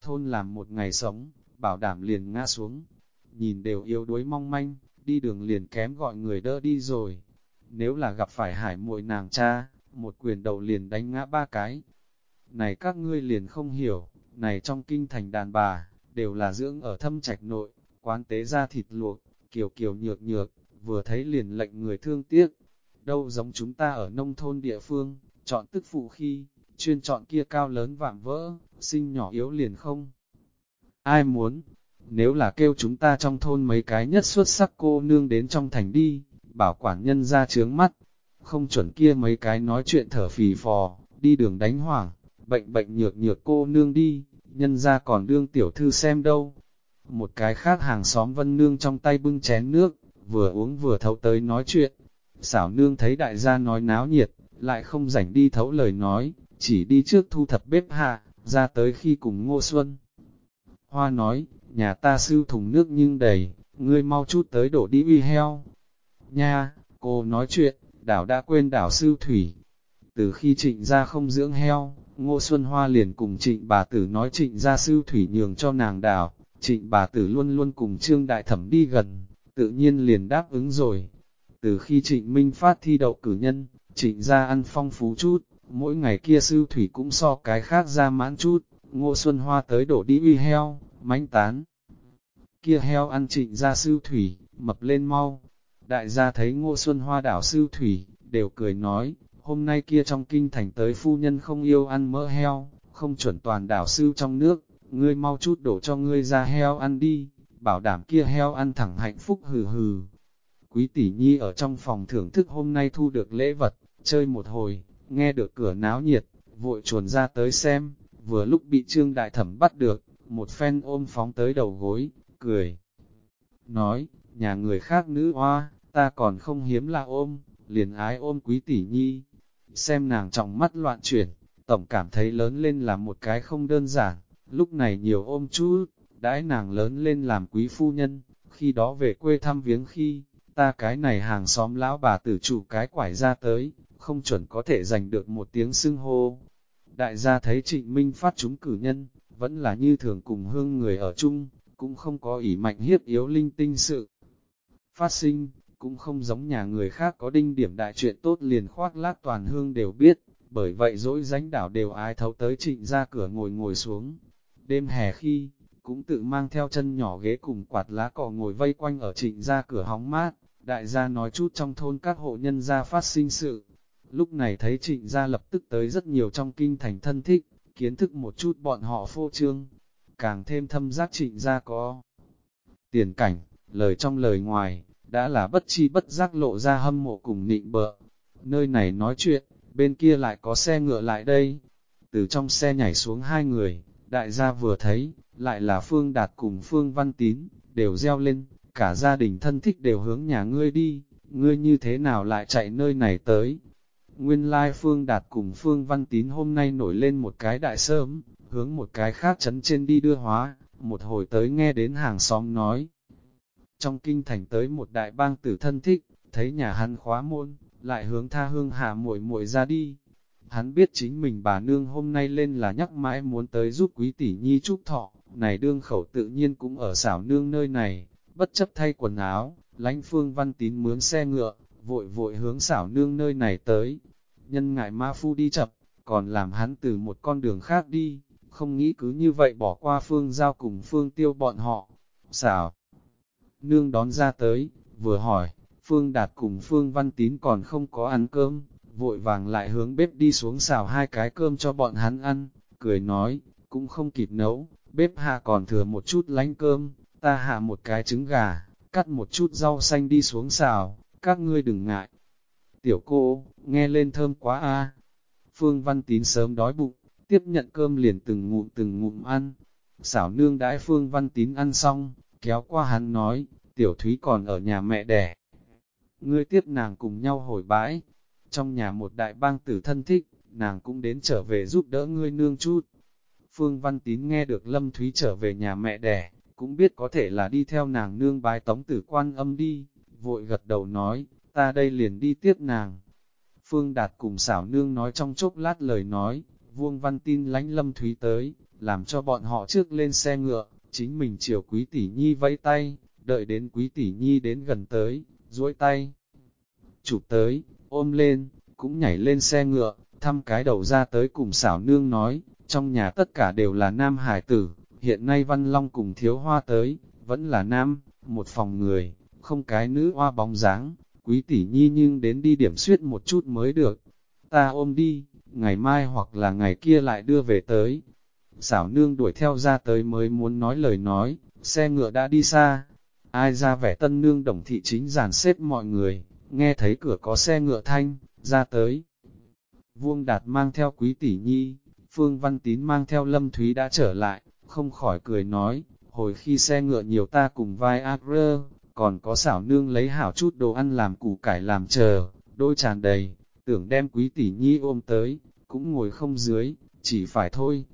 Thôn làm một ngày sống, bảo đảm liền ngã xuống, nhìn đều yếu đuối mong manh, đi đường liền kém gọi người đỡ đi rồi. Nếu là gặp phải hải muội nàng cha, một quyền đầu liền đánh ngã ba cái. Này các ngươi liền không hiểu, này trong kinh thành đàn bà, đều là dưỡng ở thâm trạch nội, quán tế ra thịt luộc, kiều kiều nhược nhược, vừa thấy liền lệnh người thương tiếc. Đâu giống chúng ta ở nông thôn địa phương, chọn tức phụ khi, chuyên chọn kia cao lớn vạm vỡ, sinh nhỏ yếu liền không. Ai muốn, nếu là kêu chúng ta trong thôn mấy cái nhất xuất sắc cô nương đến trong thành đi, bảo quản nhân ra trướng mắt, không chuẩn kia mấy cái nói chuyện thở phì phò, đi đường đánh hoảng, bệnh bệnh nhược nhược cô nương đi, nhân ra còn đương tiểu thư xem đâu. Một cái khác hàng xóm vân nương trong tay bưng chén nước, vừa uống vừa thấu tới nói chuyện. Xảo nương thấy đại gia nói náo nhiệt, lại không rảnh đi thấu lời nói, chỉ đi trước thu thập bếp hạ, ra tới khi cùng ngô xuân. Hoa nói, nhà ta sư thùng nước nhưng đầy, ngươi mau chút tới đổ đi uy heo. Nha, cô nói chuyện, đảo đã quên đảo sư thủy. Từ khi trịnh gia không dưỡng heo, Ngô Xuân Hoa liền cùng trịnh bà tử nói trịnh gia sư thủy nhường cho nàng đảo, trịnh bà tử luôn luôn cùng trương đại thẩm đi gần, tự nhiên liền đáp ứng rồi. Từ khi trịnh Minh phát thi đậu cử nhân, trịnh gia ăn phong phú chút, mỗi ngày kia sư thủy cũng so cái khác ra mãn chút, Ngô Xuân Hoa tới đổ đi uy heo, mánh tán. Kia heo ăn trịnh gia sư thủy, mập lên mau. Đại gia thấy Ngô Xuân Hoa đảo sư thủy, đều cười nói, hôm nay kia trong kinh thành tới phu nhân không yêu ăn mỡ heo, không chuẩn toàn đảo sư trong nước, ngươi mau chút đổ cho ngươi ra heo ăn đi, bảo đảm kia heo ăn thẳng hạnh phúc hừ hừ. Quý tỷ nhi ở trong phòng thưởng thức hôm nay thu được lễ vật, chơi một hồi, nghe được cửa náo nhiệt, vội chuồn ra tới xem, vừa lúc bị trương đại thẩm bắt được, một phen ôm phóng tới đầu gối, cười. Nói, nhà người khác nữ hoa, ta còn không hiếm là ôm, liền ái ôm quý tỷ nhi. Xem nàng trọng mắt loạn chuyển, tổng cảm thấy lớn lên là một cái không đơn giản, lúc này nhiều ôm chú, đãi nàng lớn lên làm quý phu nhân, khi đó về quê thăm viếng khi, ta cái này hàng xóm lão bà tử chủ cái quải ra tới, không chuẩn có thể giành được một tiếng xưng hô. Đại gia thấy trịnh minh phát chúng cử nhân, vẫn là như thường cùng hương người ở chung, cũng không có ỷ mạnh hiếp yếu linh tinh sự. Phát sinh, cũng không giống nhà người khác có đinh điểm đại chuyện tốt liền khoác lác toàn hương đều biết, bởi vậy dỗi dánh đảo đều ai thấu tới trịnh ra cửa ngồi ngồi xuống. Đêm hè khi, cũng tự mang theo chân nhỏ ghế cùng quạt lá cỏ ngồi vây quanh ở trịnh ra cửa hóng mát, đại gia nói chút trong thôn các hộ nhân gia phát sinh sự. Lúc này thấy trịnh gia lập tức tới rất nhiều trong kinh thành thân thích, kiến thức một chút bọn họ phô trương, càng thêm thâm giác trịnh gia có. Tiền cảnh, lời trong lời ngoài, đã là bất chi bất giác lộ ra hâm mộ cùng nịnh bợ. Nơi này nói chuyện, bên kia lại có xe ngựa lại đây. Từ trong xe nhảy xuống hai người, đại gia vừa thấy, lại là Phương Đạt cùng Phương Văn Tín, đều reo lên, cả gia đình thân thích đều hướng nhà ngươi đi, ngươi như thế nào lại chạy nơi này tới. Nguyên lai Phương Đạt cùng Phương Văn Tín hôm nay nổi lên một cái đại sớm, hướng một cái khác chấn trên đi đưa hóa, một hồi tới nghe đến hàng xóm nói. Trong kinh thành tới một đại bang tử thân thích, thấy nhà hắn khóa môn, lại hướng tha hương hạ muội muội ra đi. Hắn biết chính mình bà nương hôm nay lên là nhắc mãi muốn tới giúp quý tỷ nhi chúc thọ, này đương khẩu tự nhiên cũng ở xảo nương nơi này, bất chấp thay quần áo, lánh phương văn tín mướn xe ngựa, vội vội hướng xảo nương nơi này tới. Nhân ngại ma phu đi chậm, còn làm hắn từ một con đường khác đi, không nghĩ cứ như vậy bỏ qua phương giao cùng phương tiêu bọn họ. Xảo, nương đón ra tới, vừa hỏi, phương đạt cùng phương văn tín còn không có ăn cơm, vội vàng lại hướng bếp đi xuống xào hai cái cơm cho bọn hắn ăn, cười nói, cũng không kịp nấu, bếp hạ còn thừa một chút lánh cơm, ta hạ một cái trứng gà, cắt một chút rau xanh đi xuống xào, các ngươi đừng ngại. Tiểu cô, nghe lên thơm quá a. Phương Văn Tín sớm đói bụng, tiếp nhận cơm liền từng ngụm từng ngụm ăn. Xảo nương đãi Phương Văn Tín ăn xong, kéo qua hắn nói, tiểu thúy còn ở nhà mẹ đẻ. Ngươi tiếp nàng cùng nhau hồi bãi, trong nhà một đại bang tử thân thích, nàng cũng đến trở về giúp đỡ ngươi nương chút. Phương Văn Tín nghe được Lâm Thúy trở về nhà mẹ đẻ, cũng biết có thể là đi theo nàng nương bái tống tử quan âm đi, vội gật đầu nói, ta đây liền đi tiếp nàng. Phương Đạt cùng xảo nương nói trong chốc lát lời nói, vuông văn tin lánh lâm thúy tới, làm cho bọn họ trước lên xe ngựa, chính mình chiều quý tỷ nhi vẫy tay, đợi đến quý tỷ nhi đến gần tới, duỗi tay, chụp tới, ôm lên, cũng nhảy lên xe ngựa, thăm cái đầu ra tới cùng xảo nương nói, trong nhà tất cả đều là nam hải tử, hiện nay Văn Long cùng thiếu hoa tới, vẫn là nam, một phòng người, không cái nữ hoa bóng dáng, quý tỷ nhi nhưng đến đi điểm suyết một chút mới được. Ta ôm đi, ngày mai hoặc là ngày kia lại đưa về tới. Xảo nương đuổi theo ra tới mới muốn nói lời nói, xe ngựa đã đi xa. Ai ra vẻ tân nương đồng thị chính giàn xếp mọi người, nghe thấy cửa có xe ngựa thanh, ra tới. Vuông đạt mang theo quý tỷ nhi, Phương Văn Tín mang theo Lâm Thúy đã trở lại, không khỏi cười nói, hồi khi xe ngựa nhiều ta cùng vai ác rơ, còn có xảo nương lấy hảo chút đồ ăn làm củ cải làm chờ, đôi tràn đầy, tưởng đem quý tỷ nhi ôm tới, cũng ngồi không dưới, chỉ phải thôi.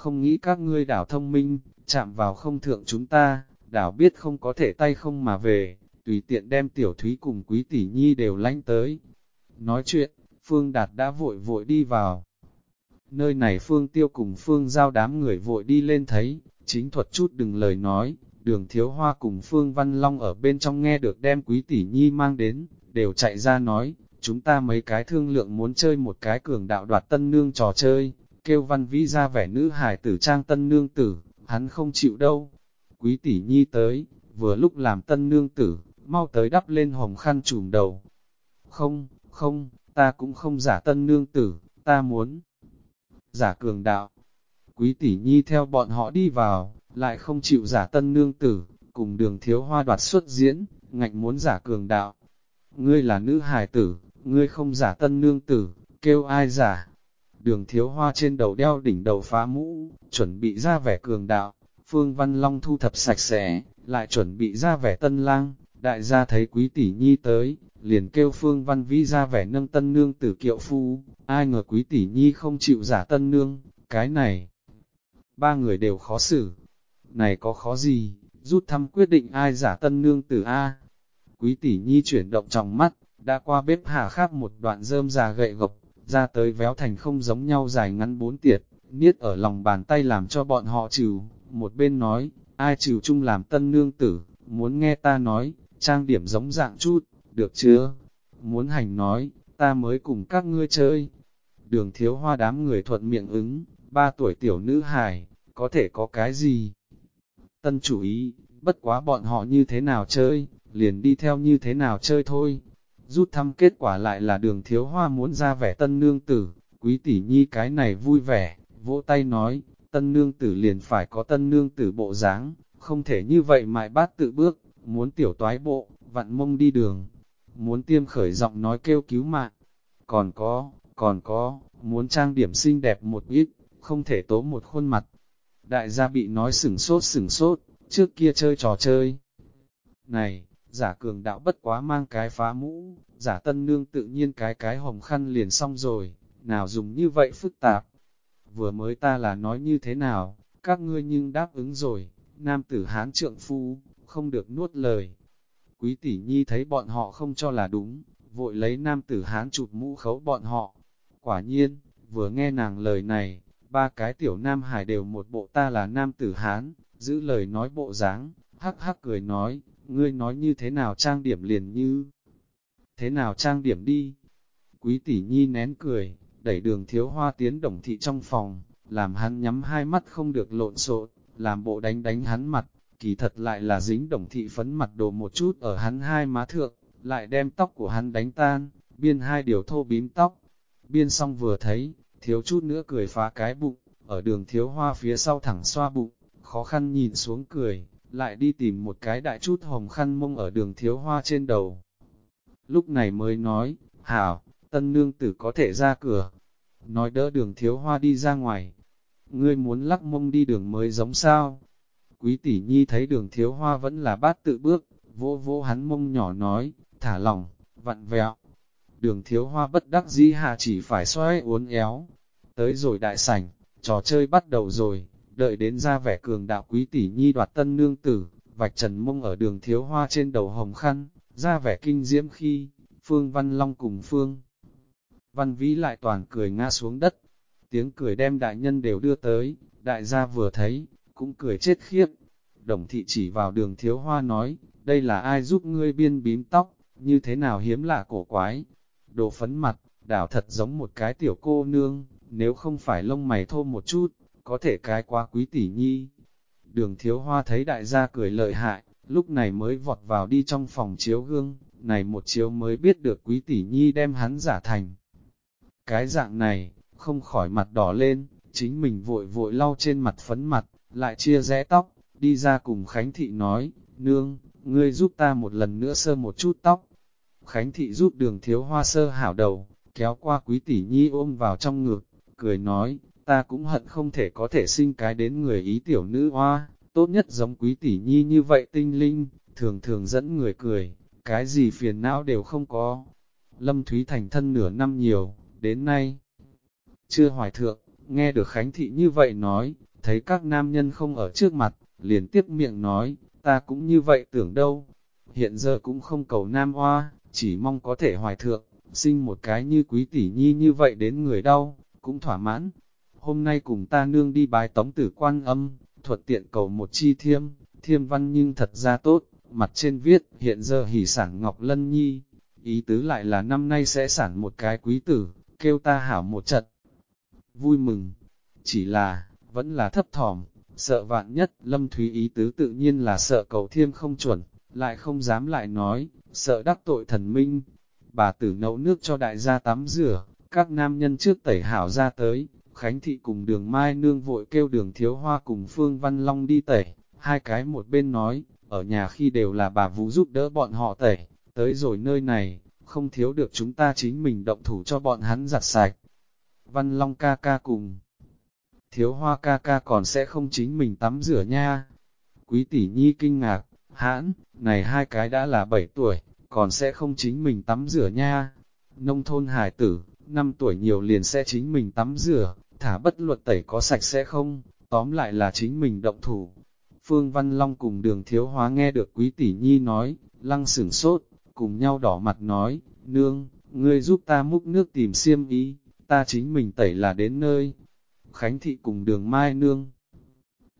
Không nghĩ các ngươi đảo thông minh, chạm vào không thượng chúng ta, đảo biết không có thể tay không mà về, tùy tiện đem tiểu thúy cùng quý tỷ nhi đều lánh tới. Nói chuyện, Phương Đạt đã vội vội đi vào. Nơi này Phương Tiêu cùng Phương Giao đám người vội đi lên thấy, chính thuật chút đừng lời nói, đường thiếu hoa cùng Phương Văn Long ở bên trong nghe được đem quý tỷ nhi mang đến, đều chạy ra nói, chúng ta mấy cái thương lượng muốn chơi một cái cường đạo đoạt tân nương trò chơi, kêu văn vĩ ra vẻ nữ hải tử trang tân nương tử, hắn không chịu đâu. Quý tỷ nhi tới, vừa lúc làm tân nương tử, mau tới đắp lên hồng khăn trùm đầu. Không, không, ta cũng không giả tân nương tử, ta muốn giả cường đạo. Quý tỷ nhi theo bọn họ đi vào, lại không chịu giả tân nương tử, cùng đường thiếu hoa đoạt xuất diễn, ngạnh muốn giả cường đạo. Ngươi là nữ hài tử, ngươi không giả tân nương tử, kêu ai giả. Đường thiếu hoa trên đầu đeo đỉnh đầu phá mũ, chuẩn bị ra vẻ cường đạo, Phương Văn Long thu thập sạch sẽ, lại chuẩn bị ra vẻ tân lang, đại gia thấy quý tỷ nhi tới, liền kêu Phương Văn Vĩ ra vẻ nâng tân nương tử kiệu phu, ai ngờ quý tỷ nhi không chịu giả tân nương, cái này. Ba người đều khó xử, này có khó gì, rút thăm quyết định ai giả tân nương tử A. Quý tỷ nhi chuyển động trong mắt, đã qua bếp hà khắp một đoạn rơm già gậy gộc, ra tới véo thành không giống nhau dài ngắn bốn tiệt, niết ở lòng bàn tay làm cho bọn họ trừ, một bên nói, ai trừ chung làm tân nương tử, muốn nghe ta nói, trang điểm giống dạng chút, được chưa? Muốn hành nói, ta mới cùng các ngươi chơi. Đường thiếu hoa đám người thuận miệng ứng, ba tuổi tiểu nữ hài, có thể có cái gì? Tân chủ ý, bất quá bọn họ như thế nào chơi, liền đi theo như thế nào chơi thôi. Rút thăm kết quả lại là đường thiếu hoa muốn ra vẻ tân nương tử, quý tỷ nhi cái này vui vẻ, vỗ tay nói, tân nương tử liền phải có tân nương tử bộ dáng, không thể như vậy mại bát tự bước, muốn tiểu toái bộ, vặn mông đi đường, muốn tiêm khởi giọng nói kêu cứu mạng, còn có, còn có, muốn trang điểm xinh đẹp một ít, không thể tố một khuôn mặt. Đại gia bị nói sửng sốt sửng sốt, trước kia chơi trò chơi. Này, giả cường đạo bất quá mang cái phá mũ, giả tân nương tự nhiên cái cái hồng khăn liền xong rồi, nào dùng như vậy phức tạp. Vừa mới ta là nói như thế nào, các ngươi nhưng đáp ứng rồi, nam tử hán trượng phu, không được nuốt lời. Quý tỷ nhi thấy bọn họ không cho là đúng, vội lấy nam tử hán chụp mũ khấu bọn họ. Quả nhiên, vừa nghe nàng lời này, ba cái tiểu nam hải đều một bộ ta là nam tử hán, giữ lời nói bộ dáng, hắc hắc cười nói, ngươi nói như thế nào trang điểm liền như, thế nào trang điểm đi. Quý tỷ nhi nén cười, đẩy đường thiếu hoa tiến đồng thị trong phòng, làm hắn nhắm hai mắt không được lộn xộn, làm bộ đánh đánh hắn mặt, kỳ thật lại là dính đồng thị phấn mặt đồ một chút ở hắn hai má thượng, lại đem tóc của hắn đánh tan, biên hai điều thô bím tóc. Biên xong vừa thấy, thiếu chút nữa cười phá cái bụng, ở đường thiếu hoa phía sau thẳng xoa bụng, khó khăn nhìn xuống cười, lại đi tìm một cái đại chút hồng khăn mông ở đường thiếu hoa trên đầu. Lúc này mới nói, hảo, tân nương tử có thể ra cửa, nói đỡ đường thiếu hoa đi ra ngoài. Ngươi muốn lắc mông đi đường mới giống sao? Quý tỷ nhi thấy đường thiếu hoa vẫn là bát tự bước, vô vô hắn mông nhỏ nói, thả lỏng, vặn vẹo. Đường thiếu hoa bất đắc dĩ hạ chỉ phải xoay uốn éo. Tới rồi đại sảnh, trò chơi bắt đầu rồi, đợi đến ra vẻ cường đạo quý tỷ nhi đoạt tân nương tử, vạch trần mông ở đường thiếu hoa trên đầu hồng khăn, ra vẻ kinh diễm khi, Phương Văn Long cùng Phương. Văn Vĩ lại toàn cười ngã xuống đất, tiếng cười đem đại nhân đều đưa tới, đại gia vừa thấy, cũng cười chết khiếp. Đồng thị chỉ vào đường thiếu hoa nói, đây là ai giúp ngươi biên bím tóc, như thế nào hiếm lạ cổ quái. Đồ phấn mặt, đảo thật giống một cái tiểu cô nương, nếu không phải lông mày thô một chút, có thể cái quá quý tỷ nhi. Đường thiếu hoa thấy đại gia cười lợi hại, lúc này mới vọt vào đi trong phòng chiếu gương, này một chiếu mới biết được quý tỷ nhi đem hắn giả thành. Cái dạng này, không khỏi mặt đỏ lên, chính mình vội vội lau trên mặt phấn mặt, lại chia rẽ tóc, đi ra cùng Khánh Thị nói, nương, ngươi giúp ta một lần nữa sơ một chút tóc. Khánh Thị giúp đường thiếu hoa sơ hảo đầu, kéo qua quý tỷ nhi ôm vào trong ngực, cười nói, ta cũng hận không thể có thể sinh cái đến người ý tiểu nữ hoa, tốt nhất giống quý tỷ nhi như vậy tinh linh, thường thường dẫn người cười, cái gì phiền não đều không có. Lâm Thúy thành thân nửa năm nhiều, đến nay, chưa hoài thượng, nghe được Khánh Thị như vậy nói, thấy các nam nhân không ở trước mặt, liền tiếp miệng nói, ta cũng như vậy tưởng đâu. Hiện giờ cũng không cầu nam hoa, chỉ mong có thể hoài thượng, sinh một cái như quý tỷ nhi như vậy đến người đau, cũng thỏa mãn. Hôm nay cùng ta nương đi bái tống tử quan âm, thuật tiện cầu một chi thiêm, thiêm văn nhưng thật ra tốt, mặt trên viết, hiện giờ hỷ sản Ngọc Lân Nhi, ý tứ lại là năm nay sẽ sản một cái quý tử, kêu ta hảo một trận. Vui mừng, chỉ là, vẫn là thấp thỏm, sợ vạn nhất, Lâm Thúy ý tứ tự nhiên là sợ cầu thiêm không chuẩn, lại không dám lại nói, sợ đắc tội thần minh. Bà tử nấu nước cho đại gia tắm rửa, các nam nhân trước tẩy hảo ra tới, Khánh Thị cùng đường Mai Nương vội kêu đường Thiếu Hoa cùng Phương Văn Long đi tẩy, hai cái một bên nói, ở nhà khi đều là bà Vũ giúp đỡ bọn họ tẩy, tới rồi nơi này, không thiếu được chúng ta chính mình động thủ cho bọn hắn giặt sạch. Văn Long ca ca cùng, thiếu hoa ca ca còn sẽ không chính mình tắm rửa nha. Quý tỷ nhi kinh ngạc, hãn, này hai cái đã là 7 tuổi, còn sẽ không chính mình tắm rửa nha. Nông thôn hải tử, 5 tuổi nhiều liền sẽ chính mình tắm rửa, thả bất luật tẩy có sạch sẽ không, tóm lại là chính mình động thủ. Phương Văn Long cùng đường thiếu hóa nghe được quý tỷ nhi nói, lăng sửng sốt, cùng nhau đỏ mặt nói, nương, ngươi giúp ta múc nước tìm xiêm ý, ta chính mình tẩy là đến nơi. Khánh thị cùng đường mai nương.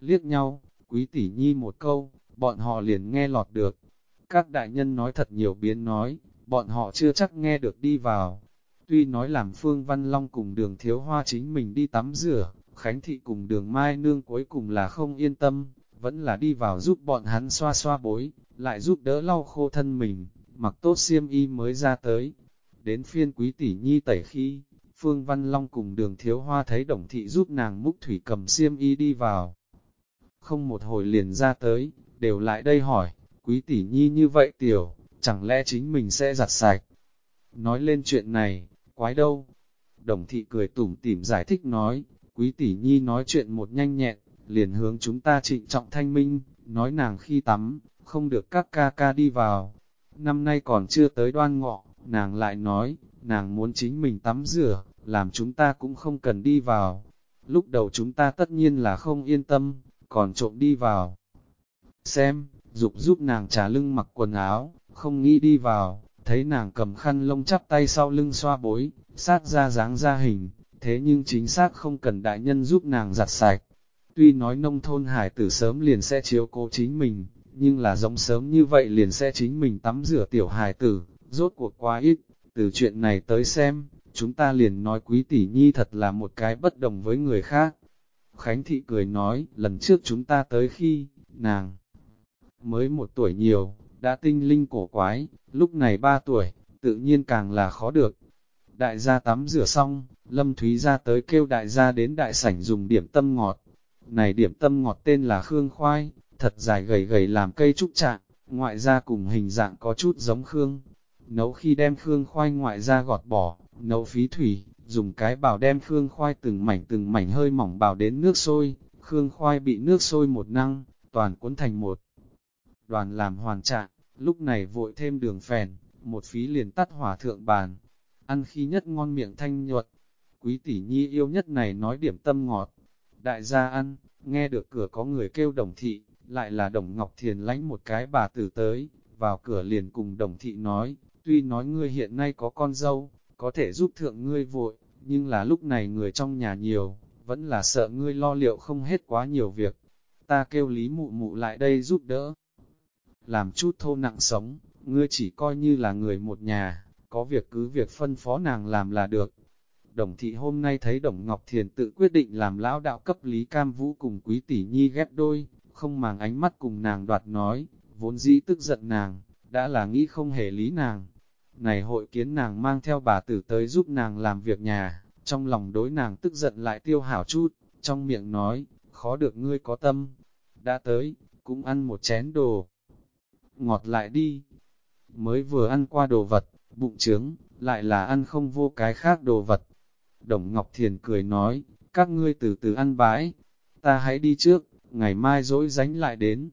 Liếc nhau, quý tỷ nhi một câu, bọn họ liền nghe lọt được. Các đại nhân nói thật nhiều biến nói, bọn họ chưa chắc nghe được đi vào. Tuy nói làm Phương Văn Long cùng đường thiếu hoa chính mình đi tắm rửa, Khánh thị cùng đường mai nương cuối cùng là không yên tâm, vẫn là đi vào giúp bọn hắn xoa xoa bối, lại giúp đỡ lau khô thân mình, mặc tốt xiêm y mới ra tới. Đến phiên quý tỷ nhi tẩy khi, Phương Văn Long cùng đường thiếu hoa thấy đồng thị giúp nàng múc thủy cầm xiêm y đi vào. Không một hồi liền ra tới, đều lại đây hỏi, quý tỷ nhi như vậy tiểu, chẳng lẽ chính mình sẽ giặt sạch? Nói lên chuyện này, quái đâu? Đồng thị cười tủm tỉm giải thích nói, quý tỷ nhi nói chuyện một nhanh nhẹn, liền hướng chúng ta trịnh trọng thanh minh, nói nàng khi tắm, không được các ca ca đi vào. Năm nay còn chưa tới đoan ngọ, nàng lại nói, nàng muốn chính mình tắm rửa, làm chúng ta cũng không cần đi vào. Lúc đầu chúng ta tất nhiên là không yên tâm, còn trộm đi vào. Xem, dục giúp nàng trả lưng mặc quần áo, không nghĩ đi vào, thấy nàng cầm khăn lông chắp tay sau lưng xoa bối, sát ra dáng ra hình, thế nhưng chính xác không cần đại nhân giúp nàng giặt sạch. Tuy nói nông thôn hải tử sớm liền sẽ chiếu cố chính mình, nhưng là giống sớm như vậy liền sẽ chính mình tắm rửa tiểu hải tử, rốt cuộc quá ít, từ chuyện này tới xem, chúng ta liền nói quý tỷ nhi thật là một cái bất đồng với người khác. Khánh Thị cười nói, lần trước chúng ta tới khi, nàng mới một tuổi nhiều, đã tinh linh cổ quái, lúc này ba tuổi, tự nhiên càng là khó được. Đại gia tắm rửa xong, Lâm Thúy ra tới kêu đại gia đến đại sảnh dùng điểm tâm ngọt. Này điểm tâm ngọt tên là Khương Khoai, thật dài gầy gầy làm cây trúc trạng, ngoại ra cùng hình dạng có chút giống Khương. Nấu khi đem Khương Khoai ngoại ra gọt bỏ, nấu phí thủy, dùng cái bào đem Khương Khoai từng mảnh từng mảnh hơi mỏng bào đến nước sôi, Khương Khoai bị nước sôi một năng, toàn cuốn thành một. Đoàn làm hoàn trạng, lúc này vội thêm đường phèn, một phí liền tắt hỏa thượng bàn, ăn khi nhất ngon miệng thanh nhuận. Quý tỷ nhi yêu nhất này nói điểm tâm ngọt, đại gia ăn, nghe được cửa có người kêu đồng thị, lại là đồng Ngọc Thiền lánh một cái bà tử tới, vào cửa liền cùng đồng thị nói, tuy nói ngươi hiện nay có con dâu, có thể giúp thượng ngươi vội, nhưng là lúc này người trong nhà nhiều, vẫn là sợ ngươi lo liệu không hết quá nhiều việc. Ta kêu Lý Mụ Mụ lại đây giúp đỡ. Làm chút thô nặng sống, ngươi chỉ coi như là người một nhà, có việc cứ việc phân phó nàng làm là được. Đồng thị hôm nay thấy Đồng Ngọc Thiền tự quyết định làm lão đạo cấp Lý Cam Vũ cùng Quý Tỷ Nhi ghép đôi, không màng ánh mắt cùng nàng đoạt nói, vốn dĩ tức giận nàng, đã là nghĩ không hề lý nàng, này hội kiến nàng mang theo bà tử tới giúp nàng làm việc nhà, trong lòng đối nàng tức giận lại tiêu hảo chút, trong miệng nói, khó được ngươi có tâm. Đã tới, cũng ăn một chén đồ. Ngọt lại đi. Mới vừa ăn qua đồ vật, bụng trướng, lại là ăn không vô cái khác đồ vật. Đồng Ngọc Thiền cười nói, các ngươi từ từ ăn bãi, ta hãy đi trước, ngày mai dỗi dánh lại đến.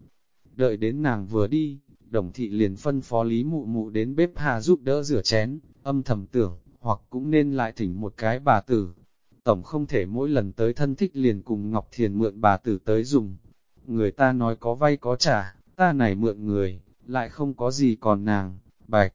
Đợi đến nàng vừa đi, đồng thị liền phân phó lý mụ mụ đến bếp hà giúp đỡ rửa chén, âm thầm tưởng, hoặc cũng nên lại thỉnh một cái bà tử. Tổng không thể mỗi lần tới thân thích liền cùng Ngọc Thiền mượn bà tử tới dùng. Người ta nói có vay có trả, ta này mượn người, lại không có gì còn nàng, bạch.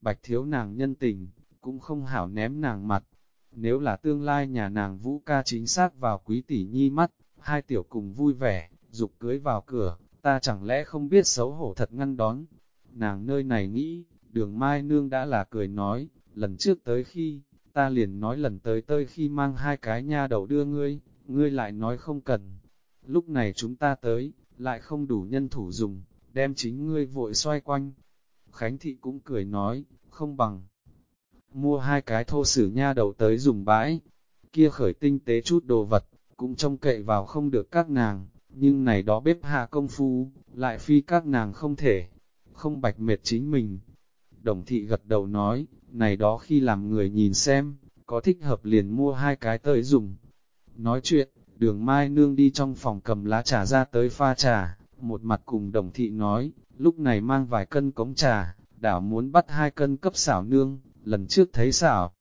Bạch thiếu nàng nhân tình, cũng không hảo ném nàng mặt. Nếu là tương lai nhà nàng vũ ca chính xác vào quý tỷ nhi mắt, hai tiểu cùng vui vẻ, dục cưới vào cửa, ta chẳng lẽ không biết xấu hổ thật ngăn đón. Nàng nơi này nghĩ, đường mai nương đã là cười nói, lần trước tới khi, ta liền nói lần tới tới khi mang hai cái nha đầu đưa ngươi, ngươi lại nói không cần. Lúc này chúng ta tới, lại không đủ nhân thủ dùng, đem chính ngươi vội xoay quanh. Khánh thị cũng cười nói, không bằng. Mua hai cái thô sử nha đầu tới dùng bãi, kia khởi tinh tế chút đồ vật, cũng trông cậy vào không được các nàng, nhưng này đó bếp hạ công phu, lại phi các nàng không thể, không bạch mệt chính mình. Đồng thị gật đầu nói, này đó khi làm người nhìn xem, có thích hợp liền mua hai cái tới dùng. Nói chuyện, đường mai nương đi trong phòng cầm lá trà ra tới pha trà, một mặt cùng đồng thị nói, lúc này mang vài cân cống trà, đảo muốn bắt hai cân cấp xảo nương, lần trước thấy xảo.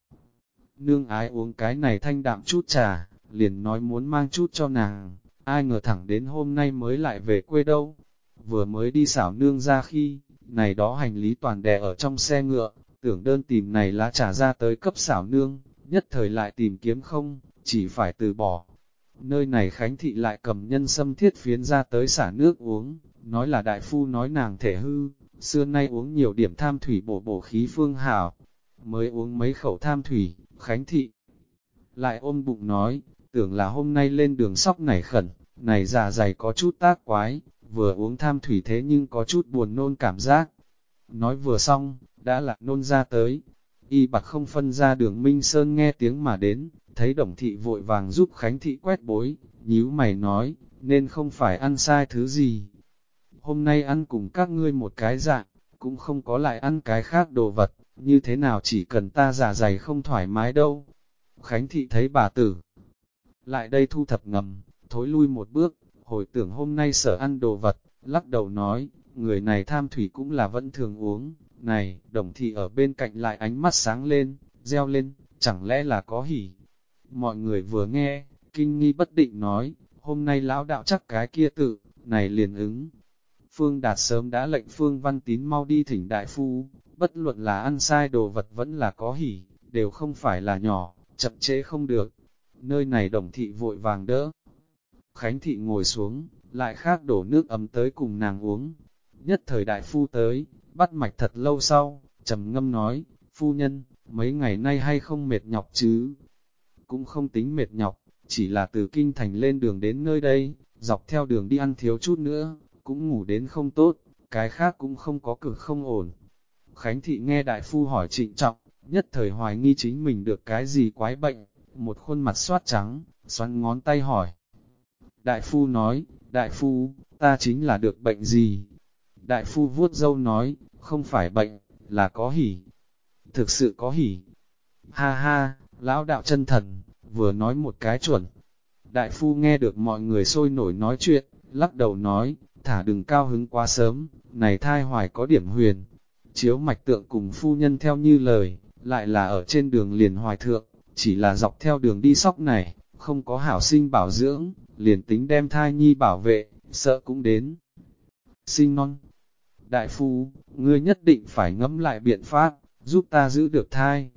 Nương ái uống cái này thanh đạm chút trà, liền nói muốn mang chút cho nàng, ai ngờ thẳng đến hôm nay mới lại về quê đâu. Vừa mới đi xảo nương ra khi, này đó hành lý toàn đè ở trong xe ngựa, tưởng đơn tìm này lá trà ra tới cấp xảo nương, nhất thời lại tìm kiếm không, chỉ phải từ bỏ. Nơi này Khánh Thị lại cầm nhân sâm thiết phiến ra tới xả nước uống, nói là đại phu nói nàng thể hư, xưa nay uống nhiều điểm tham thủy bổ bổ khí phương hảo, mới uống mấy khẩu tham thủy, Khánh Thị lại ôm bụng nói, tưởng là hôm nay lên đường sóc nảy khẩn, này già dày có chút tác quái, vừa uống tham thủy thế nhưng có chút buồn nôn cảm giác. Nói vừa xong, đã là nôn ra tới. Y bạc không phân ra đường Minh Sơn nghe tiếng mà đến, thấy đồng thị vội vàng giúp Khánh thị quét bối, nhíu mày nói, nên không phải ăn sai thứ gì. Hôm nay ăn cùng các ngươi một cái dạng, cũng không có lại ăn cái khác đồ vật, như thế nào chỉ cần ta giả dày không thoải mái đâu. Khánh thị thấy bà tử, lại đây thu thập ngầm, thối lui một bước, hồi tưởng hôm nay sở ăn đồ vật, lắc đầu nói, người này tham thủy cũng là vẫn thường uống, này, đồng thị ở bên cạnh lại ánh mắt sáng lên, reo lên, chẳng lẽ là có hỉ. Mọi người vừa nghe, kinh nghi bất định nói, hôm nay lão đạo chắc cái kia tự, này liền ứng. Phương Đạt sớm đã lệnh Phương Văn Tín mau đi thỉnh đại phu, bất luận là ăn sai đồ vật vẫn là có hỉ, đều không phải là nhỏ, chậm chế không được. Nơi này đồng thị vội vàng đỡ. Khánh thị ngồi xuống, lại khác đổ nước ấm tới cùng nàng uống. Nhất thời đại phu tới, bắt mạch thật lâu sau, trầm ngâm nói, phu nhân, mấy ngày nay hay không mệt nhọc chứ? Cũng không tính mệt nhọc, chỉ là từ kinh thành lên đường đến nơi đây, dọc theo đường đi ăn thiếu chút nữa, cũng ngủ đến không tốt, cái khác cũng không có cực không ổn. Khánh thị nghe đại phu hỏi trịnh trọng, nhất thời hoài nghi chính mình được cái gì quái bệnh, một khuôn mặt soát trắng, xoắn ngón tay hỏi. Đại phu nói, đại phu, ta chính là được bệnh gì? Đại phu vuốt dâu nói, không phải bệnh, là có hỉ. Thực sự có hỉ. Ha ha, lão đạo chân thần, vừa nói một cái chuẩn. Đại phu nghe được mọi người sôi nổi nói chuyện, lắc đầu nói, thả đừng cao hứng quá sớm, này thai hoài có điểm huyền. Chiếu mạch tượng cùng phu nhân theo như lời, lại là ở trên đường liền hoài thượng, chỉ là dọc theo đường đi sóc này, không có hảo sinh bảo dưỡng, liền tính đem thai nhi bảo vệ, sợ cũng đến. Sinh non. Đại phu, ngươi nhất định phải ngẫm lại biện pháp, giúp ta giữ được thai.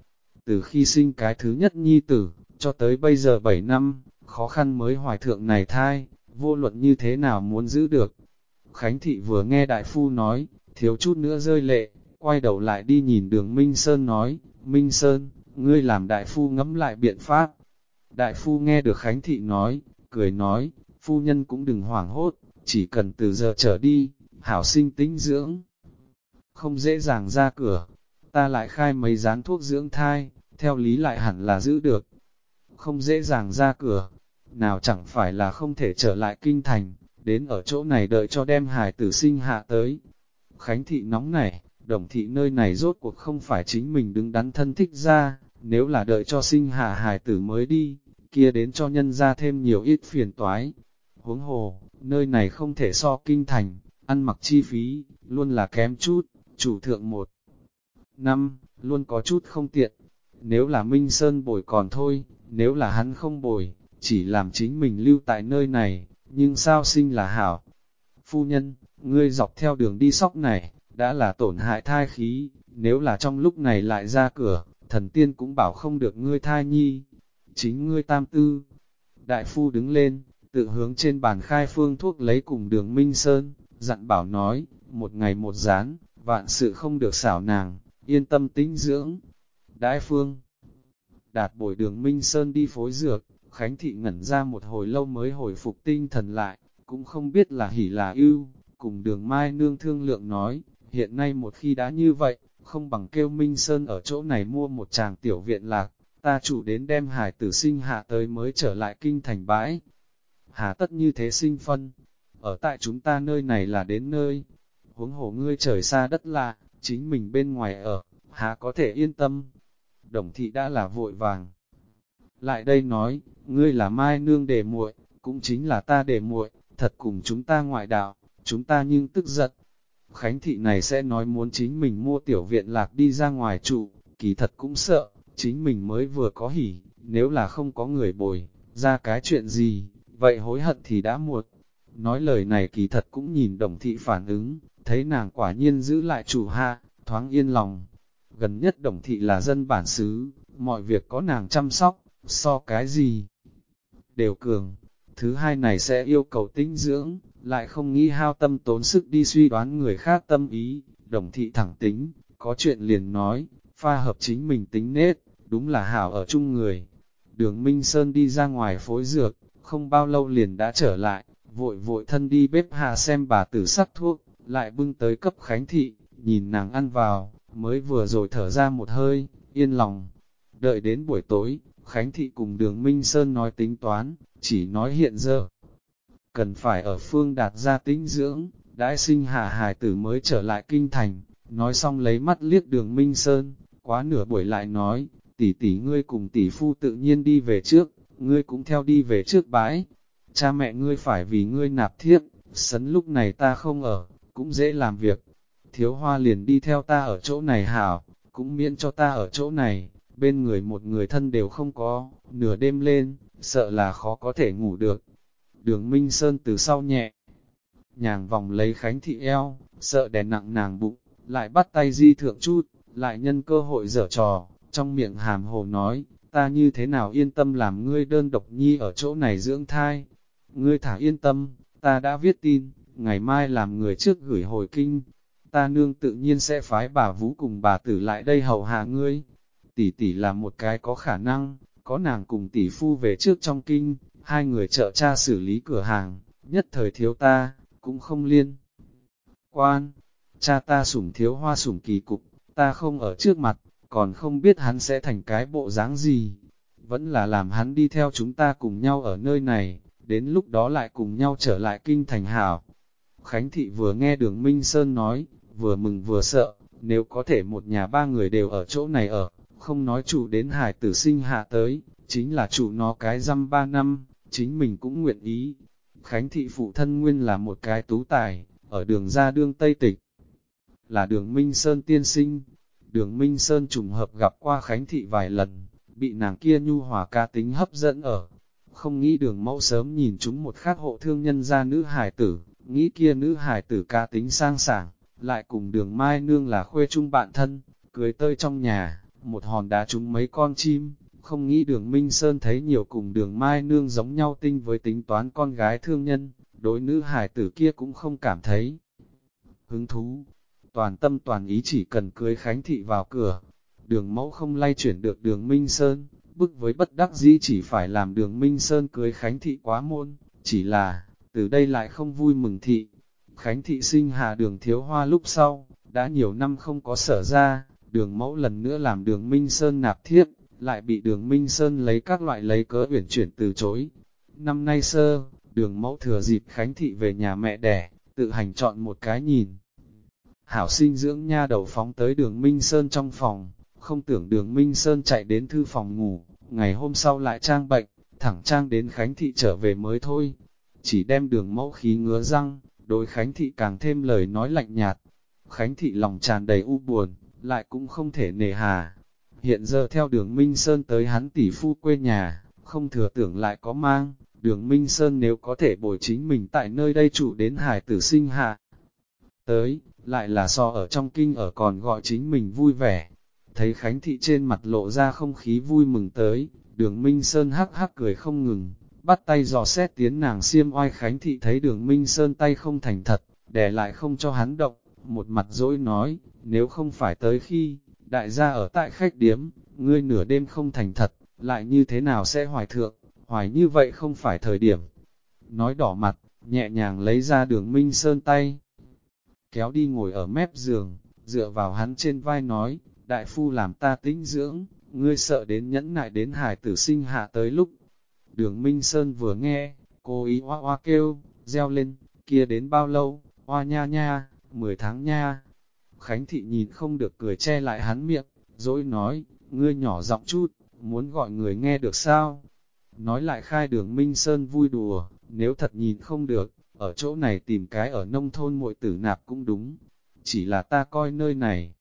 Từ khi sinh cái thứ nhất nhi tử, cho tới bây giờ 7 năm, khó khăn mới hoài thượng này thai, vô luận như thế nào muốn giữ được. Khánh thị vừa nghe đại phu nói, thiếu chút nữa rơi lệ, quay đầu lại đi nhìn đường Minh Sơn nói, Minh Sơn, ngươi làm đại phu ngẫm lại biện pháp. Đại phu nghe được Khánh thị nói, cười nói, phu nhân cũng đừng hoảng hốt, chỉ cần từ giờ trở đi, hảo sinh tính dưỡng. Không dễ dàng ra cửa, ta lại khai mấy dán thuốc dưỡng thai, theo lý lại hẳn là giữ được. Không dễ dàng ra cửa, nào chẳng phải là không thể trở lại kinh thành, đến ở chỗ này đợi cho đem hài tử sinh hạ tới. Khánh thị nóng này, đồng thị nơi này rốt cuộc không phải chính mình đứng đắn thân thích ra, nếu là đợi cho sinh hạ hài tử mới đi, kia đến cho nhân ra thêm nhiều ít phiền toái. Huống hồ, nơi này không thể so kinh thành, ăn mặc chi phí, luôn là kém chút, chủ thượng một. Năm, luôn có chút không tiện. Nếu là Minh Sơn bồi còn thôi, nếu là hắn không bồi, chỉ làm chính mình lưu tại nơi này, nhưng sao sinh là hảo. Phu nhân, ngươi dọc theo đường đi sóc này, đã là tổn hại thai khí, nếu là trong lúc này lại ra cửa, thần tiên cũng bảo không được ngươi thai nhi. Chính ngươi tam tư. Đại phu đứng lên, tự hướng trên bàn khai phương thuốc lấy cùng đường Minh Sơn, dặn bảo nói, một ngày một gián, vạn sự không được xảo nàng, yên tâm tĩnh dưỡng. Đại phương đạt bồi đường Minh Sơn đi phối dược, Khánh Thị ngẩn ra một hồi lâu mới hồi phục tinh thần lại, cũng không biết là hỉ là ưu, cùng đường Mai Nương thương lượng nói, hiện nay một khi đã như vậy, không bằng kêu Minh Sơn ở chỗ này mua một chàng tiểu viện lạc, ta chủ đến đem hải tử sinh hạ tới mới trở lại kinh thành bãi. Hà tất như thế sinh phân, ở tại chúng ta nơi này là đến nơi, huống hồ ngươi trời xa đất lạ, chính mình bên ngoài ở, há có thể yên tâm. Đồng thị đã là vội vàng. Lại đây nói, ngươi là mai nương đề muội, cũng chính là ta đề muội, thật cùng chúng ta ngoại đạo, chúng ta nhưng tức giận. Khánh thị này sẽ nói muốn chính mình mua tiểu viện lạc đi ra ngoài trụ, kỳ thật cũng sợ, chính mình mới vừa có hỉ, nếu là không có người bồi, ra cái chuyện gì, vậy hối hận thì đã muộn. Nói lời này kỳ thật cũng nhìn đồng thị phản ứng, thấy nàng quả nhiên giữ lại chủ hạ, thoáng yên lòng. Gần nhất đồng thị là dân bản xứ, mọi việc có nàng chăm sóc, so cái gì đều cường. Thứ hai này sẽ yêu cầu tinh dưỡng, lại không nghĩ hao tâm tốn sức đi suy đoán người khác tâm ý, đồng thị thẳng tính, có chuyện liền nói, pha hợp chính mình tính nết, đúng là hảo ở chung người. Đường Minh Sơn đi ra ngoài phối dược, không bao lâu liền đã trở lại, vội vội thân đi bếp hạ xem bà tử sắc thuốc, lại bưng tới cấp khánh thị, nhìn nàng ăn vào, mới vừa rồi thở ra một hơi, yên lòng. Đợi đến buổi tối, Khánh thị cùng đường Minh Sơn nói tính toán, chỉ nói hiện giờ. Cần phải ở phương đạt ra tính dưỡng, đãi sinh hạ hài tử mới trở lại kinh thành, nói xong lấy mắt liếc đường Minh Sơn, quá nửa buổi lại nói, tỷ tỷ ngươi cùng tỷ phu tự nhiên đi về trước, ngươi cũng theo đi về trước bãi. Cha mẹ ngươi phải vì ngươi nạp thiết, sấn lúc này ta không ở, cũng dễ làm việc. Thiếu hoa liền đi theo ta ở chỗ này hảo, cũng miễn cho ta ở chỗ này, bên người một người thân đều không có, nửa đêm lên, sợ là khó có thể ngủ được. Đường Minh Sơn từ sau nhẹ, nhàng vòng lấy Khánh Thị eo, sợ đè nặng nàng bụng, lại bắt tay di thượng chút, lại nhân cơ hội dở trò, trong miệng hàm hồ nói, ta như thế nào yên tâm làm ngươi đơn độc nhi ở chỗ này dưỡng thai. Ngươi thả yên tâm, ta đã viết tin, ngày mai làm người trước gửi hồi kinh, ta nương tự nhiên sẽ phái bà vũ cùng bà tử lại đây hầu hạ ngươi. Tỷ tỷ là một cái có khả năng, có nàng cùng tỷ phu về trước trong kinh, hai người trợ cha xử lý cửa hàng, nhất thời thiếu ta, cũng không liên. Quan, cha ta sủng thiếu hoa sủng kỳ cục, ta không ở trước mặt, còn không biết hắn sẽ thành cái bộ dáng gì. Vẫn là làm hắn đi theo chúng ta cùng nhau ở nơi này, đến lúc đó lại cùng nhau trở lại kinh thành hảo. Khánh Thị vừa nghe đường Minh Sơn nói, vừa mừng vừa sợ, nếu có thể một nhà ba người đều ở chỗ này ở, không nói chủ đến hải tử sinh hạ tới, chính là chủ nó cái răm ba năm, chính mình cũng nguyện ý. Khánh Thị phụ thân nguyên là một cái tú tài, ở đường ra đương Tây Tịch, là đường Minh Sơn tiên sinh. Đường Minh Sơn trùng hợp gặp qua Khánh Thị vài lần, bị nàng kia nhu hòa ca tính hấp dẫn ở. Không nghĩ đường mẫu sớm nhìn chúng một khát hộ thương nhân ra nữ hải tử, nghĩ kia nữ hải tử ca tính sang sảng, lại cùng đường Mai Nương là khuê chung bạn thân, cưới tơi trong nhà, một hòn đá trúng mấy con chim, không nghĩ đường Minh Sơn thấy nhiều cùng đường Mai Nương giống nhau tinh với tính toán con gái thương nhân, đối nữ hải tử kia cũng không cảm thấy hứng thú. Toàn tâm toàn ý chỉ cần cưới Khánh Thị vào cửa, đường mẫu không lay chuyển được đường Minh Sơn, bức với bất đắc dĩ chỉ phải làm đường Minh Sơn cưới Khánh Thị quá môn, chỉ là, từ đây lại không vui mừng thị. Khánh Thị sinh hà đường thiếu hoa lúc sau, đã nhiều năm không có sở ra, đường mẫu lần nữa làm đường Minh Sơn nạp thiếp, lại bị đường Minh Sơn lấy các loại lấy cớ uyển chuyển từ chối. Năm nay sơ, đường mẫu thừa dịp Khánh Thị về nhà mẹ đẻ, tự hành chọn một cái nhìn. Hảo sinh dưỡng nha đầu phóng tới đường Minh Sơn trong phòng, không tưởng đường Minh Sơn chạy đến thư phòng ngủ, ngày hôm sau lại trang bệnh, thẳng trang đến Khánh Thị trở về mới thôi. Chỉ đem đường mẫu khí ngứa răng, đối Khánh Thị càng thêm lời nói lạnh nhạt. Khánh Thị lòng tràn đầy u buồn, lại cũng không thể nề hà. Hiện giờ theo đường Minh Sơn tới hắn tỷ phu quê nhà, không thừa tưởng lại có mang, đường Minh Sơn nếu có thể bồi chính mình tại nơi đây trụ đến hải tử sinh hạ, tới, lại là so ở trong kinh ở còn gọi chính mình vui vẻ. Thấy Khánh Thị trên mặt lộ ra không khí vui mừng tới, đường Minh Sơn hắc hắc cười không ngừng, bắt tay dò xét tiến nàng xiêm oai Khánh Thị thấy đường Minh Sơn tay không thành thật, để lại không cho hắn động, một mặt dỗi nói, nếu không phải tới khi, đại gia ở tại khách điếm, ngươi nửa đêm không thành thật, lại như thế nào sẽ hoài thượng, hoài như vậy không phải thời điểm. Nói đỏ mặt, nhẹ nhàng lấy ra đường Minh Sơn tay, kéo đi ngồi ở mép giường, dựa vào hắn trên vai nói, đại phu làm ta tĩnh dưỡng, ngươi sợ đến nhẫn nại đến hải tử sinh hạ tới lúc. Đường Minh Sơn vừa nghe, cô ý hoa hoa kêu, reo lên, kia đến bao lâu, hoa nha nha, 10 tháng nha. Khánh Thị nhìn không được cười che lại hắn miệng, dỗi nói, ngươi nhỏ giọng chút, muốn gọi người nghe được sao? Nói lại khai đường Minh Sơn vui đùa, nếu thật nhìn không được, ở chỗ này tìm cái ở nông thôn muội tử nạp cũng đúng, chỉ là ta coi nơi này.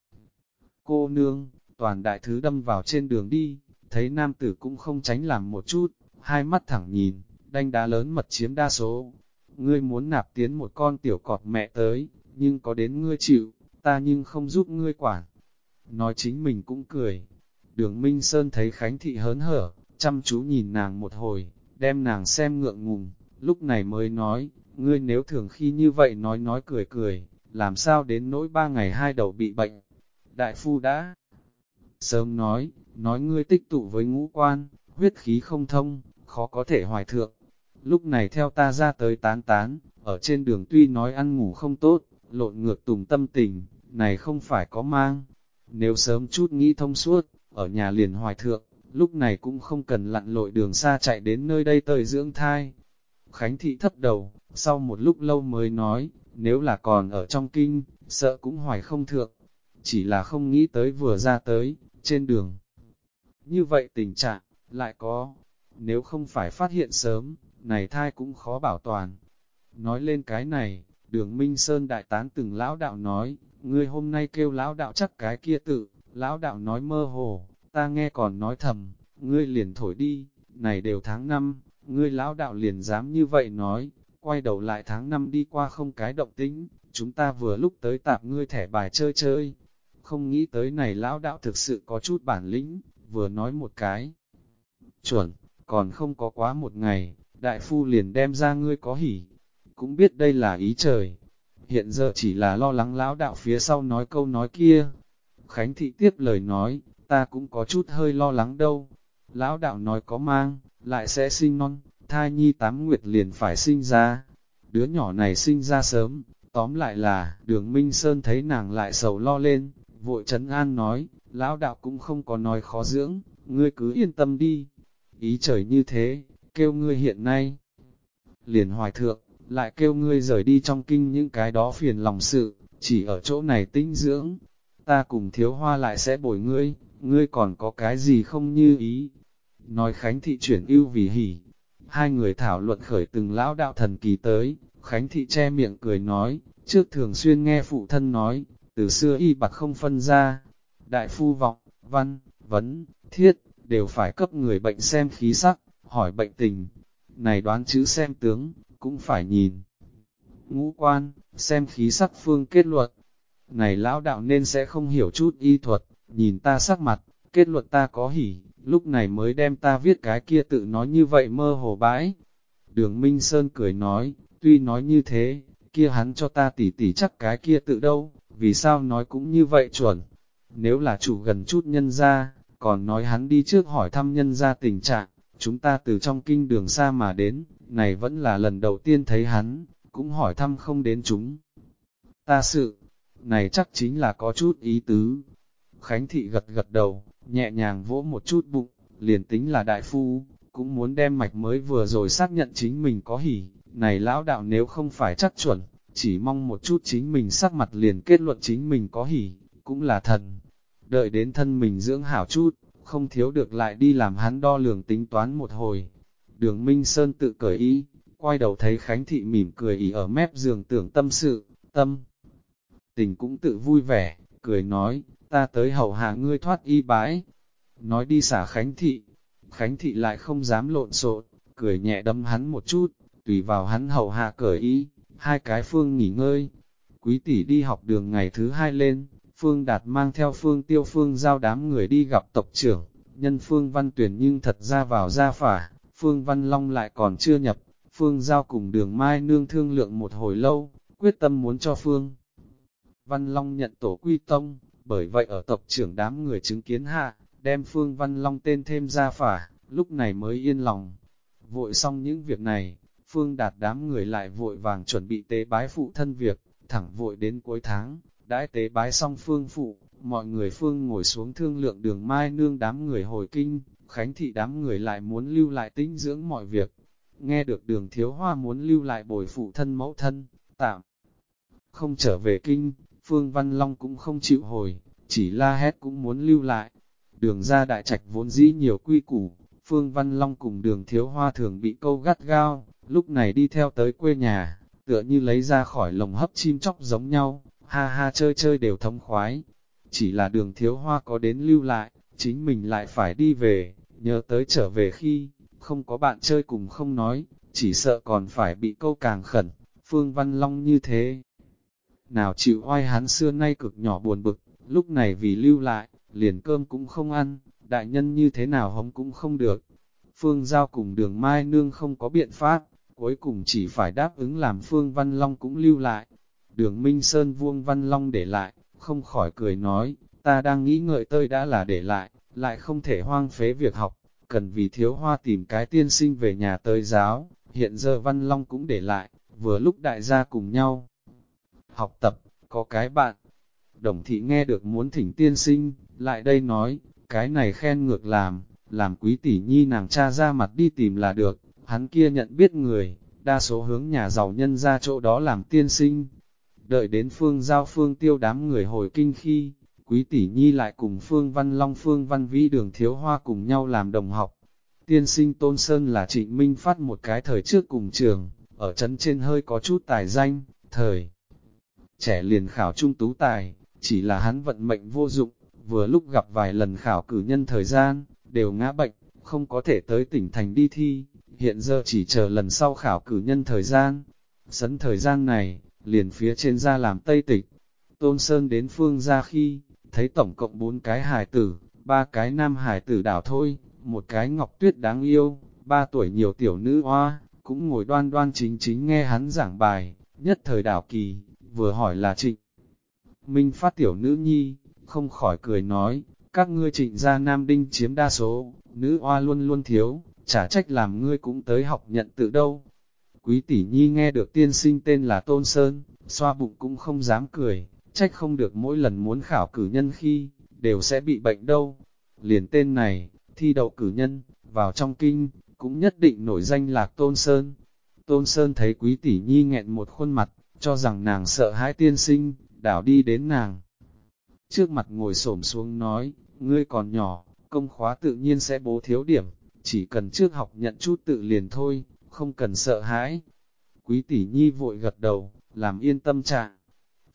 Cô nương, toàn đại thứ đâm vào trên đường đi, thấy nam tử cũng không tránh làm một chút, hai mắt thẳng nhìn, đanh đá lớn mật chiếm đa số. Ngươi muốn nạp tiến một con tiểu cọp mẹ tới, nhưng có đến ngươi chịu, ta nhưng không giúp ngươi quản. Nói chính mình cũng cười. Đường Minh Sơn thấy Khánh Thị hớn hở, chăm chú nhìn nàng một hồi, đem nàng xem ngượng ngùng, lúc này mới nói, ngươi nếu thường khi như vậy nói nói cười cười, làm sao đến nỗi ba ngày hai đầu bị bệnh. Đại phu đã sớm nói, nói ngươi tích tụ với ngũ quan, huyết khí không thông, khó có thể hoài thượng. Lúc này theo ta ra tới tán tán, ở trên đường tuy nói ăn ngủ không tốt, lộn ngược tùng tâm tình, này không phải có mang. Nếu sớm chút nghĩ thông suốt, ở nhà liền hoài thượng, lúc này cũng không cần lặn lội đường xa chạy đến nơi đây tơi dưỡng thai. Khánh thị thấp đầu, sau một lúc lâu mới nói, nếu là còn ở trong kinh, sợ cũng hoài không thượng, chỉ là không nghĩ tới vừa ra tới, trên đường. Như vậy tình trạng, lại có, nếu không phải phát hiện sớm, này thai cũng khó bảo toàn. Nói lên cái này, đường Minh Sơn đại tán từng lão đạo nói, ngươi hôm nay kêu lão đạo chắc cái kia tự, lão đạo nói mơ hồ, ta nghe còn nói thầm, ngươi liền thổi đi, này đều tháng năm, ngươi lão đạo liền dám như vậy nói, quay đầu lại tháng năm đi qua không cái động tính, chúng ta vừa lúc tới tạp ngươi thẻ bài chơi chơi. Không nghĩ tới này lão đạo thực sự có chút bản lĩnh, vừa nói một cái. Chuẩn, còn không có quá một ngày, đại phu liền đem ra ngươi có hỉ. Cũng biết đây là ý trời. Hiện giờ chỉ là lo lắng lão đạo phía sau nói câu nói kia. Khánh thị tiếp lời nói, ta cũng có chút hơi lo lắng đâu. Lão đạo nói có mang, lại sẽ sinh non, thai nhi tám nguyệt liền phải sinh ra. Đứa nhỏ này sinh ra sớm, tóm lại là, đường Minh Sơn thấy nàng lại sầu lo lên, vội trấn an nói, lão đạo cũng không có nói khó dưỡng, ngươi cứ yên tâm đi. Ý trời như thế, kêu ngươi hiện nay. Liền hoài thượng, lại kêu ngươi rời đi trong kinh những cái đó phiền lòng sự, chỉ ở chỗ này tinh dưỡng. Ta cùng thiếu hoa lại sẽ bồi ngươi, ngươi còn có cái gì không như ý. Nói Khánh Thị chuyển ưu vì hỉ, Hai người thảo luận khởi từng lão đạo thần kỳ tới, Khánh Thị che miệng cười nói, trước thường xuyên nghe phụ thân nói, từ xưa y bạc không phân ra, đại phu vọng, văn, vấn, thiết, đều phải cấp người bệnh xem khí sắc, hỏi bệnh tình. Này đoán chữ xem tướng, cũng phải nhìn. Ngũ quan, xem khí sắc phương kết luận. Này lão đạo nên sẽ không hiểu chút y thuật, nhìn ta sắc mặt, kết luận ta có hỉ, lúc này mới đem ta viết cái kia tự nói như vậy mơ hồ bãi. Đường Minh Sơn cười nói, tuy nói như thế, kia hắn cho ta tỉ tỉ chắc cái kia tự đâu, vì sao nói cũng như vậy chuẩn. Nếu là chủ gần chút nhân ra, còn nói hắn đi trước hỏi thăm nhân ra tình trạng, chúng ta từ trong kinh đường xa mà đến, này vẫn là lần đầu tiên thấy hắn, cũng hỏi thăm không đến chúng. Ta sự, này chắc chính là có chút ý tứ. Khánh Thị gật gật đầu, nhẹ nhàng vỗ một chút bụng, liền tính là đại phu, cũng muốn đem mạch mới vừa rồi xác nhận chính mình có hỉ, này lão đạo nếu không phải chắc chuẩn, chỉ mong một chút chính mình sắc mặt liền kết luận chính mình có hỉ, cũng là thần. Đợi đến thân mình dưỡng hảo chút, không thiếu được lại đi làm hắn đo lường tính toán một hồi. Đường Minh Sơn tự cởi ý, quay đầu thấy Khánh Thị mỉm cười ý ở mép giường tưởng tâm sự, tâm. Tình cũng tự vui vẻ, cười nói, ta tới hầu hạ ngươi thoát y bái. Nói đi xả Khánh Thị, Khánh Thị lại không dám lộn xộn, cười nhẹ đâm hắn một chút, tùy vào hắn hầu hạ cởi ý. hai cái phương nghỉ ngơi. Quý tỷ đi học đường ngày thứ hai lên, Phương Đạt mang theo Phương Tiêu Phương giao đám người đi gặp tộc trưởng, nhân Phương Văn Tuyển nhưng thật ra vào ra phả, Phương Văn Long lại còn chưa nhập, Phương Giao cùng đường Mai Nương thương lượng một hồi lâu, quyết tâm muốn cho Phương. Văn Long nhận tổ quy tông, bởi vậy ở tộc trưởng đám người chứng kiến hạ, đem Phương Văn Long tên thêm ra phả, lúc này mới yên lòng. Vội xong những việc này, Phương đạt đám người lại vội vàng chuẩn bị tế bái phụ thân việc, thẳng vội đến cuối tháng, đãi tế bái xong Phương phụ, mọi người Phương ngồi xuống thương lượng đường Mai Nương đám người hồi kinh, Khánh thị đám người lại muốn lưu lại tinh dưỡng mọi việc. Nghe được đường thiếu hoa muốn lưu lại bồi phụ thân mẫu thân, tạm không trở về kinh, Phương Văn Long cũng không chịu hồi, chỉ la hét cũng muốn lưu lại. Đường ra đại trạch vốn dĩ nhiều quy củ, Phương Văn Long cùng đường thiếu hoa thường bị câu gắt gao, lúc này đi theo tới quê nhà, tựa như lấy ra khỏi lồng hấp chim chóc giống nhau, ha ha chơi chơi đều thông khoái. Chỉ là đường thiếu hoa có đến lưu lại, chính mình lại phải đi về, nhớ tới trở về khi, không có bạn chơi cùng không nói, chỉ sợ còn phải bị câu càng khẩn, Phương Văn Long như thế. Nào chịu oai hắn xưa nay cực nhỏ buồn bực, lúc này vì lưu lại, liền cơm cũng không ăn, đại nhân như thế nào hống cũng không được. Phương Giao cùng đường Mai Nương không có biện pháp, cuối cùng chỉ phải đáp ứng làm Phương Văn Long cũng lưu lại. Đường Minh Sơn vuông Văn Long để lại, không khỏi cười nói, ta đang nghĩ ngợi tơi đã là để lại, lại không thể hoang phế việc học, cần vì thiếu hoa tìm cái tiên sinh về nhà tới giáo, hiện giờ Văn Long cũng để lại, vừa lúc đại gia cùng nhau. Học tập, có cái bạn, đồng thị nghe được muốn thỉnh tiên sinh, lại đây nói, cái này khen ngược làm, làm quý tỷ nhi nàng cha ra mặt đi tìm là được, hắn kia nhận biết người, đa số hướng nhà giàu nhân ra chỗ đó làm tiên sinh. Đợi đến phương giao phương tiêu đám người hồi kinh khi, quý tỷ nhi lại cùng phương văn long phương văn vĩ đường thiếu hoa cùng nhau làm đồng học. Tiên sinh Tôn Sơn là trịnh minh phát một cái thời trước cùng trường, ở trấn trên hơi có chút tài danh, thời trẻ liền khảo trung tú tài, chỉ là hắn vận mệnh vô dụng, vừa lúc gặp vài lần khảo cử nhân thời gian, đều ngã bệnh, không có thể tới tỉnh thành đi thi, hiện giờ chỉ chờ lần sau khảo cử nhân thời gian. Sấn thời gian này, liền phía trên ra làm tây tịch. Tôn Sơn đến phương ra khi, thấy tổng cộng bốn cái hài tử, ba cái nam hài tử đảo thôi, một cái ngọc tuyết đáng yêu, ba tuổi nhiều tiểu nữ hoa, cũng ngồi đoan đoan chính chính nghe hắn giảng bài, nhất thời đảo kỳ, vừa hỏi là trịnh. Minh phát tiểu nữ nhi, không khỏi cười nói, các ngươi trịnh gia nam đinh chiếm đa số, nữ hoa luôn luôn thiếu, chả trách làm ngươi cũng tới học nhận tự đâu. Quý tỷ nhi nghe được tiên sinh tên là Tôn Sơn, xoa bụng cũng không dám cười, trách không được mỗi lần muốn khảo cử nhân khi, đều sẽ bị bệnh đâu. Liền tên này, thi đậu cử nhân, vào trong kinh, cũng nhất định nổi danh lạc Tôn Sơn. Tôn Sơn thấy quý tỷ nhi nghẹn một khuôn mặt, cho rằng nàng sợ hãi tiên sinh, đảo đi đến nàng. Trước mặt ngồi xổm xuống nói, ngươi còn nhỏ, công khóa tự nhiên sẽ bố thiếu điểm, chỉ cần trước học nhận chút tự liền thôi, không cần sợ hãi. Quý tỷ nhi vội gật đầu, làm yên tâm trạng.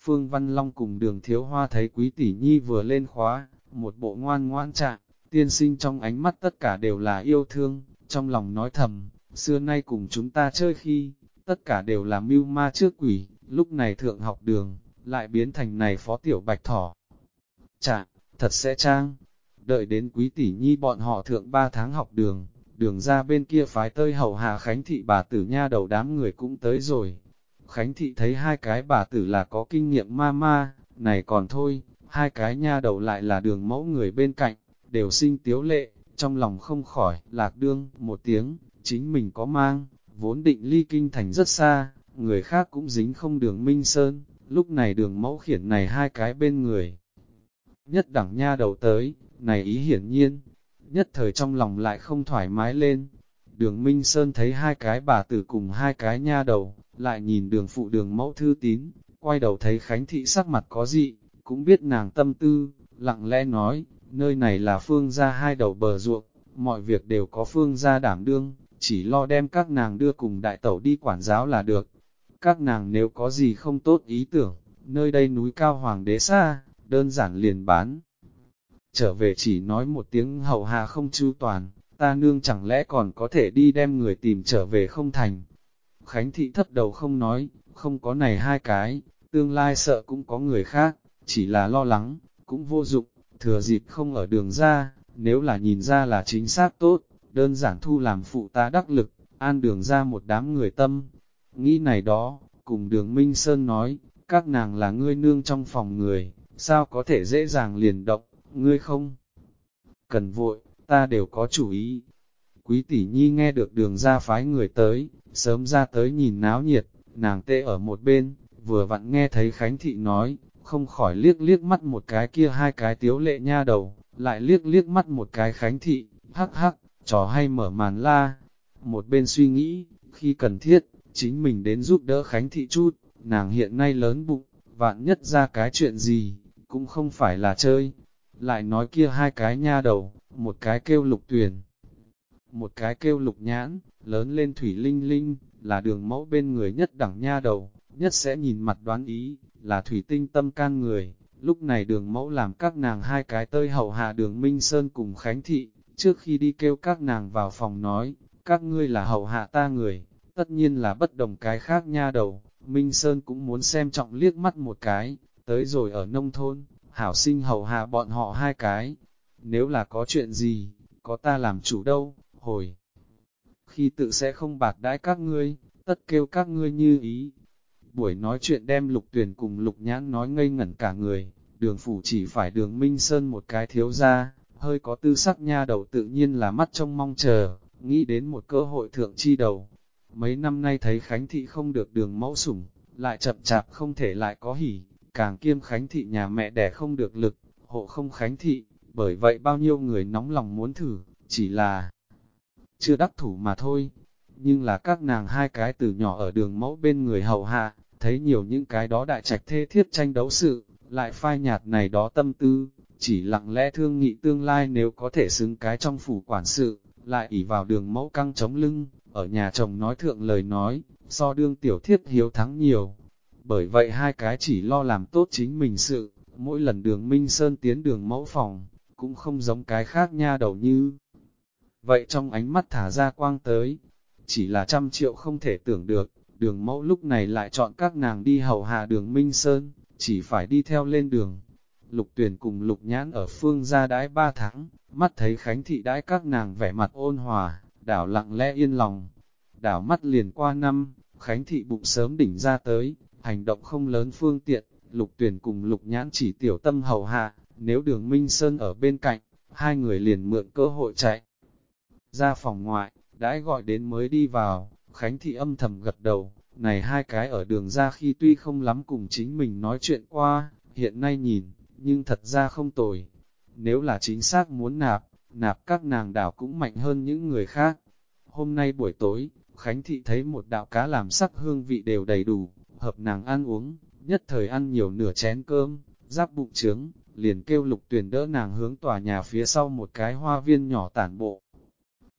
Phương Văn Long cùng đường thiếu hoa thấy quý tỷ nhi vừa lên khóa, một bộ ngoan ngoan trạng, tiên sinh trong ánh mắt tất cả đều là yêu thương, trong lòng nói thầm, xưa nay cùng chúng ta chơi khi, tất cả đều là mưu ma trước quỷ, lúc này thượng học đường, lại biến thành này phó tiểu bạch thỏ. Trạng, thật sẽ trang, đợi đến quý tỷ nhi bọn họ thượng ba tháng học đường, đường ra bên kia phái tơi hậu hà Khánh Thị bà tử nha đầu đám người cũng tới rồi. Khánh Thị thấy hai cái bà tử là có kinh nghiệm ma ma, này còn thôi, hai cái nha đầu lại là đường mẫu người bên cạnh, đều sinh tiếu lệ, trong lòng không khỏi, lạc đương, một tiếng, chính mình có mang, vốn định ly kinh thành rất xa, người khác cũng dính không đường Minh Sơn, lúc này đường mẫu khiển này hai cái bên người. Nhất đẳng nha đầu tới, này ý hiển nhiên, nhất thời trong lòng lại không thoải mái lên. Đường Minh Sơn thấy hai cái bà tử cùng hai cái nha đầu, lại nhìn đường phụ đường mẫu thư tín, quay đầu thấy Khánh Thị sắc mặt có dị, cũng biết nàng tâm tư, lặng lẽ nói, nơi này là phương gia hai đầu bờ ruộng, mọi việc đều có phương gia đảm đương, chỉ lo đem các nàng đưa cùng đại tẩu đi quản giáo là được. Các nàng nếu có gì không tốt ý tưởng, nơi đây núi cao hoàng đế xa, đơn giản liền bán. Trở về chỉ nói một tiếng hậu hà không chu toàn, ta nương chẳng lẽ còn có thể đi đem người tìm trở về không thành. Khánh thị thấp đầu không nói, không có này hai cái, tương lai sợ cũng có người khác, chỉ là lo lắng, cũng vô dụng, thừa dịp không ở đường ra, nếu là nhìn ra là chính xác tốt, đơn giản thu làm phụ ta đắc lực, an đường ra một đám người tâm. Nghĩ này đó, cùng đường Minh Sơn nói, các nàng là ngươi nương trong phòng người, sao có thể dễ dàng liền động, ngươi không? Cần vội, ta đều có chủ ý. Quý tỷ nhi nghe được đường ra phái người tới, sớm ra tới nhìn náo nhiệt, nàng tê ở một bên, vừa vặn nghe thấy Khánh Thị nói, không khỏi liếc liếc mắt một cái kia hai cái tiếu lệ nha đầu, lại liếc liếc mắt một cái Khánh Thị, hắc hắc, trò hay mở màn la. Một bên suy nghĩ, khi cần thiết, chính mình đến giúp đỡ Khánh Thị chút, nàng hiện nay lớn bụng, vạn nhất ra cái chuyện gì, cũng không phải là chơi. Lại nói kia hai cái nha đầu, một cái kêu lục tuyển, một cái kêu lục nhãn, lớn lên thủy linh linh, là đường mẫu bên người nhất đẳng nha đầu, nhất sẽ nhìn mặt đoán ý, là thủy tinh tâm can người. Lúc này đường mẫu làm các nàng hai cái tơi hậu hạ đường Minh Sơn cùng Khánh Thị, trước khi đi kêu các nàng vào phòng nói, các ngươi là hậu hạ ta người, tất nhiên là bất đồng cái khác nha đầu, Minh Sơn cũng muốn xem trọng liếc mắt một cái, tới rồi ở nông thôn, hảo sinh hậu hạ bọn họ hai cái, nếu là có chuyện gì, có ta làm chủ đâu, hồi. Khi tự sẽ không bạc đãi các ngươi, tất kêu các ngươi như ý. Buổi nói chuyện đem lục tuyển cùng lục nhãn nói ngây ngẩn cả người, đường phủ chỉ phải đường Minh Sơn một cái thiếu ra, hơi có tư sắc nha đầu tự nhiên là mắt trông mong chờ, nghĩ đến một cơ hội thượng chi đầu. Mấy năm nay thấy Khánh Thị không được đường mẫu sủng, lại chậm chạp không thể lại có hỉ, càng kiêm Khánh Thị nhà mẹ đẻ không được lực, hộ không Khánh Thị, bởi vậy bao nhiêu người nóng lòng muốn thử, chỉ là chưa đắc thủ mà thôi. Nhưng là các nàng hai cái từ nhỏ ở đường mẫu bên người hầu hạ, thấy nhiều những cái đó đại trạch thê thiết tranh đấu sự, lại phai nhạt này đó tâm tư, chỉ lặng lẽ thương nghị tương lai nếu có thể xứng cái trong phủ quản sự, lại ỉ vào đường mẫu căng chống lưng, ở nhà chồng nói thượng lời nói, so đương tiểu thiết hiếu thắng nhiều. Bởi vậy hai cái chỉ lo làm tốt chính mình sự, mỗi lần đường Minh Sơn tiến đường mẫu phòng, cũng không giống cái khác nha đầu như. Vậy trong ánh mắt thả ra quang tới, chỉ là trăm triệu không thể tưởng được, đường mẫu lúc này lại chọn các nàng đi hầu hạ đường Minh Sơn, chỉ phải đi theo lên đường. Lục tuyển cùng lục nhãn ở phương gia đãi ba tháng, mắt thấy Khánh Thị đãi các nàng vẻ mặt ôn hòa, đảo lặng lẽ yên lòng. Đảo mắt liền qua năm, Khánh Thị bụng sớm đỉnh ra tới, hành động không lớn phương tiện, lục tuyển cùng lục nhãn chỉ tiểu tâm hầu hạ, nếu đường Minh Sơn ở bên cạnh, hai người liền mượn cơ hội chạy. Ra phòng ngoại, đãi gọi đến mới đi vào, Khánh Thị âm thầm gật đầu, này hai cái ở đường ra khi tuy không lắm cùng chính mình nói chuyện qua, hiện nay nhìn, nhưng thật ra không tồi. Nếu là chính xác muốn nạp, nạp các nàng đảo cũng mạnh hơn những người khác. Hôm nay buổi tối, Khánh Thị thấy một đạo cá làm sắc hương vị đều đầy đủ, hợp nàng ăn uống, nhất thời ăn nhiều nửa chén cơm, giáp bụng trướng, liền kêu lục tuyển đỡ nàng hướng tòa nhà phía sau một cái hoa viên nhỏ tản bộ.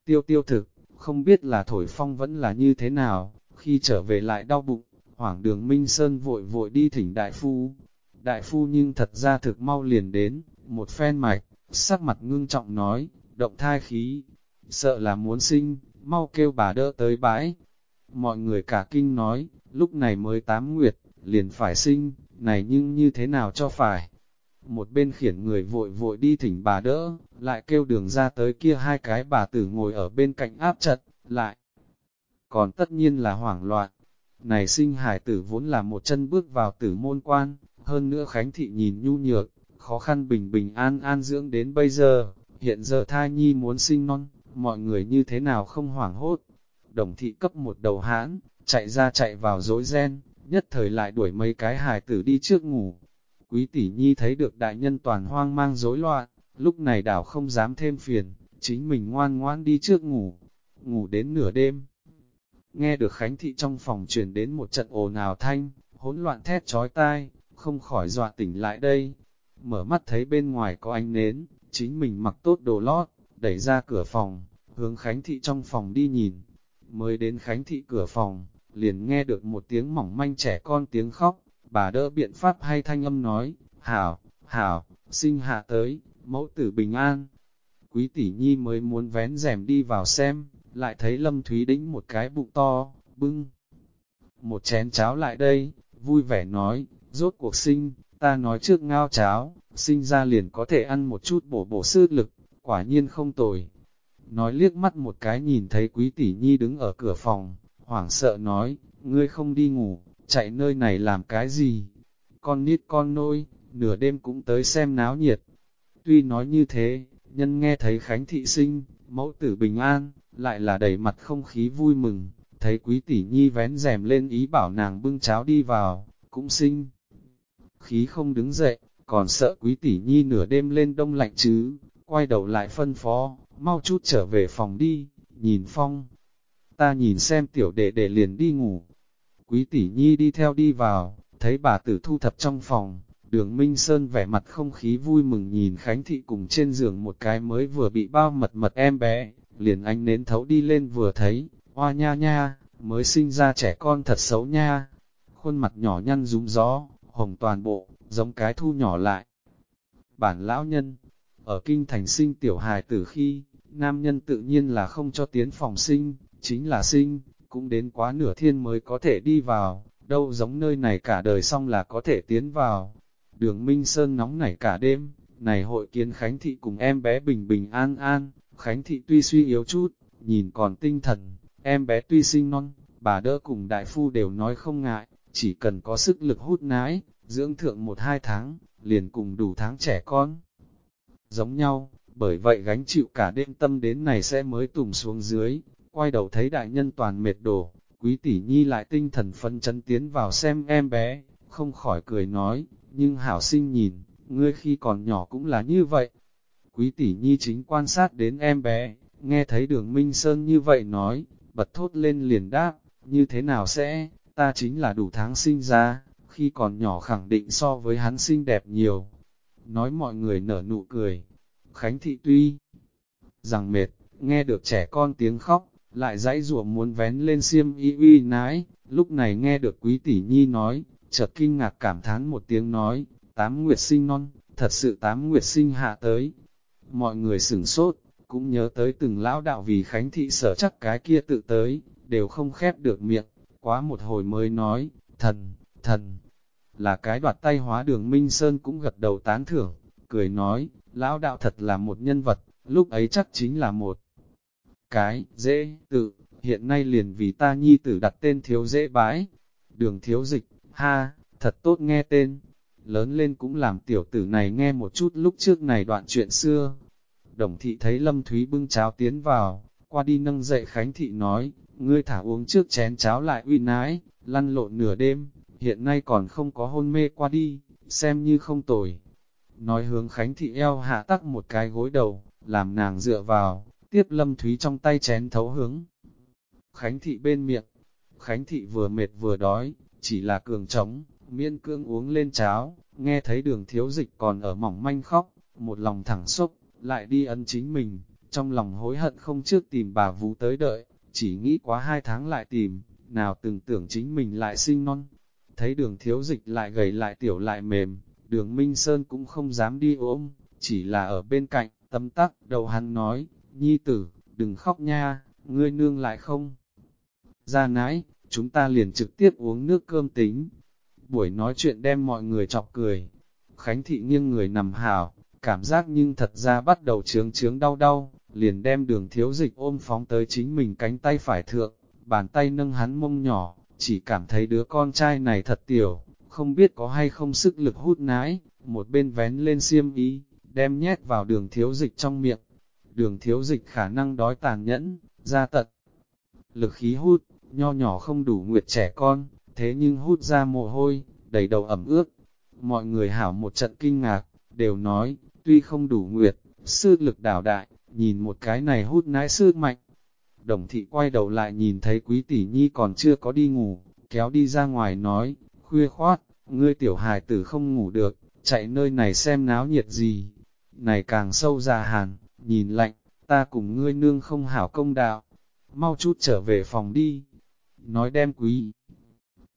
Tiêu tiêu thực, không biết là thổi phong vẫn là như thế nào, khi trở về lại đau bụng, hoảng đường Minh Sơn vội vội đi thỉnh đại phu. Đại phu nhưng thật ra thực mau liền đến, một phen mạch, sắc mặt ngưng trọng nói, động thai khí, sợ là muốn sinh, mau kêu bà đỡ tới bãi. Mọi người cả kinh nói, lúc này mới tám nguyệt, liền phải sinh, này nhưng như thế nào cho phải. Một bên khiển người vội vội đi thỉnh bà đỡ, lại kêu đường ra tới kia hai cái bà tử ngồi ở bên cạnh áp chặt, lại. Còn tất nhiên là hoảng loạn. Này sinh hải tử vốn là một chân bước vào tử môn quan, hơn nữa Khánh Thị nhìn nhu nhược, khó khăn bình bình an an dưỡng đến bây giờ, hiện giờ thai nhi muốn sinh non, mọi người như thế nào không hoảng hốt. Đồng thị cấp một đầu hãn, chạy ra chạy vào dối ren, nhất thời lại đuổi mấy cái hài tử đi trước ngủ. Quý tỷ nhi thấy được đại nhân toàn hoang mang rối loạn, lúc này đảo không dám thêm phiền, chính mình ngoan ngoan đi trước ngủ, ngủ đến nửa đêm. Nghe được Khánh Thị trong phòng truyền đến một trận ồn ào thanh, hỗn loạn thét trói tai, không khỏi dọa tỉnh lại đây. Mở mắt thấy bên ngoài có ánh nến, chính mình mặc tốt đồ lót, đẩy ra cửa phòng, hướng Khánh Thị trong phòng đi nhìn. Mới đến Khánh Thị cửa phòng, liền nghe được một tiếng mỏng manh trẻ con tiếng khóc, bà đỡ biện pháp hay thanh âm nói, hảo, hảo, sinh hạ tới, mẫu tử bình an. Quý tỷ nhi mới muốn vén rèm đi vào xem, lại thấy Lâm Thúy đĩnh một cái bụng to, bưng. Một chén cháo lại đây, vui vẻ nói, rốt cuộc sinh, ta nói trước ngao cháo, sinh ra liền có thể ăn một chút bổ bổ sức lực, quả nhiên không tồi. Nói liếc mắt một cái nhìn thấy quý tỷ nhi đứng ở cửa phòng, hoảng sợ nói, ngươi không đi ngủ, chạy nơi này làm cái gì? Con nít con nôi, nửa đêm cũng tới xem náo nhiệt. Tuy nói như thế, nhân nghe thấy Khánh Thị sinh, mẫu tử bình an, lại là đầy mặt không khí vui mừng, thấy quý tỷ nhi vén rèm lên ý bảo nàng bưng cháo đi vào, cũng sinh. Khí không đứng dậy, còn sợ quý tỷ nhi nửa đêm lên đông lạnh chứ, quay đầu lại phân phó, mau chút trở về phòng đi, nhìn phong. Ta nhìn xem tiểu đệ đệ liền đi ngủ. Quý tỷ nhi đi theo đi vào, thấy bà tử thu thập trong phòng, đường Minh Sơn vẻ mặt không khí vui mừng nhìn Khánh Thị cùng trên giường một cái mới vừa bị bao mật mật em bé, liền anh nến thấu đi lên vừa thấy, hoa nha nha, mới sinh ra trẻ con thật xấu nha. Khuôn mặt nhỏ nhăn rúng gió, hồng toàn bộ, giống cái thu nhỏ lại. Bản lão nhân, ở kinh thành sinh tiểu hài tử khi, nam nhân tự nhiên là không cho tiến phòng sinh, chính là sinh, cũng đến quá nửa thiên mới có thể đi vào, đâu giống nơi này cả đời xong là có thể tiến vào. Đường Minh Sơn nóng nảy cả đêm, này hội kiến Khánh Thị cùng em bé bình bình an an, Khánh Thị tuy suy yếu chút, nhìn còn tinh thần, em bé tuy sinh non, bà đỡ cùng đại phu đều nói không ngại, chỉ cần có sức lực hút nái, dưỡng thượng một hai tháng, liền cùng đủ tháng trẻ con. Giống nhau, bởi vậy gánh chịu cả đêm tâm đến này sẽ mới tùng xuống dưới, quay đầu thấy đại nhân toàn mệt đổ, quý tỷ nhi lại tinh thần phân chấn tiến vào xem em bé, không khỏi cười nói, nhưng hảo sinh nhìn, ngươi khi còn nhỏ cũng là như vậy. Quý tỷ nhi chính quan sát đến em bé, nghe thấy đường Minh Sơn như vậy nói, bật thốt lên liền đáp, như thế nào sẽ, ta chính là đủ tháng sinh ra, khi còn nhỏ khẳng định so với hắn xinh đẹp nhiều. Nói mọi người nở nụ cười, Khánh Thị tuy rằng mệt, nghe được trẻ con tiếng khóc, lại dãy rủa muốn vén lên xiêm y uy nái, lúc này nghe được quý tỷ nhi nói, chợt kinh ngạc cảm thán một tiếng nói, tám nguyệt sinh non, thật sự tám nguyệt sinh hạ tới. Mọi người sửng sốt, cũng nhớ tới từng lão đạo vì Khánh Thị sở chắc cái kia tự tới, đều không khép được miệng, quá một hồi mới nói, thần, thần, là cái đoạt tay hóa đường Minh Sơn cũng gật đầu tán thưởng, cười nói, lão đạo thật là một nhân vật, lúc ấy chắc chính là một cái, dễ, tự, hiện nay liền vì ta nhi tử đặt tên thiếu dễ bái, đường thiếu dịch, ha, thật tốt nghe tên, lớn lên cũng làm tiểu tử này nghe một chút lúc trước này đoạn chuyện xưa. Đồng thị thấy Lâm Thúy bưng cháo tiến vào, qua đi nâng dậy Khánh Thị nói, ngươi thả uống trước chén cháo lại uy nái, lăn lộn nửa đêm, hiện nay còn không có hôn mê qua đi, xem như không tồi. Nói hướng Khánh Thị eo hạ tắc một cái gối đầu, làm nàng dựa vào, tiếp Lâm Thúy trong tay chén thấu hướng. Khánh Thị bên miệng, Khánh Thị vừa mệt vừa đói, chỉ là cường trống, miên cương uống lên cháo, nghe thấy đường thiếu dịch còn ở mỏng manh khóc, một lòng thẳng xúc, lại đi ân chính mình, trong lòng hối hận không trước tìm bà vú tới đợi, chỉ nghĩ quá hai tháng lại tìm, nào từng tưởng chính mình lại sinh non. Thấy đường thiếu dịch lại gầy lại tiểu lại mềm, đường Minh Sơn cũng không dám đi ôm, chỉ là ở bên cạnh, tâm tắc, đầu hắn nói, nhi tử, đừng khóc nha, ngươi nương lại không. Ra nãi, chúng ta liền trực tiếp uống nước cơm tính. Buổi nói chuyện đem mọi người chọc cười. Khánh thị nghiêng người nằm hảo, cảm giác nhưng thật ra bắt đầu trướng trướng đau đau, liền đem đường thiếu dịch ôm phóng tới chính mình cánh tay phải thượng, bàn tay nâng hắn mông nhỏ, chỉ cảm thấy đứa con trai này thật tiểu, không biết có hay không sức lực hút nái, một bên vén lên xiêm ý, đem nhét vào đường thiếu dịch trong miệng. Đường thiếu dịch khả năng đói tàn nhẫn, ra tận. Lực khí hút, nho nhỏ không đủ nguyệt trẻ con, thế nhưng hút ra mồ hôi, đầy đầu ẩm ướt. Mọi người hảo một trận kinh ngạc, đều nói, tuy không đủ nguyệt, sư lực đảo đại, nhìn một cái này hút nãi sư mạnh. Đồng thị quay đầu lại nhìn thấy quý tỷ nhi còn chưa có đi ngủ, kéo đi ra ngoài nói, khuya khoát, ngươi tiểu hài tử không ngủ được, chạy nơi này xem náo nhiệt gì. Này càng sâu ra hàn, nhìn lạnh, ta cùng ngươi nương không hảo công đạo, mau chút trở về phòng đi nói đem quý.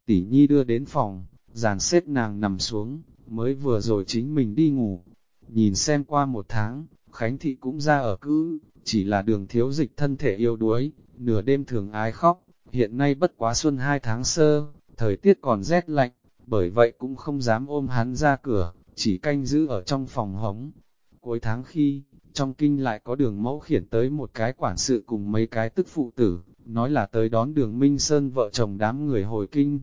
Tỷ nhi đưa đến phòng, dàn xếp nàng nằm xuống, mới vừa rồi chính mình đi ngủ. Nhìn xem qua một tháng, Khánh Thị cũng ra ở cữ, chỉ là đường thiếu dịch thân thể yêu đuối, nửa đêm thường ái khóc, hiện nay bất quá xuân hai tháng sơ, thời tiết còn rét lạnh, bởi vậy cũng không dám ôm hắn ra cửa, chỉ canh giữ ở trong phòng hống. Cuối tháng khi, trong kinh lại có đường mẫu khiển tới một cái quản sự cùng mấy cái tức phụ tử, nói là tới đón đường Minh Sơn vợ chồng đám người hồi kinh.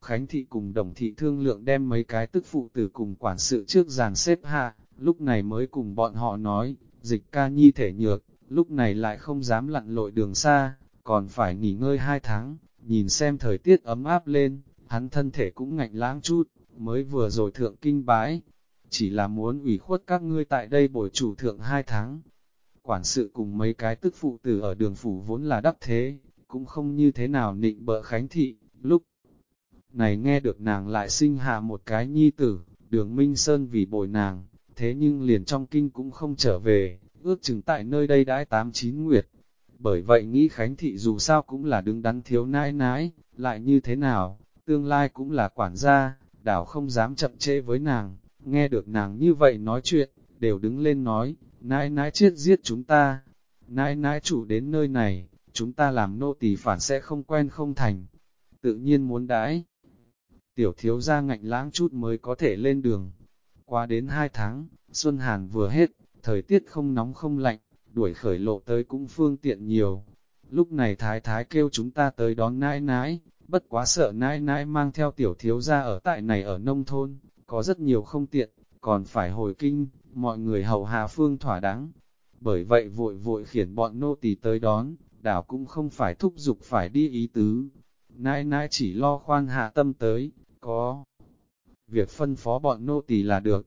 Khánh thị cùng đồng thị thương lượng đem mấy cái tức phụ tử cùng quản sự trước dàn xếp hạ, lúc này mới cùng bọn họ nói, dịch ca nhi thể nhược, lúc này lại không dám lặn lội đường xa, còn phải nghỉ ngơi hai tháng, nhìn xem thời tiết ấm áp lên, hắn thân thể cũng ngạnh lãng chút, mới vừa rồi thượng kinh bái, chỉ là muốn ủy khuất các ngươi tại đây bồi chủ thượng hai tháng. Quản sự cùng mấy cái tức phụ tử ở đường phủ vốn là đắc thế, cũng không như thế nào nịnh bợ khánh thị, lúc này nghe được nàng lại sinh hạ một cái nhi tử, đường Minh Sơn vì bồi nàng, thế nhưng liền trong kinh cũng không trở về, ước chừng tại nơi đây đãi tám chín nguyệt. Bởi vậy nghĩ Khánh Thị dù sao cũng là đứng đắn thiếu nãi nãi, lại như thế nào, tương lai cũng là quản gia, đảo không dám chậm trễ với nàng, nghe được nàng như vậy nói chuyện, đều đứng lên nói, nãi nãi chết giết chúng ta, nãi nãi chủ đến nơi này, chúng ta làm nô tỳ phản sẽ không quen không thành, tự nhiên muốn đãi. Tiểu thiếu gia ngạnh lãng chút mới có thể lên đường. Qua đến hai tháng, Xuân Hàn vừa hết, thời tiết không nóng không lạnh, đuổi khởi lộ tới cũng phương tiện nhiều. Lúc này thái thái kêu chúng ta tới đón nãi nãi, bất quá sợ nãi nãi mang theo tiểu thiếu gia ở tại này ở nông thôn, có rất nhiều không tiện, còn phải hồi kinh, mọi người hầu hà phương thỏa đáng. Bởi vậy vội vội khiển bọn nô tỳ tới đón, đảo cũng không phải thúc giục phải đi ý tứ. Nãi nãi chỉ lo khoan hạ tâm tới, có việc phân phó bọn nô tỳ là được.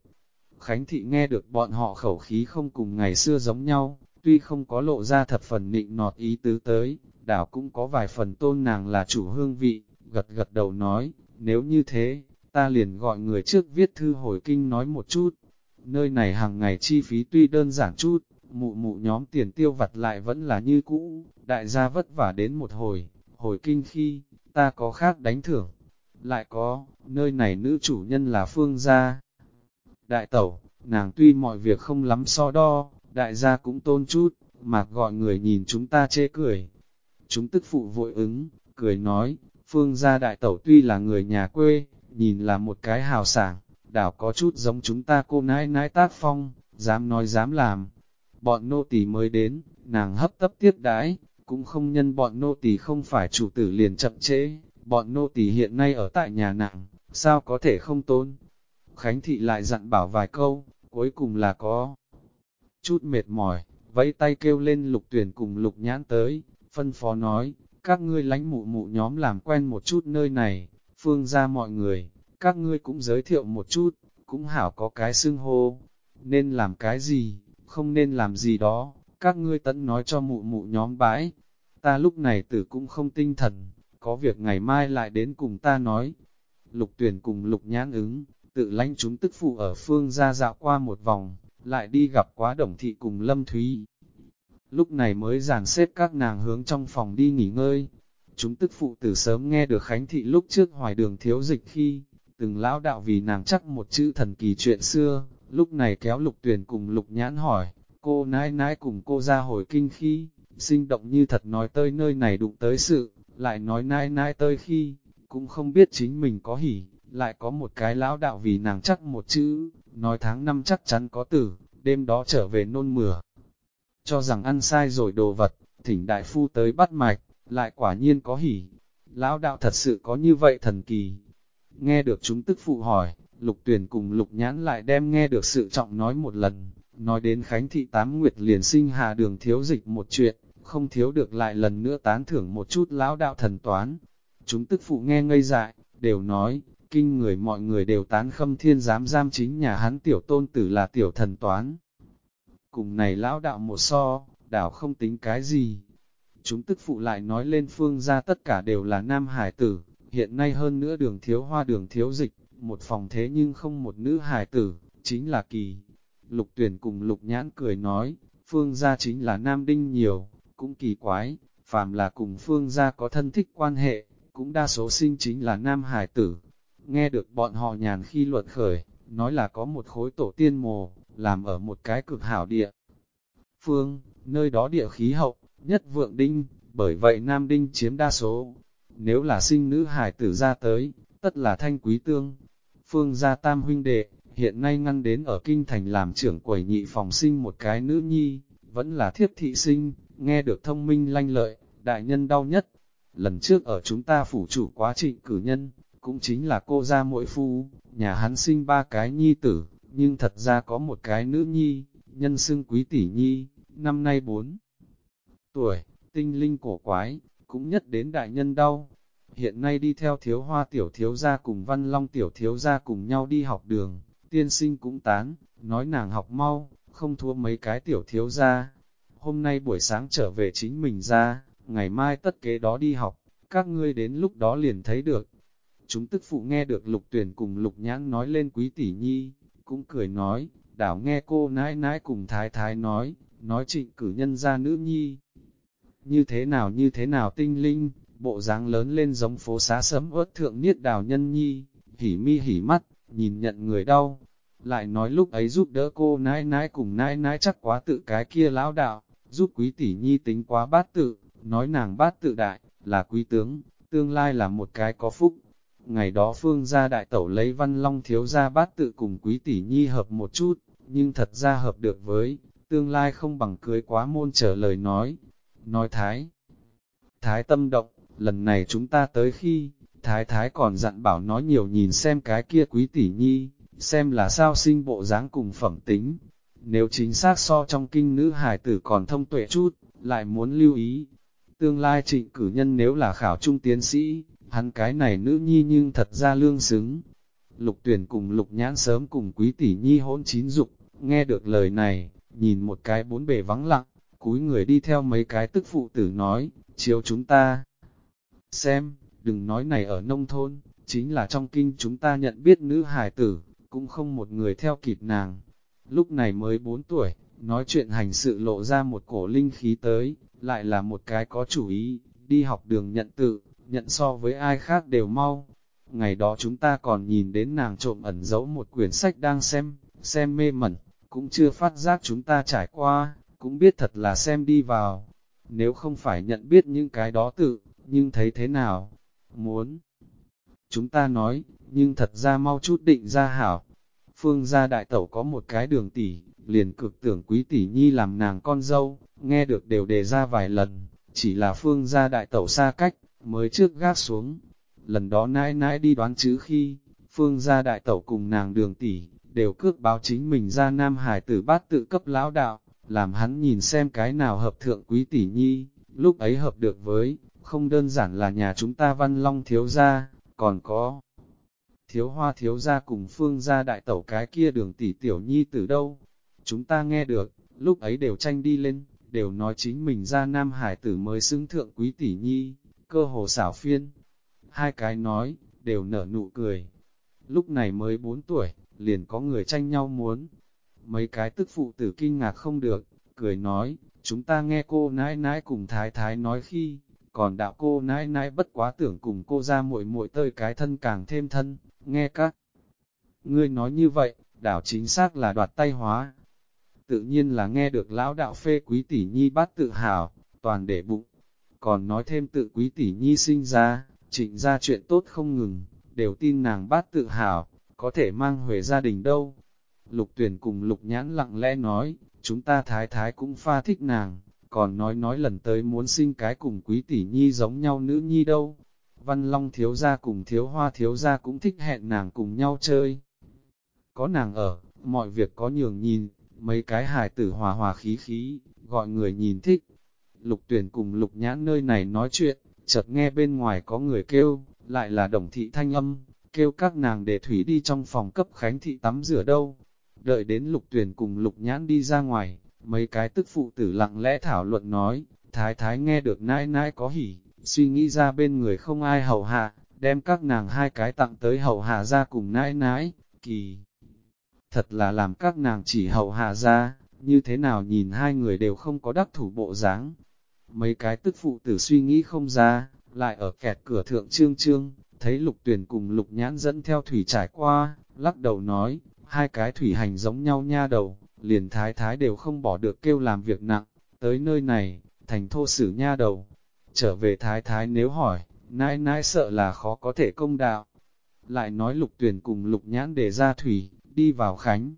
Khánh thị nghe được bọn họ khẩu khí không cùng ngày xưa giống nhau, tuy không có lộ ra thập phần nịnh nọt ý tứ tới, đảo cũng có vài phần tôn nàng là chủ hương vị, gật gật đầu nói, nếu như thế, ta liền gọi người trước viết thư hồi kinh nói một chút. Nơi này hàng ngày chi phí tuy đơn giản chút, mụ mụ nhóm tiền tiêu vặt lại vẫn là như cũ, đại gia vất vả đến một hồi, hồi kinh khi, ta có khác đánh thưởng. Lại có, nơi này nữ chủ nhân là phương gia. Đại tẩu, nàng tuy mọi việc không lắm so đo, đại gia cũng tôn chút, mà gọi người nhìn chúng ta chê cười. Chúng tức phụ vội ứng, cười nói, phương gia đại tẩu tuy là người nhà quê, nhìn là một cái hào sảng, đảo có chút giống chúng ta cô nãi nãi tác phong, dám nói dám làm. Bọn nô tỳ mới đến, nàng hấp tấp tiếp đãi, cũng không nhân bọn nô tỳ không phải chủ tử liền chậm chế. bọn nô tỳ hiện nay ở tại nhà nàng, sao có thể không tôn. Khánh thị lại dặn bảo vài câu, cuối cùng là có chút mệt mỏi, vẫy tay kêu lên lục tuyển cùng lục nhãn tới, phân phó nói, các ngươi lánh mụ mụ nhóm làm quen một chút nơi này, phương ra mọi người, các ngươi cũng giới thiệu một chút, cũng hảo có cái xưng hô, nên làm cái gì, không nên làm gì đó, các ngươi tận nói cho mụ mụ nhóm bãi, ta lúc này tử cũng không tinh thần, có việc ngày mai lại đến cùng ta nói. Lục tuyển cùng lục nhãn ứng, tự lãnh chúng tức phụ ở phương ra dạo qua một vòng, lại đi gặp quá đồng thị cùng lâm thúy. Lúc này mới dàn xếp các nàng hướng trong phòng đi nghỉ ngơi. Chúng tức phụ từ sớm nghe được Khánh Thị lúc trước hoài đường thiếu dịch khi, từng lão đạo vì nàng chắc một chữ thần kỳ chuyện xưa, lúc này kéo lục tuyển cùng lục nhãn hỏi, cô nãi nãi cùng cô ra hồi kinh khi, sinh động như thật nói tới nơi này đụng tới sự, lại nói nãi nãi tới khi, cũng không biết chính mình có hỉ, lại có một cái lão đạo vì nàng chắc một chữ, nói tháng năm chắc chắn có tử, đêm đó trở về nôn mửa. Cho rằng ăn sai rồi đồ vật, thỉnh đại phu tới bắt mạch, lại quả nhiên có hỉ. Lão đạo thật sự có như vậy thần kỳ. Nghe được chúng tức phụ hỏi, lục tuyển cùng lục nhãn lại đem nghe được sự trọng nói một lần, nói đến Khánh Thị Tám Nguyệt liền sinh hà đường thiếu dịch một chuyện, không thiếu được lại lần nữa tán thưởng một chút lão đạo thần toán. Chúng tức phụ nghe ngây dại, đều nói, kinh người mọi người đều tán khâm thiên giám giam chính nhà hắn tiểu tôn tử là tiểu thần toán. Cùng này lão đạo một so, đảo không tính cái gì. Chúng tức phụ lại nói lên phương ra tất cả đều là nam hải tử, hiện nay hơn nữa đường thiếu hoa đường thiếu dịch, một phòng thế nhưng không một nữ hải tử, chính là kỳ. Lục tuyển cùng lục nhãn cười nói, phương gia chính là nam đinh nhiều, cũng kỳ quái, phàm là cùng phương gia có thân thích quan hệ, cũng đa số sinh chính là nam hải tử. Nghe được bọn họ nhàn khi luận khởi, nói là có một khối tổ tiên mồ, làm ở một cái cực hảo địa. Phương, nơi đó địa khí hậu, nhất vượng đinh, bởi vậy nam đinh chiếm đa số. Nếu là sinh nữ hải tử ra tới, tất là thanh quý tương. Phương gia tam huynh đệ, hiện nay ngăn đến ở kinh thành làm trưởng quầy nhị phòng sinh một cái nữ nhi, vẫn là thiếp thị sinh, nghe được thông minh lanh lợi, đại nhân đau nhất. Lần trước ở chúng ta phủ chủ quá trịnh cử nhân, cũng chính là cô gia mỗi phu, nhà hắn sinh ba cái nhi tử, nhưng thật ra có một cái nữ nhi, nhân xưng quý tỷ nhi, năm nay bốn tuổi, tinh linh cổ quái, cũng nhất đến đại nhân đau. Hiện nay đi theo thiếu hoa tiểu thiếu gia cùng văn long tiểu thiếu gia cùng nhau đi học đường, tiên sinh cũng tán, nói nàng học mau, không thua mấy cái tiểu thiếu gia. Hôm nay buổi sáng trở về chính mình ra, ngày mai tất kế đó đi học, các ngươi đến lúc đó liền thấy được. Chúng tức phụ nghe được lục tuyển cùng lục nhãn nói lên quý tỷ nhi, cũng cười nói, đảo nghe cô nãi nãi cùng thái thái nói, nói trịnh cử nhân ra nữ nhi. Như thế nào như thế nào tinh linh, bộ dáng lớn lên giống phố xá sấm ớt thượng niết đào nhân nhi, hỉ mi hỉ mắt, nhìn nhận người đau. Lại nói lúc ấy giúp đỡ cô nãi nãi cùng nãi nãi chắc quá tự cái kia lão đạo, giúp quý tỷ nhi tính quá bát tự, nói nàng bát tự đại, là quý tướng, tương lai là một cái có phúc. Ngày đó phương gia đại tẩu lấy văn long thiếu gia bát tự cùng quý tỷ nhi hợp một chút, nhưng thật ra hợp được với, tương lai không bằng cưới quá môn trở lời nói. Nói thái, thái tâm động, lần này chúng ta tới khi, thái thái còn dặn bảo nói nhiều nhìn xem cái kia quý tỷ nhi, xem là sao sinh bộ dáng cùng phẩm tính. Nếu chính xác so trong kinh nữ hải tử còn thông tuệ chút, lại muốn lưu ý. Tương lai trịnh cử nhân nếu là khảo trung tiến sĩ, hắn cái này nữ nhi nhưng thật ra lương xứng. Lục tuyển cùng lục nhãn sớm cùng quý tỷ nhi hỗn chín dục, nghe được lời này, nhìn một cái bốn bề vắng lặng, cúi người đi theo mấy cái tức phụ tử nói, chiếu chúng ta. Xem, đừng nói này ở nông thôn, chính là trong kinh chúng ta nhận biết nữ hài tử, cũng không một người theo kịp nàng. Lúc này mới 4 tuổi, nói chuyện hành sự lộ ra một cổ linh khí tới, lại là một cái có chủ ý, đi học đường nhận tự, nhận so với ai khác đều mau. Ngày đó chúng ta còn nhìn đến nàng trộm ẩn giấu một quyển sách đang xem, xem mê mẩn, cũng chưa phát giác chúng ta trải qua, cũng biết thật là xem đi vào. Nếu không phải nhận biết những cái đó tự, nhưng thấy thế nào? Muốn. Chúng ta nói, nhưng thật ra mau chút định ra hảo. Phương gia đại tẩu có một cái đường tỷ, liền cực tưởng quý tỷ nhi làm nàng con dâu, nghe được đều đề ra vài lần, chỉ là phương gia đại tẩu xa cách, mới trước gác xuống. Lần đó nãi nãi đi đoán chữ khi, phương gia đại tẩu cùng nàng đường tỷ, đều cước báo chính mình ra Nam Hải tử bát tự cấp lão đạo, làm hắn nhìn xem cái nào hợp thượng quý tỷ nhi, lúc ấy hợp được với, không đơn giản là nhà chúng ta văn long thiếu gia, còn có thiếu hoa thiếu gia cùng phương gia đại tẩu cái kia đường tỷ tiểu nhi từ đâu. Chúng ta nghe được, lúc ấy đều tranh đi lên, đều nói chính mình ra Nam Hải tử mới xứng thượng quý tỷ nhi, cơ hồ xảo phiên. Hai cái nói, đều nở nụ cười. Lúc này mới bốn tuổi, liền có người tranh nhau muốn. Mấy cái tức phụ tử kinh ngạc không được, cười nói, chúng ta nghe cô nãi nãi cùng thái thái nói khi, còn đạo cô nãi nãi bất quá tưởng cùng cô ra muội muội tơi cái thân càng thêm thân, nghe các. Ngươi nói như vậy, đảo chính xác là đoạt tay hóa. Tự nhiên là nghe được lão đạo phê quý tỷ nhi bát tự hào, toàn để bụng. Còn nói thêm tự quý tỷ nhi sinh ra, trịnh ra chuyện tốt không ngừng, đều tin nàng bát tự hào, có thể mang về gia đình đâu. Lục tuyển cùng lục nhãn lặng lẽ nói, chúng ta thái thái cũng pha thích nàng, còn nói nói lần tới muốn sinh cái cùng quý tỷ nhi giống nhau nữ nhi đâu. Văn Long thiếu gia cùng thiếu hoa thiếu gia cũng thích hẹn nàng cùng nhau chơi. Có nàng ở, mọi việc có nhường nhìn, mấy cái hài tử hòa hòa khí khí, gọi người nhìn thích. Lục tuyển cùng lục nhãn nơi này nói chuyện, chợt nghe bên ngoài có người kêu, lại là đồng thị thanh âm, kêu các nàng để thủy đi trong phòng cấp khánh thị tắm rửa đâu. Đợi đến lục tuyển cùng lục nhãn đi ra ngoài, mấy cái tức phụ tử lặng lẽ thảo luận nói, thái thái nghe được nãi nãi có hỉ, suy nghĩ ra bên người không ai hầu hạ, đem các nàng hai cái tặng tới hầu hạ ra cùng nãi nãi, kỳ. Thật là làm các nàng chỉ hầu hạ ra, như thế nào nhìn hai người đều không có đắc thủ bộ dáng. Mấy cái tức phụ tử suy nghĩ không ra, lại ở kẹt cửa thượng trương trương, thấy lục tuyển cùng lục nhãn dẫn theo thủy trải qua, lắc đầu nói, hai cái thủy hành giống nhau nha đầu, liền thái thái đều không bỏ được kêu làm việc nặng, tới nơi này, thành thô sử nha đầu. Trở về thái thái nếu hỏi, nãi nãi sợ là khó có thể công đạo. lại nói lục tuyển cùng lục nhãn để ra thủy, đi vào khánh.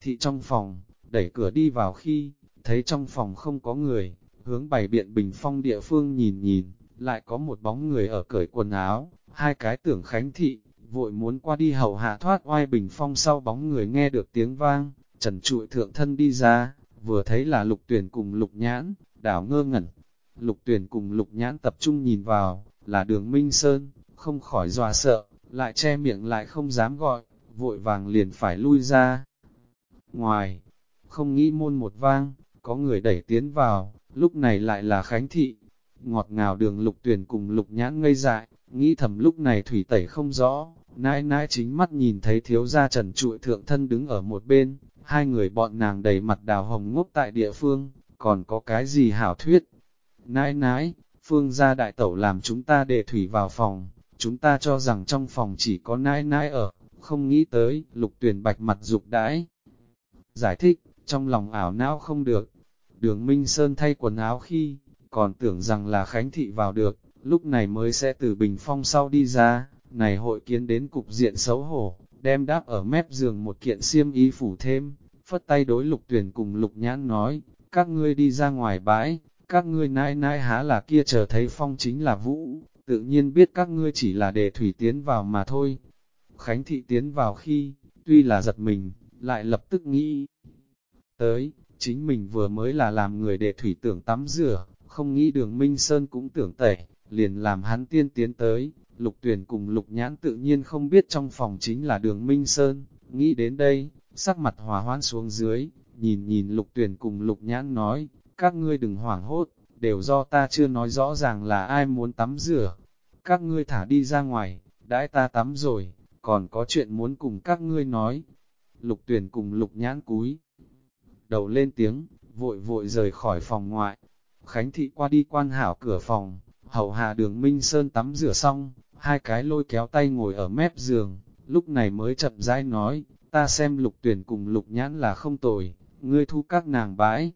Thị trong phòng, đẩy cửa đi vào khi, thấy trong phòng không có người, hướng bày biện bình phong địa phương nhìn nhìn, lại có một bóng người ở cởi quần áo, hai cái tưởng khánh thị, vội muốn qua đi hầu hạ thoát oai bình phong sau bóng người nghe được tiếng vang, trần trụi thượng thân đi ra, vừa thấy là lục tuyển cùng lục nhãn, đảo ngơ ngẩn. Lục tuyển cùng lục nhãn tập trung nhìn vào, là đường Minh Sơn, không khỏi dọa sợ, lại che miệng lại không dám gọi, vội vàng liền phải lui ra. Ngoài, không nghĩ môn một vang, có người đẩy tiến vào, lúc này lại là Khánh Thị. Ngọt ngào đường lục tuyển cùng lục nhãn ngây dại, nghĩ thầm lúc này thủy tẩy không rõ, nãi nãi chính mắt nhìn thấy thiếu gia trần trụi thượng thân đứng ở một bên, hai người bọn nàng đầy mặt đào hồng ngốc tại địa phương, còn có cái gì hảo thuyết. Nãi nãi, phương gia đại tẩu làm chúng ta để thủy vào phòng, chúng ta cho rằng trong phòng chỉ có nãi nãi ở, không nghĩ tới, lục tuyển bạch mặt dục đãi. Giải thích, trong lòng ảo não không được, đường Minh Sơn thay quần áo khi, còn tưởng rằng là Khánh Thị vào được, lúc này mới sẽ từ bình phong sau đi ra, này hội kiến đến cục diện xấu hổ, đem đáp ở mép giường một kiện xiêm y phủ thêm, phất tay đối lục tuyển cùng lục nhãn nói, các ngươi đi ra ngoài bãi, các ngươi nãi nãi há là kia chờ thấy phong chính là vũ, tự nhiên biết các ngươi chỉ là để thủy tiến vào mà thôi. Khánh thị tiến vào khi, tuy là giật mình, lại lập tức nghĩ tới, chính mình vừa mới là làm người để thủy tưởng tắm rửa, không nghĩ đường Minh Sơn cũng tưởng tẩy, liền làm hắn tiên tiến tới, lục tuyển cùng lục nhãn tự nhiên không biết trong phòng chính là đường Minh Sơn, nghĩ đến đây, sắc mặt hòa hoãn xuống dưới, nhìn nhìn lục tuyển cùng lục nhãn nói, các ngươi đừng hoảng hốt, đều do ta chưa nói rõ ràng là ai muốn tắm rửa, các ngươi thả đi ra ngoài, đãi ta tắm rồi, còn có chuyện muốn cùng các ngươi nói. Lục tuyển cùng lục nhãn cúi, đầu lên tiếng, vội vội rời khỏi phòng ngoại. Khánh thị qua đi quan hảo cửa phòng, hầu hạ đường Minh Sơn tắm rửa xong, hai cái lôi kéo tay ngồi ở mép giường, lúc này mới chậm rãi nói, ta xem lục tuyển cùng lục nhãn là không tồi, ngươi thu các nàng bãi.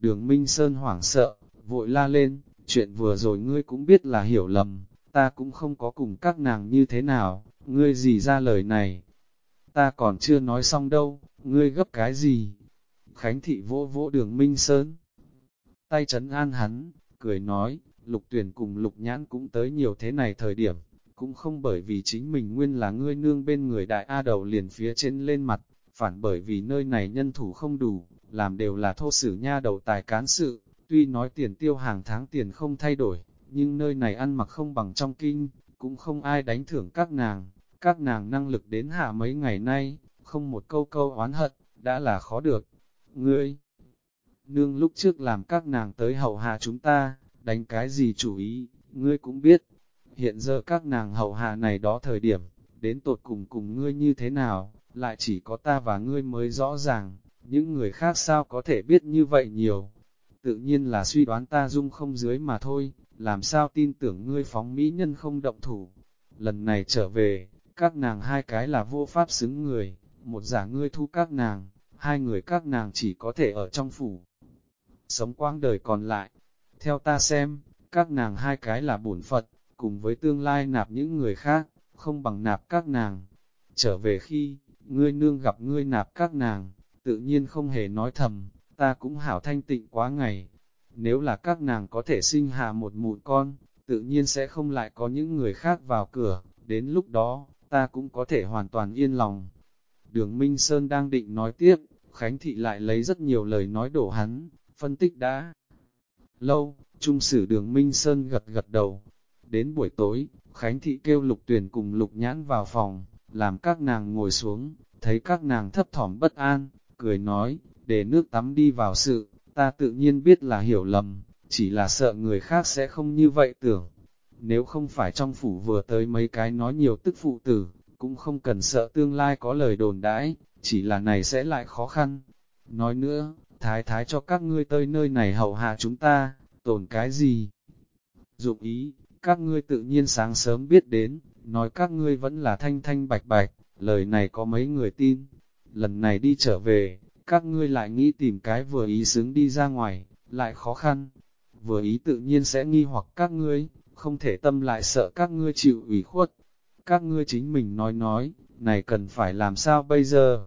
Đường Minh Sơn hoảng sợ, vội la lên, chuyện vừa rồi ngươi cũng biết là hiểu lầm, ta cũng không có cùng các nàng như thế nào, ngươi gì ra lời này. Ta còn chưa nói xong đâu, ngươi gấp cái gì? Khánh thị vỗ vỗ đường Minh Sơn. Tay chấn an hắn, cười nói, lục tuyển cùng lục nhãn cũng tới nhiều thế này thời điểm, cũng không bởi vì chính mình nguyên là ngươi nương bên người đại A đầu liền phía trên lên mặt, phản bởi vì nơi này nhân thủ không đủ, làm đều là thô sử nha đầu tài cán sự, tuy nói tiền tiêu hàng tháng tiền không thay đổi, nhưng nơi này ăn mặc không bằng trong kinh, cũng không ai đánh thưởng các nàng, các nàng năng lực đến hạ mấy ngày nay, không một câu câu oán hận, đã là khó được. Ngươi, nương lúc trước làm các nàng tới hậu hạ chúng ta, đánh cái gì chủ ý, ngươi cũng biết, hiện giờ các nàng hậu hạ này đó thời điểm, đến tột cùng cùng ngươi như thế nào, lại chỉ có ta và ngươi mới rõ ràng, những người khác sao có thể biết như vậy nhiều. Tự nhiên là suy đoán ta dung không dưới mà thôi, làm sao tin tưởng ngươi phóng mỹ nhân không động thủ. Lần này trở về, các nàng hai cái là vô pháp xứng người, một giả ngươi thu các nàng, hai người các nàng chỉ có thể ở trong phủ. Sống quang đời còn lại, theo ta xem, các nàng hai cái là bổn Phật, cùng với tương lai nạp những người khác, không bằng nạp các nàng. Trở về khi, ngươi nương gặp ngươi nạp các nàng, tự nhiên không hề nói thầm, ta cũng hảo thanh tịnh quá ngày. Nếu là các nàng có thể sinh hạ một mụn con, tự nhiên sẽ không lại có những người khác vào cửa, đến lúc đó, ta cũng có thể hoàn toàn yên lòng. Đường Minh Sơn đang định nói tiếp, Khánh Thị lại lấy rất nhiều lời nói đổ hắn, phân tích đã. Lâu, trung sử đường Minh Sơn gật gật đầu. Đến buổi tối, Khánh Thị kêu lục tuyển cùng lục nhãn vào phòng, làm các nàng ngồi xuống, thấy các nàng thấp thỏm bất an, cười nói, để nước tắm đi vào sự, ta tự nhiên biết là hiểu lầm, chỉ là sợ người khác sẽ không như vậy tưởng. Nếu không phải trong phủ vừa tới mấy cái nói nhiều tức phụ tử, cũng không cần sợ tương lai có lời đồn đãi, chỉ là này sẽ lại khó khăn. Nói nữa, thái thái cho các ngươi tới nơi này hậu hạ chúng ta, tổn cái gì? Dụng ý, các ngươi tự nhiên sáng sớm biết đến, nói các ngươi vẫn là thanh thanh bạch bạch, lời này có mấy người tin. Lần này đi trở về, các ngươi lại nghĩ tìm cái vừa ý xứng đi ra ngoài, lại khó khăn. Vừa ý tự nhiên sẽ nghi hoặc các ngươi, không thể tâm lại sợ các ngươi chịu ủy khuất. các ngươi chính mình nói nói, này cần phải làm sao bây giờ?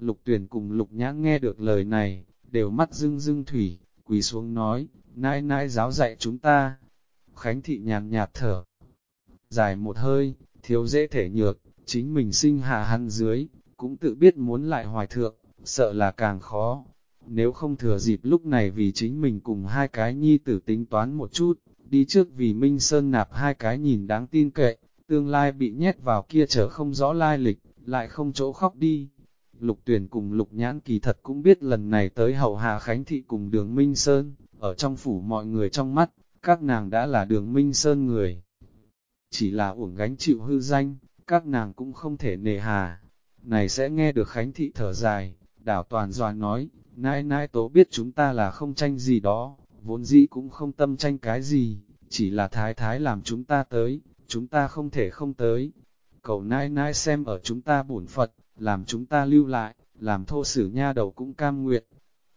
Lục tuyển cùng lục nhã nghe được lời này, đều mắt rưng rưng thủy, quỳ xuống nói, nãi nãi giáo dạy chúng ta. Khánh thị nhàn nhạt thở, dài một hơi, thiếu dễ thể nhược, chính mình sinh hạ hắn dưới, cũng tự biết muốn lại hoài thượng, sợ là càng khó. Nếu không thừa dịp lúc này vì chính mình cùng hai cái nhi tử tính toán một chút, đi trước vì Minh Sơn nạp hai cái nhìn đáng tin cậy, tương lai bị nhét vào kia trở không rõ lai lịch, lại không chỗ khóc đi. Lục tuyển cùng lục nhãn kỳ thật cũng biết lần này tới hậu hà khánh thị cùng đường Minh Sơn, ở trong phủ mọi người trong mắt, các nàng đã là đường Minh Sơn người. Chỉ là uổng gánh chịu hư danh, các nàng cũng không thể nề hà. Này sẽ nghe được khánh thị thở dài, đảo toàn doa nói, nãi nãi tố biết chúng ta là không tranh gì đó, vốn dĩ cũng không tâm tranh cái gì, chỉ là thái thái làm chúng ta tới, chúng ta không thể không tới. Cậu nãi nãi xem ở chúng ta bổn Phật, làm chúng ta lưu lại, làm thô sử nha đầu cũng cam nguyện.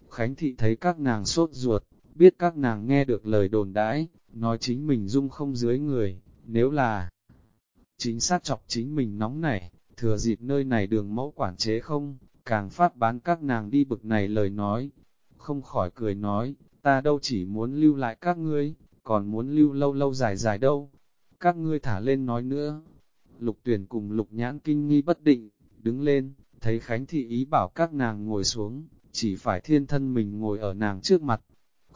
Khánh thị thấy các nàng sốt ruột, biết các nàng nghe được lời đồn đãi, nói chính mình dung không dưới người, nếu là chính xác chọc chính mình nóng nảy, thừa dịp nơi này đường mẫu quản chế không, càng phát bán các nàng đi bực này lời nói. Không khỏi cười nói, ta đâu chỉ muốn lưu lại các ngươi, còn muốn lưu lâu lâu dài dài đâu. Các ngươi thả lên nói nữa. Lục tuyển cùng lục nhãn kinh nghi bất định, đứng lên, thấy Khánh Thị ý bảo các nàng ngồi xuống, chỉ phải thiên thân mình ngồi ở nàng trước mặt.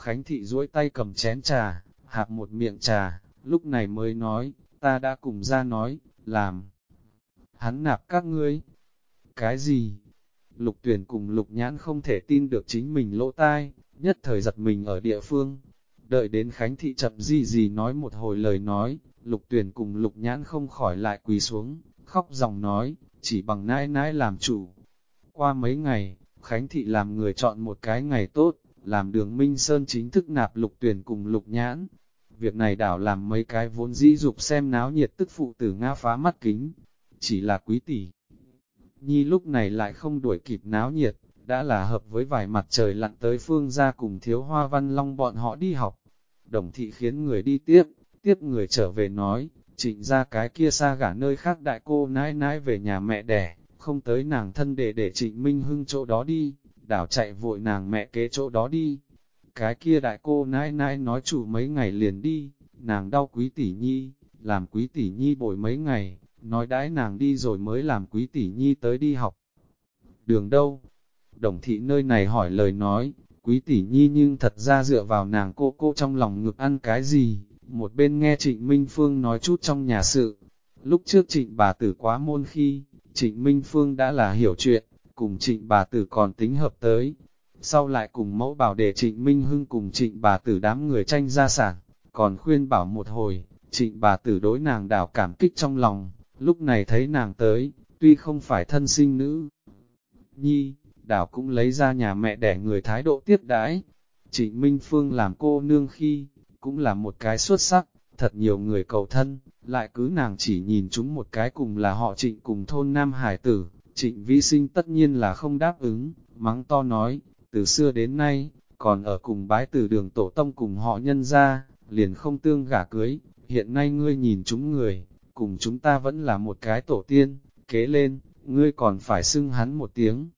Khánh Thị duỗi tay cầm chén trà, hạp một miệng trà, lúc này mới nói, ta đã cùng ra nói, làm. Hắn nạp các ngươi. Cái gì? Lục tuyển cùng lục nhãn không thể tin được chính mình lỗ tai, nhất thời giật mình ở địa phương. Đợi đến Khánh Thị chậm gì gì nói một hồi lời nói, lục tuyển cùng lục nhãn không khỏi lại quỳ xuống, khóc dòng nói, chỉ bằng nãi nãi làm chủ. Qua mấy ngày, Khánh Thị làm người chọn một cái ngày tốt, làm đường Minh Sơn chính thức nạp lục tuyển cùng lục nhãn. Việc này đảo làm mấy cái vốn dĩ dục xem náo nhiệt tức phụ tử Nga phá mắt kính. Chỉ là quý tỷ. Nhi lúc này lại không đuổi kịp náo nhiệt, đã là hợp với vài mặt trời lặn tới phương ra cùng thiếu hoa văn long bọn họ đi học. Đồng thị khiến người đi tiếp, tiếp người trở về nói, trịnh ra cái kia xa gả nơi khác đại cô nãi nãi về nhà mẹ đẻ, không tới nàng thân để để trịnh Minh Hưng chỗ đó đi, đảo chạy vội nàng mẹ kế chỗ đó đi. Cái kia đại cô nãi nãi nói chủ mấy ngày liền đi, nàng đau quý tỷ nhi, làm quý tỷ nhi bồi mấy ngày, nói đãi nàng đi rồi mới làm quý tỷ nhi tới đi học. Đường đâu? Đồng thị nơi này hỏi lời nói, quý tỷ nhi nhưng thật ra dựa vào nàng cô cô trong lòng ngực ăn cái gì, một bên nghe Trịnh Minh Phương nói chút trong nhà sự. Lúc trước Trịnh bà tử quá môn khi, Trịnh Minh Phương đã là hiểu chuyện, cùng Trịnh bà tử còn tính hợp tới. Sau lại cùng mẫu bảo để Trịnh Minh Hưng cùng Trịnh bà tử đám người tranh gia sản, còn khuyên bảo một hồi, Trịnh bà tử đối nàng đảo cảm kích trong lòng, lúc này thấy nàng tới, tuy không phải thân sinh nữ. Nhi, đảo cũng lấy ra nhà mẹ đẻ người thái độ tiếp đãi. Trịnh Minh Phương làm cô nương khi, cũng là một cái xuất sắc, thật nhiều người cầu thân, lại cứ nàng chỉ nhìn chúng một cái cùng là họ trịnh cùng thôn Nam Hải tử, trịnh vi sinh tất nhiên là không đáp ứng, mắng to nói, từ xưa đến nay, còn ở cùng bái từ đường tổ tông cùng họ nhân ra, liền không tương gả cưới, hiện nay ngươi nhìn chúng người, cùng chúng ta vẫn là một cái tổ tiên, kế lên, ngươi còn phải xưng hắn một tiếng.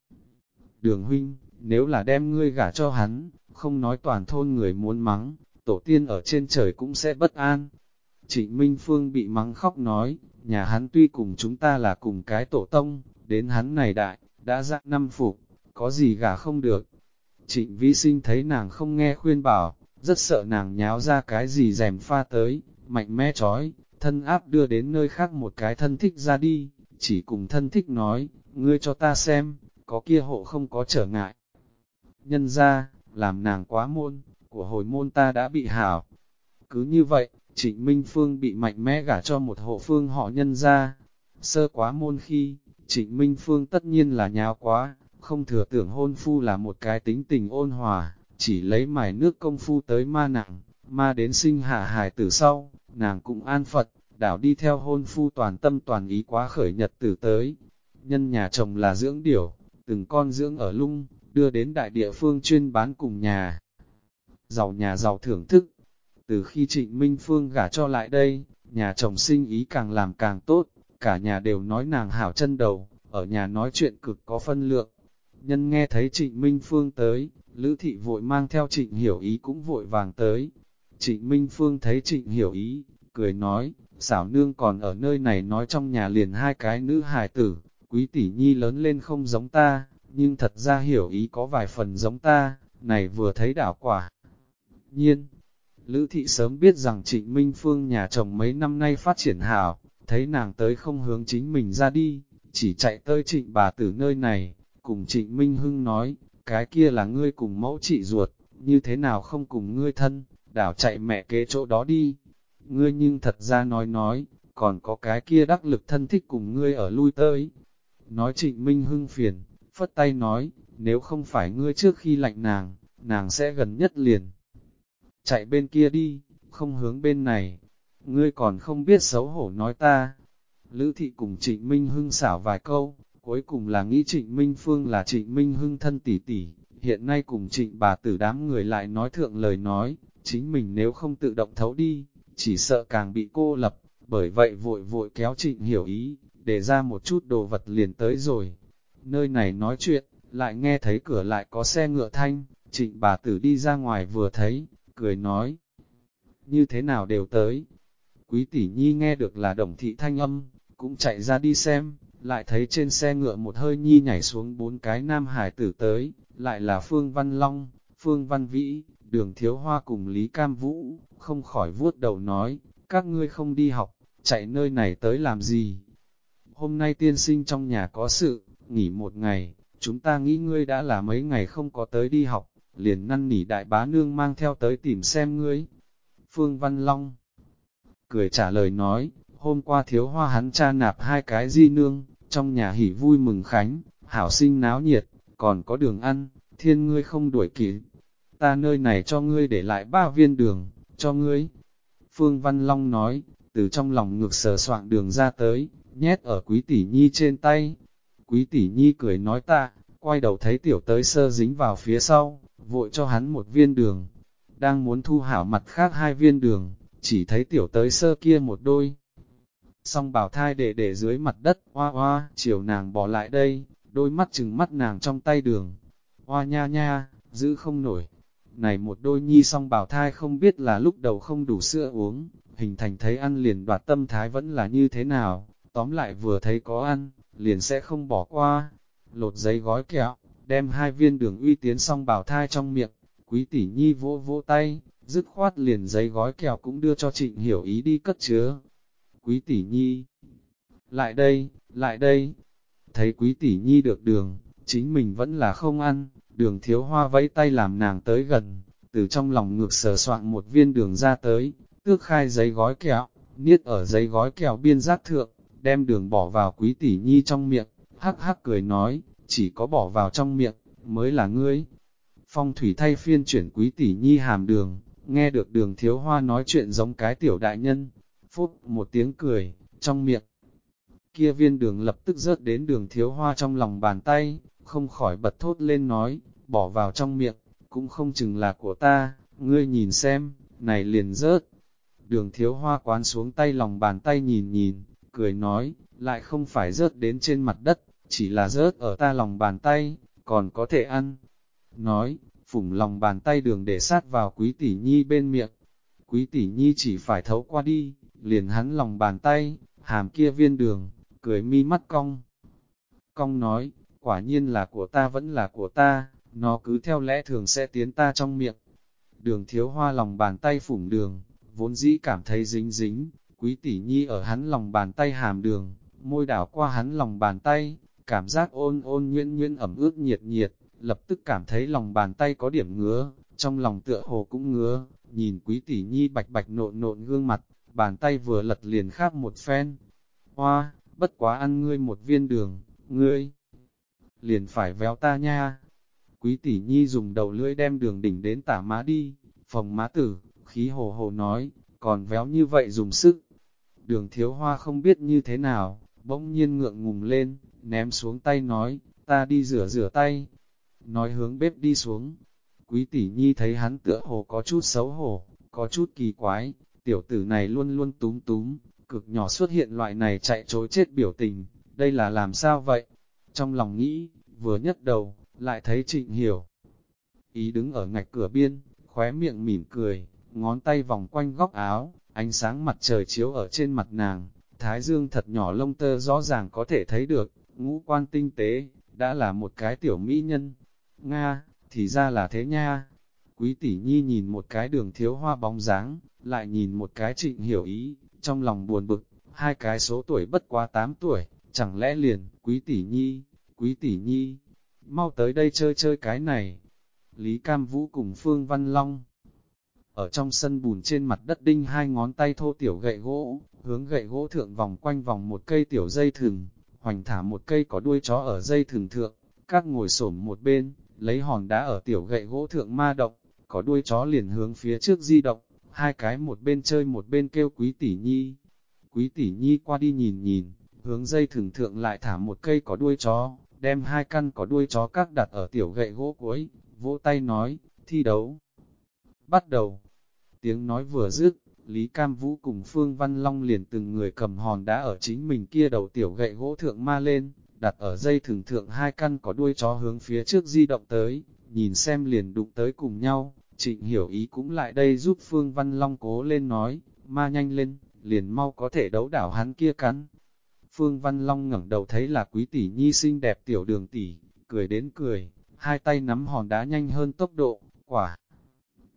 Đường huynh, nếu là đem ngươi gả cho hắn, không nói toàn thôn người muốn mắng, tổ tiên ở trên trời cũng sẽ bất an. Trịnh Minh Phương bị mắng khóc nói, nhà hắn tuy cùng chúng ta là cùng cái tổ tông, đến hắn này đại, đã dạng năm phục, có gì gả không được. Trịnh Vi Sinh thấy nàng không nghe khuyên bảo, rất sợ nàng nháo ra cái gì rèm pha tới, mạnh mẽ chói, thân áp đưa đến nơi khác một cái thân thích ra đi, chỉ cùng thân thích nói, ngươi cho ta xem, có kia hộ không có trở ngại. Nhân ra, làm nàng quá môn, của hồi môn ta đã bị hảo. Cứ như vậy, Trịnh Minh Phương bị mạnh mẽ gả cho một hộ phương họ nhân ra. Sơ quá môn khi, Trịnh Minh Phương tất nhiên là nháo quá, không thừa tưởng hôn phu là một cái tính tình ôn hòa, chỉ lấy mài nước công phu tới ma nặng, ma đến sinh hạ hài tử sau, nàng cũng an Phật, đảo đi theo hôn phu toàn tâm toàn ý quá khởi nhật tử tới. Nhân nhà chồng là dưỡng điểu, từng con dưỡng ở lung, đưa đến đại địa phương chuyên bán cùng nhà giàu nhà giàu thưởng thức. Từ khi Trịnh Minh Phương gả cho lại đây, nhà chồng sinh ý càng làm càng tốt, cả nhà đều nói nàng hảo chân đầu, ở nhà nói chuyện cực có phân lượng. Nhân nghe thấy Trịnh Minh Phương tới, Lữ Thị vội mang theo Trịnh Hiểu Ý cũng vội vàng tới. Trịnh Minh Phương thấy Trịnh Hiểu Ý, cười nói, xảo nương còn ở nơi này nói trong nhà liền hai cái nữ hài tử, quý tỷ nhi lớn lên không giống ta, nhưng thật ra Hiểu Ý có vài phần giống ta, này vừa thấy đảo quả. Nhiên, Lữ Thị sớm biết rằng Trịnh Minh Phương nhà chồng mấy năm nay phát triển hảo, thấy nàng tới không hướng chính mình ra đi, chỉ chạy tới trịnh bà tử nơi này, cùng trịnh Minh Hưng nói, cái kia là ngươi cùng mẫu chị ruột, như thế nào không cùng ngươi thân, đảo chạy mẹ kế chỗ đó đi. Ngươi nhưng thật ra nói nói, còn có cái kia đắc lực thân thích cùng ngươi ở lui tới. Nói trịnh Minh Hưng phiền, phất tay nói, nếu không phải ngươi trước khi lạnh nàng, nàng sẽ gần nhất liền. Chạy bên kia đi, không hướng bên này, ngươi còn không biết xấu hổ nói ta. Lữ thị cùng trịnh Minh Hưng xảo vài câu, cuối cùng là nghĩ trịnh Minh Phương là trịnh Minh Hưng thân tỷ tỷ, hiện nay cùng trịnh bà tử đám người lại nói thượng lời nói, chính mình nếu không tự động thấu đi, chỉ sợ càng bị cô lập, bởi vậy vội vội kéo trịnh hiểu ý, để ra một chút đồ vật liền tới rồi. Nơi này nói chuyện, lại nghe thấy cửa lại có xe ngựa thanh, trịnh bà tử đi ra ngoài vừa thấy, cười nói, như thế nào đều tới. Quý tỷ nhi nghe được là đồng thị thanh âm, cũng chạy ra đi xem, lại thấy trên xe ngựa một hơi nhi nhảy xuống bốn cái nam hải tử tới, lại là Phương Văn Long, Phương Văn Vĩ, Đường Thiếu Hoa cùng Lý Cam Vũ, không khỏi vuốt đầu nói, các ngươi không đi học, chạy nơi này tới làm gì? Hôm nay tiên sinh trong nhà có sự, nghỉ một ngày, chúng ta nghĩ ngươi đã là mấy ngày không có tới đi học, liền năn nỉ đại bá nương mang theo tới tìm xem ngươi. Phương Văn Long cười trả lời nói, hôm qua thiếu hoa hắn cha nạp hai cái di nương, trong nhà hỉ vui mừng khánh, hảo sinh náo nhiệt, còn có đường ăn, thiên ngươi không đuổi kịp. Ta nơi này cho ngươi để lại ba viên đường, cho ngươi. Phương Văn Long nói, từ trong lòng ngực sờ soạn đường ra tới, nhét ở quý tỷ nhi trên tay. Quý tỷ nhi cười nói ta, quay đầu thấy tiểu tới sơ dính vào phía sau, vội cho hắn một viên đường. Đang muốn thu hảo mặt khác hai viên đường, chỉ thấy tiểu tới sơ kia một đôi. Song bảo thai để để dưới mặt đất, hoa hoa, chiều nàng bỏ lại đây, đôi mắt chừng mắt nàng trong tay đường. Hoa nha nha, giữ không nổi. Này một đôi nhi song bảo thai không biết là lúc đầu không đủ sữa uống, hình thành thấy ăn liền đoạt tâm thái vẫn là như thế nào, tóm lại vừa thấy có ăn, liền sẽ không bỏ qua. Lột giấy gói kẹo, đem hai viên đường uy tiến song bảo thai trong miệng, quý tỷ nhi vỗ vỗ tay, dứt khoát liền giấy gói kẹo cũng đưa cho trịnh hiểu ý đi cất chứa. Quý tỷ nhi, lại đây, lại đây, thấy quý tỷ nhi được đường, chính mình vẫn là không ăn, đường thiếu hoa vẫy tay làm nàng tới gần, từ trong lòng ngược sờ soạn một viên đường ra tới, tước khai giấy gói kẹo, niết ở giấy gói kẹo biên giác thượng, đem đường bỏ vào quý tỷ nhi trong miệng, hắc hắc cười nói, chỉ có bỏ vào trong miệng, mới là ngươi. Phong thủy thay phiên chuyển quý tỷ nhi hàm đường, nghe được đường thiếu hoa nói chuyện giống cái tiểu đại nhân, phút một tiếng cười, trong miệng. Kia viên đường lập tức rớt đến đường thiếu hoa trong lòng bàn tay, không khỏi bật thốt lên nói, bỏ vào trong miệng, cũng không chừng là của ta, ngươi nhìn xem, này liền rớt. Đường thiếu hoa quán xuống tay lòng bàn tay nhìn nhìn, cười nói, lại không phải rớt đến trên mặt đất, chỉ là rớt ở ta lòng bàn tay, còn có thể ăn. Nói, phủng lòng bàn tay đường để sát vào quý tỷ nhi bên miệng. Quý tỷ nhi chỉ phải thấu qua đi, liền hắn lòng bàn tay, hàm kia viên đường, cười mi mắt cong. Cong nói, quả nhiên là của ta vẫn là của ta, nó cứ theo lẽ thường sẽ tiến ta trong miệng. Đường thiếu hoa lòng bàn tay phủng đường, vốn dĩ cảm thấy dính dính, quý tỷ nhi ở hắn lòng bàn tay hàm đường, môi đảo qua hắn lòng bàn tay, cảm giác ôn ôn nguyên nguyên ẩm ướt nhiệt nhiệt, lập tức cảm thấy lòng bàn tay có điểm ngứa, trong lòng tựa hồ cũng ngứa, nhìn quý tỷ nhi bạch bạch nộn nộn gương mặt, bàn tay vừa lật liền khắp một phen. Hoa, bất quá ăn ngươi một viên đường, ngươi liền phải véo ta nha. Quý tỷ nhi dùng đầu lưỡi đem đường đỉnh đến tả má đi, phòng má tử, khí hồ hồ nói, còn véo như vậy dùng sức. Đường thiếu hoa không biết như thế nào, bỗng nhiên ngượng ngùng lên, ném xuống tay nói, ta đi rửa rửa tay. Nói hướng bếp đi xuống. Quý tỷ nhi thấy hắn tựa hồ có chút xấu hổ, có chút kỳ quái, tiểu tử này luôn luôn túm túm, cực nhỏ xuất hiện loại này chạy trối chết biểu tình, đây là làm sao vậy? Trong lòng nghĩ, vừa nhấc đầu, lại thấy trịnh hiểu. Ý đứng ở ngạch cửa biên, khóe miệng mỉm cười, ngón tay vòng quanh góc áo, ánh sáng mặt trời chiếu ở trên mặt nàng, thái dương thật nhỏ lông tơ rõ ràng có thể thấy được, ngũ quan tinh tế, đã là một cái tiểu mỹ nhân. Nga, thì ra là thế nha. Quý tỷ nhi nhìn một cái đường thiếu hoa bóng dáng, lại nhìn một cái trịnh hiểu ý, trong lòng buồn bực, hai cái số tuổi bất quá 8 tuổi, chẳng lẽ liền, quý tỷ nhi, quý tỷ nhi, mau tới đây chơi chơi cái này. Lý Cam Vũ cùng Phương Văn Long ở trong sân bùn trên mặt đất đinh hai ngón tay thô tiểu gậy gỗ, hướng gậy gỗ thượng vòng quanh vòng một cây tiểu dây thừng, hoành thả một cây có đuôi chó ở dây thừng thượng, các ngồi xổm một bên, lấy hòn đá ở tiểu gậy gỗ thượng ma động, có đuôi chó liền hướng phía trước di động, hai cái một bên chơi một bên kêu quý tỷ nhi. Quý tỷ nhi qua đi nhìn nhìn, hướng dây thừng thượng lại thả một cây có đuôi chó, đem hai căn có đuôi chó các đặt ở tiểu gậy gỗ cuối, vỗ tay nói, thi đấu. Bắt đầu, tiếng nói vừa dứt, Lý Cam Vũ cùng Phương Văn Long liền từng người cầm hòn đá ở chính mình kia đầu tiểu gậy gỗ thượng ma lên, đặt ở dây thừng thượng hai căn có đuôi chó hướng phía trước di động tới, nhìn xem liền đụng tới cùng nhau, trịnh hiểu ý cũng lại đây giúp Phương Văn Long cố lên nói, ma nhanh lên, liền mau có thể đấu đảo hắn kia cắn. Phương Văn Long ngẩng đầu thấy là quý tỷ nhi xinh đẹp tiểu đường tỷ, cười đến cười, hai tay nắm hòn đá nhanh hơn tốc độ, quả.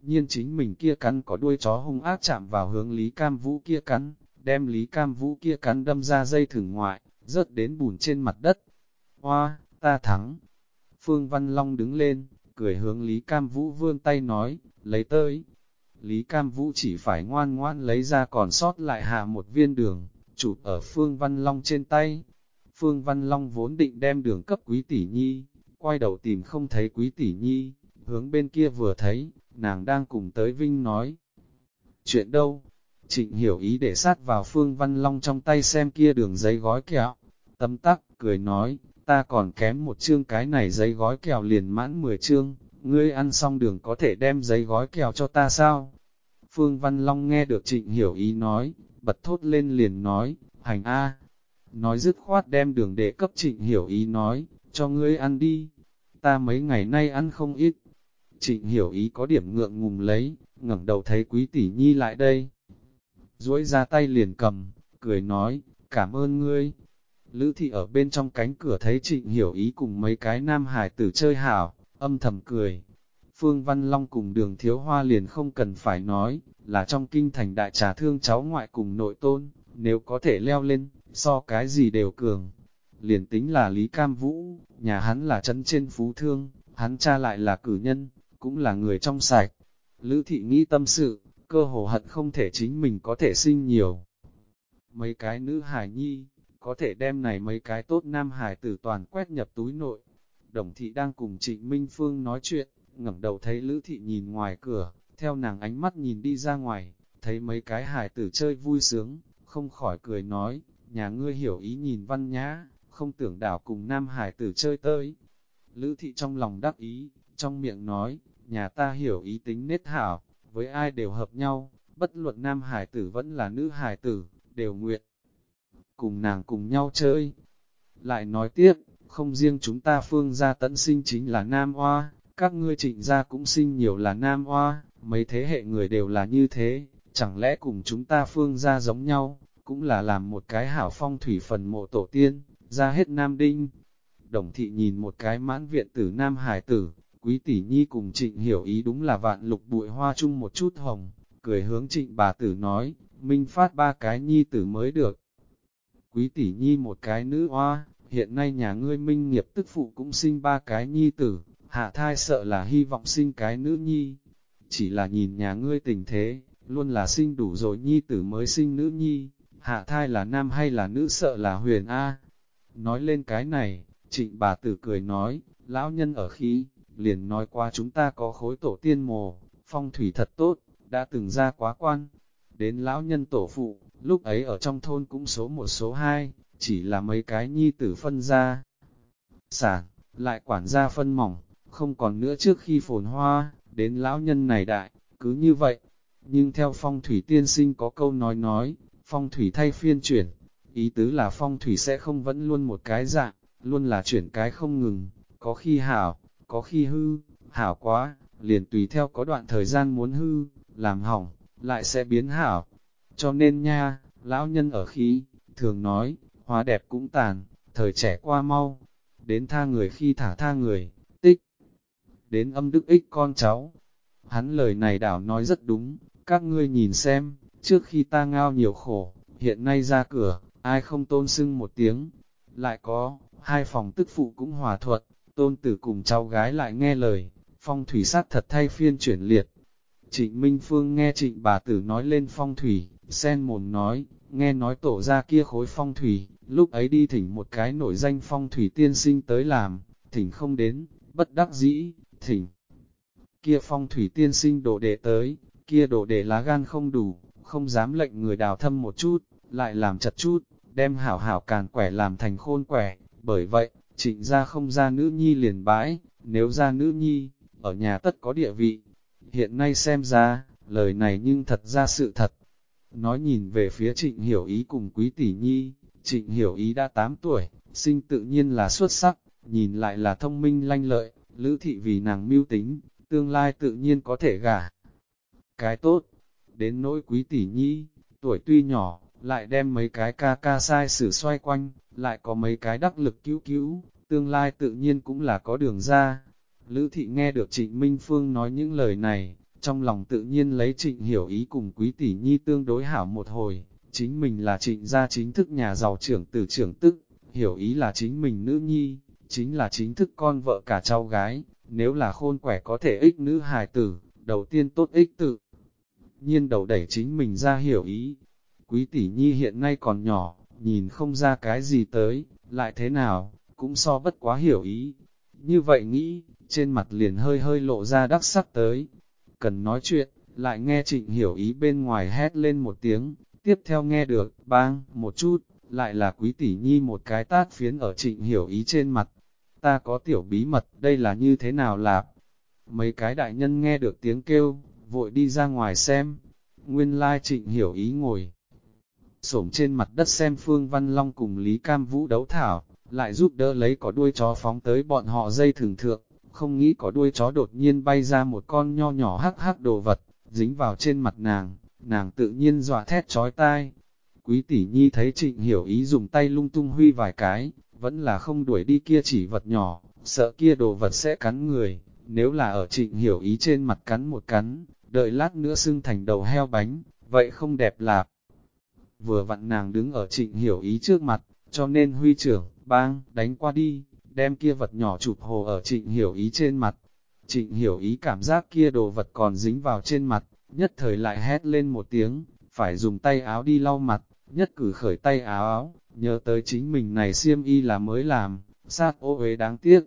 Nhiên chính mình kia cắn có đuôi chó hung ác chạm vào hướng Lý Cam Vũ kia cắn, đem Lý Cam Vũ kia cắn đâm ra dây thừng ngoại, rớt đến bùn trên mặt đất. Hoa, ta thắng. Phương Văn Long đứng lên, cười hướng Lý Cam Vũ vươn tay nói, lấy tới. Lý Cam Vũ chỉ phải ngoan ngoan lấy ra còn sót lại hạ một viên đường, chụp ở Phương Văn Long trên tay. Phương Văn Long vốn định đem đường cấp quý tỷ nhi, quay đầu tìm không thấy quý tỷ nhi, hướng bên kia vừa thấy, nàng đang cùng tới Vinh nói. Chuyện đâu? Trịnh hiểu ý để sát vào Phương Văn Long trong tay xem kia đường giấy gói kẹo. Tâm tắc, cười nói, ta còn kém một chương cái này giấy gói kẹo liền mãn 10 chương, ngươi ăn xong đường có thể đem giấy gói kẹo cho ta sao? Phương Văn Long nghe được trịnh hiểu ý nói, bật thốt lên liền nói, hành A. Nói dứt khoát đem đường để cấp trịnh hiểu ý nói, cho ngươi ăn đi. Ta mấy ngày nay ăn không ít. Trịnh hiểu ý có điểm ngượng ngùng lấy, ngẩng đầu thấy quý tỷ nhi lại đây duỗi ra tay liền cầm, cười nói, cảm ơn ngươi. Lữ thị ở bên trong cánh cửa thấy trịnh hiểu ý cùng mấy cái nam hải tử chơi hảo, âm thầm cười. Phương Văn Long cùng đường thiếu hoa liền không cần phải nói, là trong kinh thành đại trà thương cháu ngoại cùng nội tôn, nếu có thể leo lên, so cái gì đều cường. Liền tính là Lý Cam Vũ, nhà hắn là chân trên phú thương, hắn cha lại là cử nhân, cũng là người trong sạch. Lữ thị nghĩ tâm sự, cơ hồ hận không thể chính mình có thể sinh nhiều. Mấy cái nữ hải nhi, có thể đem này mấy cái tốt nam hải tử toàn quét nhập túi nội. Đồng thị đang cùng trịnh Minh Phương nói chuyện, ngẩng đầu thấy Lữ thị nhìn ngoài cửa, theo nàng ánh mắt nhìn đi ra ngoài, thấy mấy cái hải tử chơi vui sướng, không khỏi cười nói, nhà ngươi hiểu ý nhìn văn nhã, không tưởng đảo cùng nam hải tử chơi tới. Lữ thị trong lòng đắc ý, trong miệng nói, nhà ta hiểu ý tính nết hảo, với ai đều hợp nhau, bất luận nam hải tử vẫn là nữ hải tử, đều nguyện. Cùng nàng cùng nhau chơi. Lại nói tiếp, không riêng chúng ta phương gia tận sinh chính là nam hoa, các ngươi trịnh gia cũng sinh nhiều là nam hoa, mấy thế hệ người đều là như thế, chẳng lẽ cùng chúng ta phương gia giống nhau, cũng là làm một cái hảo phong thủy phần mộ tổ tiên, ra hết nam đinh. Đồng thị nhìn một cái mãn viện tử nam hải tử, quý tỷ nhi cùng trịnh hiểu ý đúng là vạn lục bụi hoa chung một chút hồng, cười hướng trịnh bà tử nói, minh phát ba cái nhi tử mới được. Quý tỷ nhi một cái nữ hoa, hiện nay nhà ngươi minh nghiệp tức phụ cũng sinh ba cái nhi tử, hạ thai sợ là hy vọng sinh cái nữ nhi. Chỉ là nhìn nhà ngươi tình thế, luôn là sinh đủ rồi nhi tử mới sinh nữ nhi, hạ thai là nam hay là nữ sợ là huyền A. Nói lên cái này, trịnh bà tử cười nói, lão nhân ở khí, liền nói qua chúng ta có khối tổ tiên mồ, phong thủy thật tốt, đã từng ra quá quan. Đến lão nhân tổ phụ, lúc ấy ở trong thôn cũng số một số hai, chỉ là mấy cái nhi tử phân ra. Sản, lại quản gia phân mỏng, không còn nữa trước khi phồn hoa, đến lão nhân này đại, cứ như vậy. Nhưng theo phong thủy tiên sinh có câu nói nói, phong thủy thay phiên chuyển, ý tứ là phong thủy sẽ không vẫn luôn một cái dạng, luôn là chuyển cái không ngừng, có khi hảo, có khi hư, hảo quá, liền tùy theo có đoạn thời gian muốn hư, làm hỏng, lại sẽ biến hảo. Cho nên nha, lão nhân ở khí, thường nói, hóa đẹp cũng tàn, thời trẻ qua mau, đến tha người khi thả tha người, tích, đến âm đức ích con cháu. Hắn lời này đảo nói rất đúng, các ngươi nhìn xem, trước khi ta ngao nhiều khổ, hiện nay ra cửa, ai không tôn sưng một tiếng, lại có, hai phòng tức phụ cũng hòa thuận, tôn tử cùng cháu gái lại nghe lời, phong thủy sát thật thay phiên chuyển liệt. Trịnh Minh Phương nghe trịnh bà tử nói lên phong thủy, sen mồn nói, nghe nói tổ ra kia khối phong thủy, lúc ấy đi thỉnh một cái nổi danh phong thủy tiên sinh tới làm, thỉnh không đến, bất đắc dĩ, thỉnh. Kia phong thủy tiên sinh đổ đệ tới, kia đổ đệ lá gan không đủ, không dám lệnh người đào thâm một chút, lại làm chật chút, đem hảo hảo càn quẻ làm thành khôn quẻ, bởi vậy, trịnh ra không ra nữ nhi liền bãi, nếu ra nữ nhi, ở nhà tất có địa vị. Hiện nay xem ra, lời này nhưng thật ra sự thật. Nói nhìn về phía trịnh hiểu ý cùng quý tỷ nhi, trịnh hiểu ý đã 8 tuổi, sinh tự nhiên là xuất sắc, nhìn lại là thông minh lanh lợi, lữ thị vì nàng mưu tính, tương lai tự nhiên có thể gả. Cái tốt, đến nỗi quý tỷ nhi, tuổi tuy nhỏ, lại đem mấy cái ca ca sai sử xoay quanh, lại có mấy cái đắc lực cứu cứu, tương lai tự nhiên cũng là có đường ra. Lữ thị nghe được trịnh Minh Phương nói những lời này, trong lòng tự nhiên lấy trịnh hiểu ý cùng quý tỷ nhi tương đối hảo một hồi, chính mình là trịnh gia chính thức nhà giàu trưởng tử trưởng tức, hiểu ý là chính mình nữ nhi, chính là chính thức con vợ cả cháu gái, nếu là khôn quẻ có thể ích nữ hài tử, đầu tiên tốt ích tự. Nhiên đầu đẩy chính mình ra hiểu ý, quý tỷ nhi hiện nay còn nhỏ, nhìn không ra cái gì tới, lại thế nào, cũng so bất quá hiểu ý. Như vậy nghĩ, trên mặt liền hơi hơi lộ ra đắc sắc tới. Cần nói chuyện, lại nghe trịnh hiểu ý bên ngoài hét lên một tiếng, tiếp theo nghe được, bang, một chút, lại là quý tỷ nhi một cái tát phiến ở trịnh hiểu ý trên mặt. Ta có tiểu bí mật, đây là như thế nào lạp? Mấy cái đại nhân nghe được tiếng kêu, vội đi ra ngoài xem. Nguyên lai trịnh hiểu ý ngồi, xổm trên mặt đất xem Phương Văn Long cùng Lý Cam Vũ đấu thảo, lại giúp đỡ lấy có đuôi chó phóng tới bọn họ dây thường thượng, không nghĩ có đuôi chó đột nhiên bay ra một con nho nhỏ hắc hắc đồ vật, dính vào trên mặt nàng, nàng tự nhiên dọa thét chói tai. Quý tỷ nhi thấy trịnh hiểu ý dùng tay lung tung huy vài cái, vẫn là không đuổi đi kia chỉ vật nhỏ, sợ kia đồ vật sẽ cắn người, nếu là ở trịnh hiểu ý trên mặt cắn một cắn, đợi lát nữa xưng thành đầu heo bánh, vậy không đẹp lạp vừa vặn nàng đứng ở trịnh hiểu ý trước mặt, cho nên huy trưởng, bang, đánh qua đi, đem kia vật nhỏ chụp hồ ở trịnh hiểu ý trên mặt. Trịnh hiểu ý cảm giác kia đồ vật còn dính vào trên mặt, nhất thời lại hét lên một tiếng, phải dùng tay áo đi lau mặt, nhất cử khởi tay áo áo, nhớ tới chính mình này xiêm y là mới làm, sát ô uế đáng tiếc.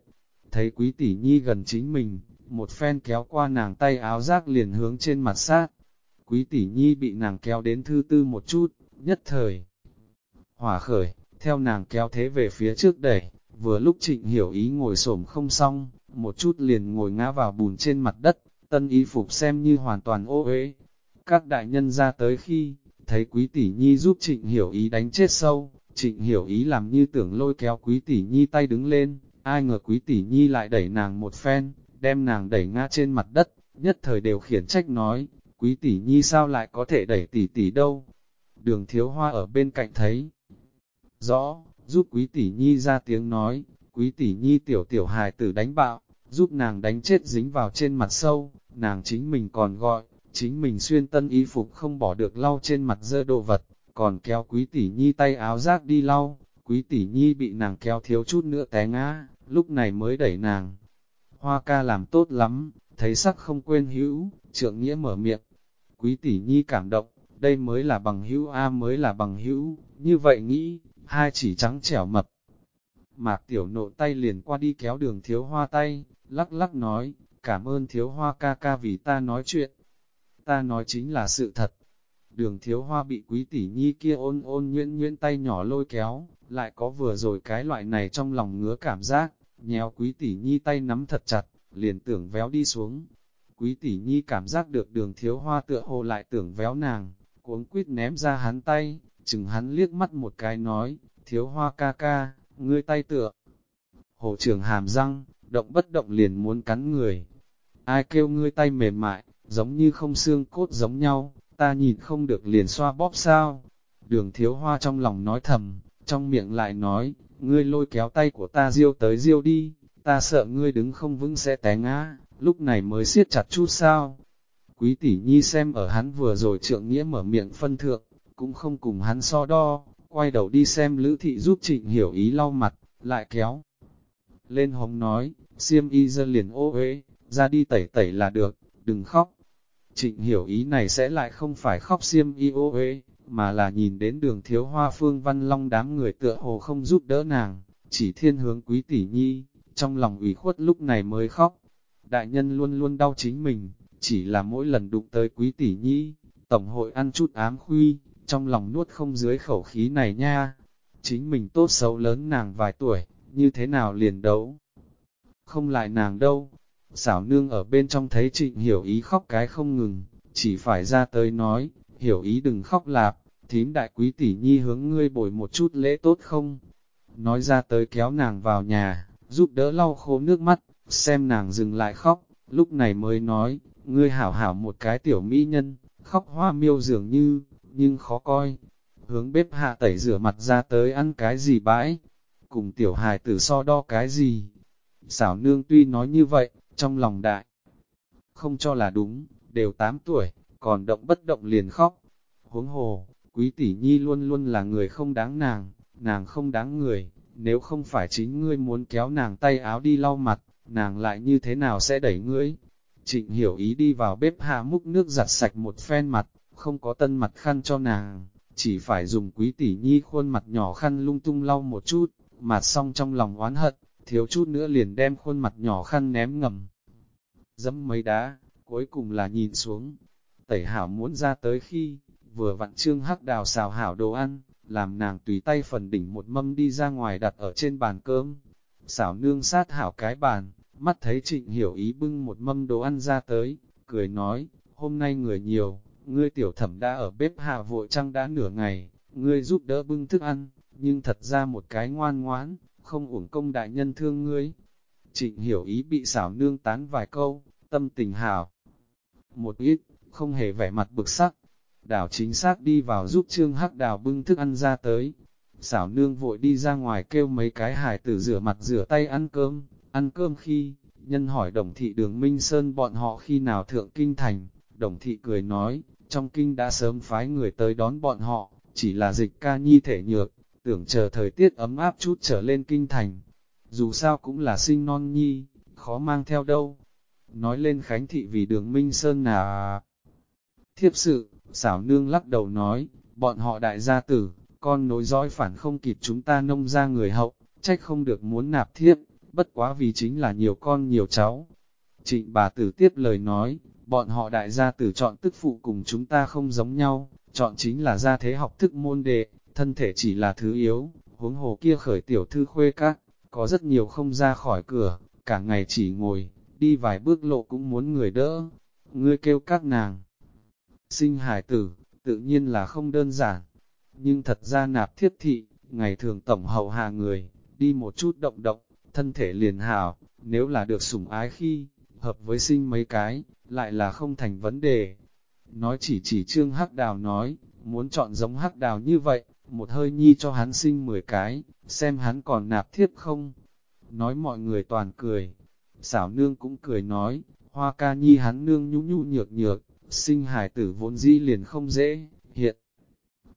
Thấy quý tỷ nhi gần chính mình, một phen kéo qua nàng tay áo rác liền hướng trên mặt sát. Quý tỷ nhi bị nàng kéo đến thư tư một chút, nhất thời. Hỏa khởi, theo nàng kéo thế về phía trước đẩy, vừa lúc trịnh hiểu ý ngồi xổm không xong, một chút liền ngồi ngã vào bùn trên mặt đất, tân y phục xem như hoàn toàn ô uế. Các đại nhân ra tới khi, thấy quý tỷ nhi giúp trịnh hiểu ý đánh chết sâu, trịnh hiểu ý làm như tưởng lôi kéo quý tỷ nhi tay đứng lên, ai ngờ quý tỷ nhi lại đẩy nàng một phen, đem nàng đẩy ngã trên mặt đất, nhất thời đều khiển trách nói, quý tỷ nhi sao lại có thể đẩy tỷ tỷ đâu, đường thiếu hoa ở bên cạnh thấy. Rõ, giúp quý tỷ nhi ra tiếng nói, quý tỷ nhi tiểu tiểu hài tử đánh bạo, giúp nàng đánh chết dính vào trên mặt sâu, nàng chính mình còn gọi, chính mình xuyên tân y phục không bỏ được lau trên mặt dơ đồ vật, còn kéo quý tỷ nhi tay áo rác đi lau, quý tỷ nhi bị nàng kéo thiếu chút nữa té ngã, lúc này mới đẩy nàng. Hoa ca làm tốt lắm, thấy sắc không quên hữu, trượng nghĩa mở miệng. Quý tỷ nhi cảm động, đây mới là bằng hữu A mới là bằng hữu, như vậy nghĩ, hai chỉ trắng trẻo mập. Mạc tiểu nộ tay liền qua đi kéo đường thiếu hoa tay, lắc lắc nói, cảm ơn thiếu hoa ca ca vì ta nói chuyện. Ta nói chính là sự thật. Đường thiếu hoa bị quý tỷ nhi kia ôn ôn nhuyễn nhuyễn tay nhỏ lôi kéo, lại có vừa rồi cái loại này trong lòng ngứa cảm giác, nhéo quý tỷ nhi tay nắm thật chặt, liền tưởng véo đi xuống. Quý tỷ nhi cảm giác được đường thiếu hoa tựa hồ lại tưởng véo nàng, cuống quýt ném ra hắn tay, chừng hắn liếc mắt một cái nói, thiếu hoa ca ca, ngươi tay tựa. Hồ trưởng hàm răng, động bất động liền muốn cắn người. Ai kêu ngươi tay mềm mại, giống như không xương cốt giống nhau, ta nhìn không được liền xoa bóp sao. Đường thiếu hoa trong lòng nói thầm, trong miệng lại nói, ngươi lôi kéo tay của ta diêu tới diêu đi, ta sợ ngươi đứng không vững sẽ té ngã, lúc này mới siết chặt chút sao. Quý tỷ nhi xem ở hắn vừa rồi trượng nghĩa mở miệng phân thượng, cũng không cùng hắn so đo, quay đầu đi xem lữ thị giúp trịnh hiểu ý lau mặt, lại kéo. Lên hồng nói, siêm y dân liền ô uế, ra đi tẩy tẩy là được, đừng khóc. Trịnh hiểu ý này sẽ lại không phải khóc siêm y ô uế, mà là nhìn đến đường thiếu hoa phương văn long đám người tựa hồ không giúp đỡ nàng, chỉ thiên hướng quý tỷ nhi, trong lòng ủy khuất lúc này mới khóc. Đại nhân luôn luôn đau chính mình, chỉ là mỗi lần đụng tới quý tỷ nhi, tổng hội ăn chút ám khuy, trong lòng nuốt không dưới khẩu khí này nha. Chính mình tốt xấu lớn nàng vài tuổi, như thế nào liền đấu. Không lại nàng đâu. Xảo nương ở bên trong thấy trịnh hiểu ý khóc cái không ngừng, chỉ phải ra tới nói, hiểu ý đừng khóc lạp, thím đại quý tỷ nhi hướng ngươi bồi một chút lễ tốt không? Nói ra tới kéo nàng vào nhà, giúp đỡ lau khô nước mắt, xem nàng dừng lại khóc, lúc này mới nói, ngươi hảo hảo một cái tiểu mỹ nhân, khóc hoa miêu dường như, nhưng khó coi. Hướng bếp hạ tẩy rửa mặt ra tới ăn cái gì bãi, cùng tiểu hài tử so đo cái gì. Xảo nương tuy nói như vậy, trong lòng đại, không cho là đúng, đều 8 tuổi, còn động bất động liền khóc. Huống hồ, quý tỷ nhi luôn luôn là người không đáng nàng, nàng không đáng người, nếu không phải chính ngươi muốn kéo nàng tay áo đi lau mặt, nàng lại như thế nào sẽ đẩy ngươi? Trịnh hiểu ý đi vào bếp hạ múc nước giặt sạch một phen mặt, không có tân mặt khăn cho nàng, chỉ phải dùng quý tỷ nhi khuôn mặt nhỏ khăn lung tung lau một chút, mặt xong trong lòng oán hận, thiếu chút nữa liền đem khuôn mặt nhỏ khăn ném ngầm. Dẫm mấy đá, cuối cùng là nhìn xuống, tẩy hảo muốn ra tới khi, vừa vặn trương hắc đào xào hảo đồ ăn, làm nàng tùy tay phần đỉnh một mâm đi ra ngoài đặt ở trên bàn cơm. Xảo nương sát hảo cái bàn, mắt thấy trịnh hiểu ý bưng một mâm đồ ăn ra tới, cười nói, hôm nay người nhiều, ngươi tiểu thẩm đã ở bếp hạ vội trăng đã nửa ngày, ngươi giúp đỡ bưng thức ăn, nhưng thật ra một cái ngoan ngoãn, không uổng công đại nhân thương ngươi. Trịnh hiểu ý bị xảo nương tán vài câu, tâm tình hảo. Một ít, không hề vẻ mặt bực sắc, đảo chính xác đi vào giúp trương hắc đào bưng thức ăn ra tới. Xảo nương vội đi ra ngoài kêu mấy cái hải tử rửa mặt rửa tay ăn cơm, ăn cơm khi, nhân hỏi đồng thị đường Minh Sơn bọn họ khi nào thượng kinh thành, đồng thị cười nói, trong kinh đã sớm phái người tới đón bọn họ, chỉ là dịch ca nhi thể nhược, tưởng chờ thời tiết ấm áp chút trở lên kinh thành. Dù sao cũng là sinh non nhi, khó mang theo đâu. Nói lên Khánh Thị vì đường Minh Sơn là thiếp sự, xảo nương lắc đầu nói, bọn họ đại gia tử, con nối dõi phản không kịp chúng ta nông ra người hậu, trách không được muốn nạp thiếp, bất quá vì chính là nhiều con nhiều cháu. Trịnh bà tử tiếp lời nói, bọn họ đại gia tử chọn tức phụ cùng chúng ta không giống nhau, chọn chính là gia thế học thức môn đệ, thân thể chỉ là thứ yếu, huống hồ kia khởi tiểu thư khuê các, có rất nhiều không ra khỏi cửa, cả ngày chỉ ngồi, đi vài bước lộ cũng muốn người đỡ, ngươi kêu các nàng. Sinh hải tử, tự nhiên là không đơn giản, nhưng thật ra nạp thiết thị, ngày thường tổng hậu hạ người, đi một chút động động, thân thể liền hảo, nếu là được sủng ái khi, hợp với sinh mấy cái, lại là không thành vấn đề. Nói chỉ chỉ trương hắc đào nói, muốn chọn giống hắc đào như vậy, một hơi nhi cho hắn sinh 10 cái, xem hắn còn nạp thiếp không. Nói mọi người toàn cười, xảo nương cũng cười nói, hoa ca nhi hắn nương nhu nhu nhược nhược, sinh hải tử vốn dĩ liền không dễ, hiện.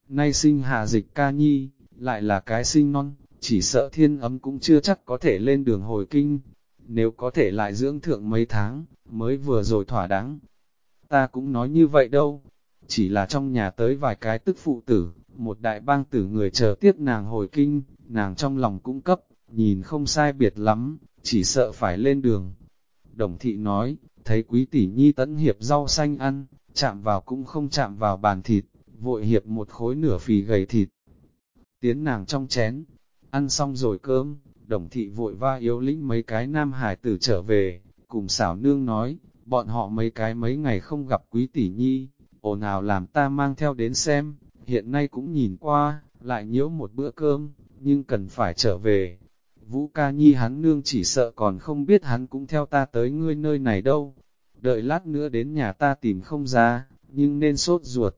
Nay sinh hà dịch ca nhi, lại là cái sinh non, chỉ sợ thiên ấm cũng chưa chắc có thể lên đường hồi kinh, nếu có thể lại dưỡng thượng mấy tháng, mới vừa rồi thỏa đáng. Ta cũng nói như vậy đâu, chỉ là trong nhà tới vài cái tức phụ tử, một đại bang tử người chờ tiếp nàng hồi kinh, nàng trong lòng cũng cấp, nhìn không sai biệt lắm, chỉ sợ phải lên đường. Đồng thị nói, thấy quý tỷ nhi tẫn hiệp rau xanh ăn, chạm vào cũng không chạm vào bàn thịt, vội hiệp một khối nửa phì gầy thịt. Tiến nàng trong chén, ăn xong rồi cơm, đồng thị vội va yếu lĩnh mấy cái nam hải tử trở về, cùng xảo nương nói, bọn họ mấy cái mấy ngày không gặp quý tỷ nhi, ồn ào làm ta mang theo đến xem, hiện nay cũng nhìn qua, lại nhiễu một bữa cơm, nhưng cần phải trở về. Vũ ca nhi hắn nương chỉ sợ còn không biết hắn cũng theo ta tới ngươi nơi này đâu. Đợi lát nữa đến nhà ta tìm không ra, nhưng nên sốt ruột,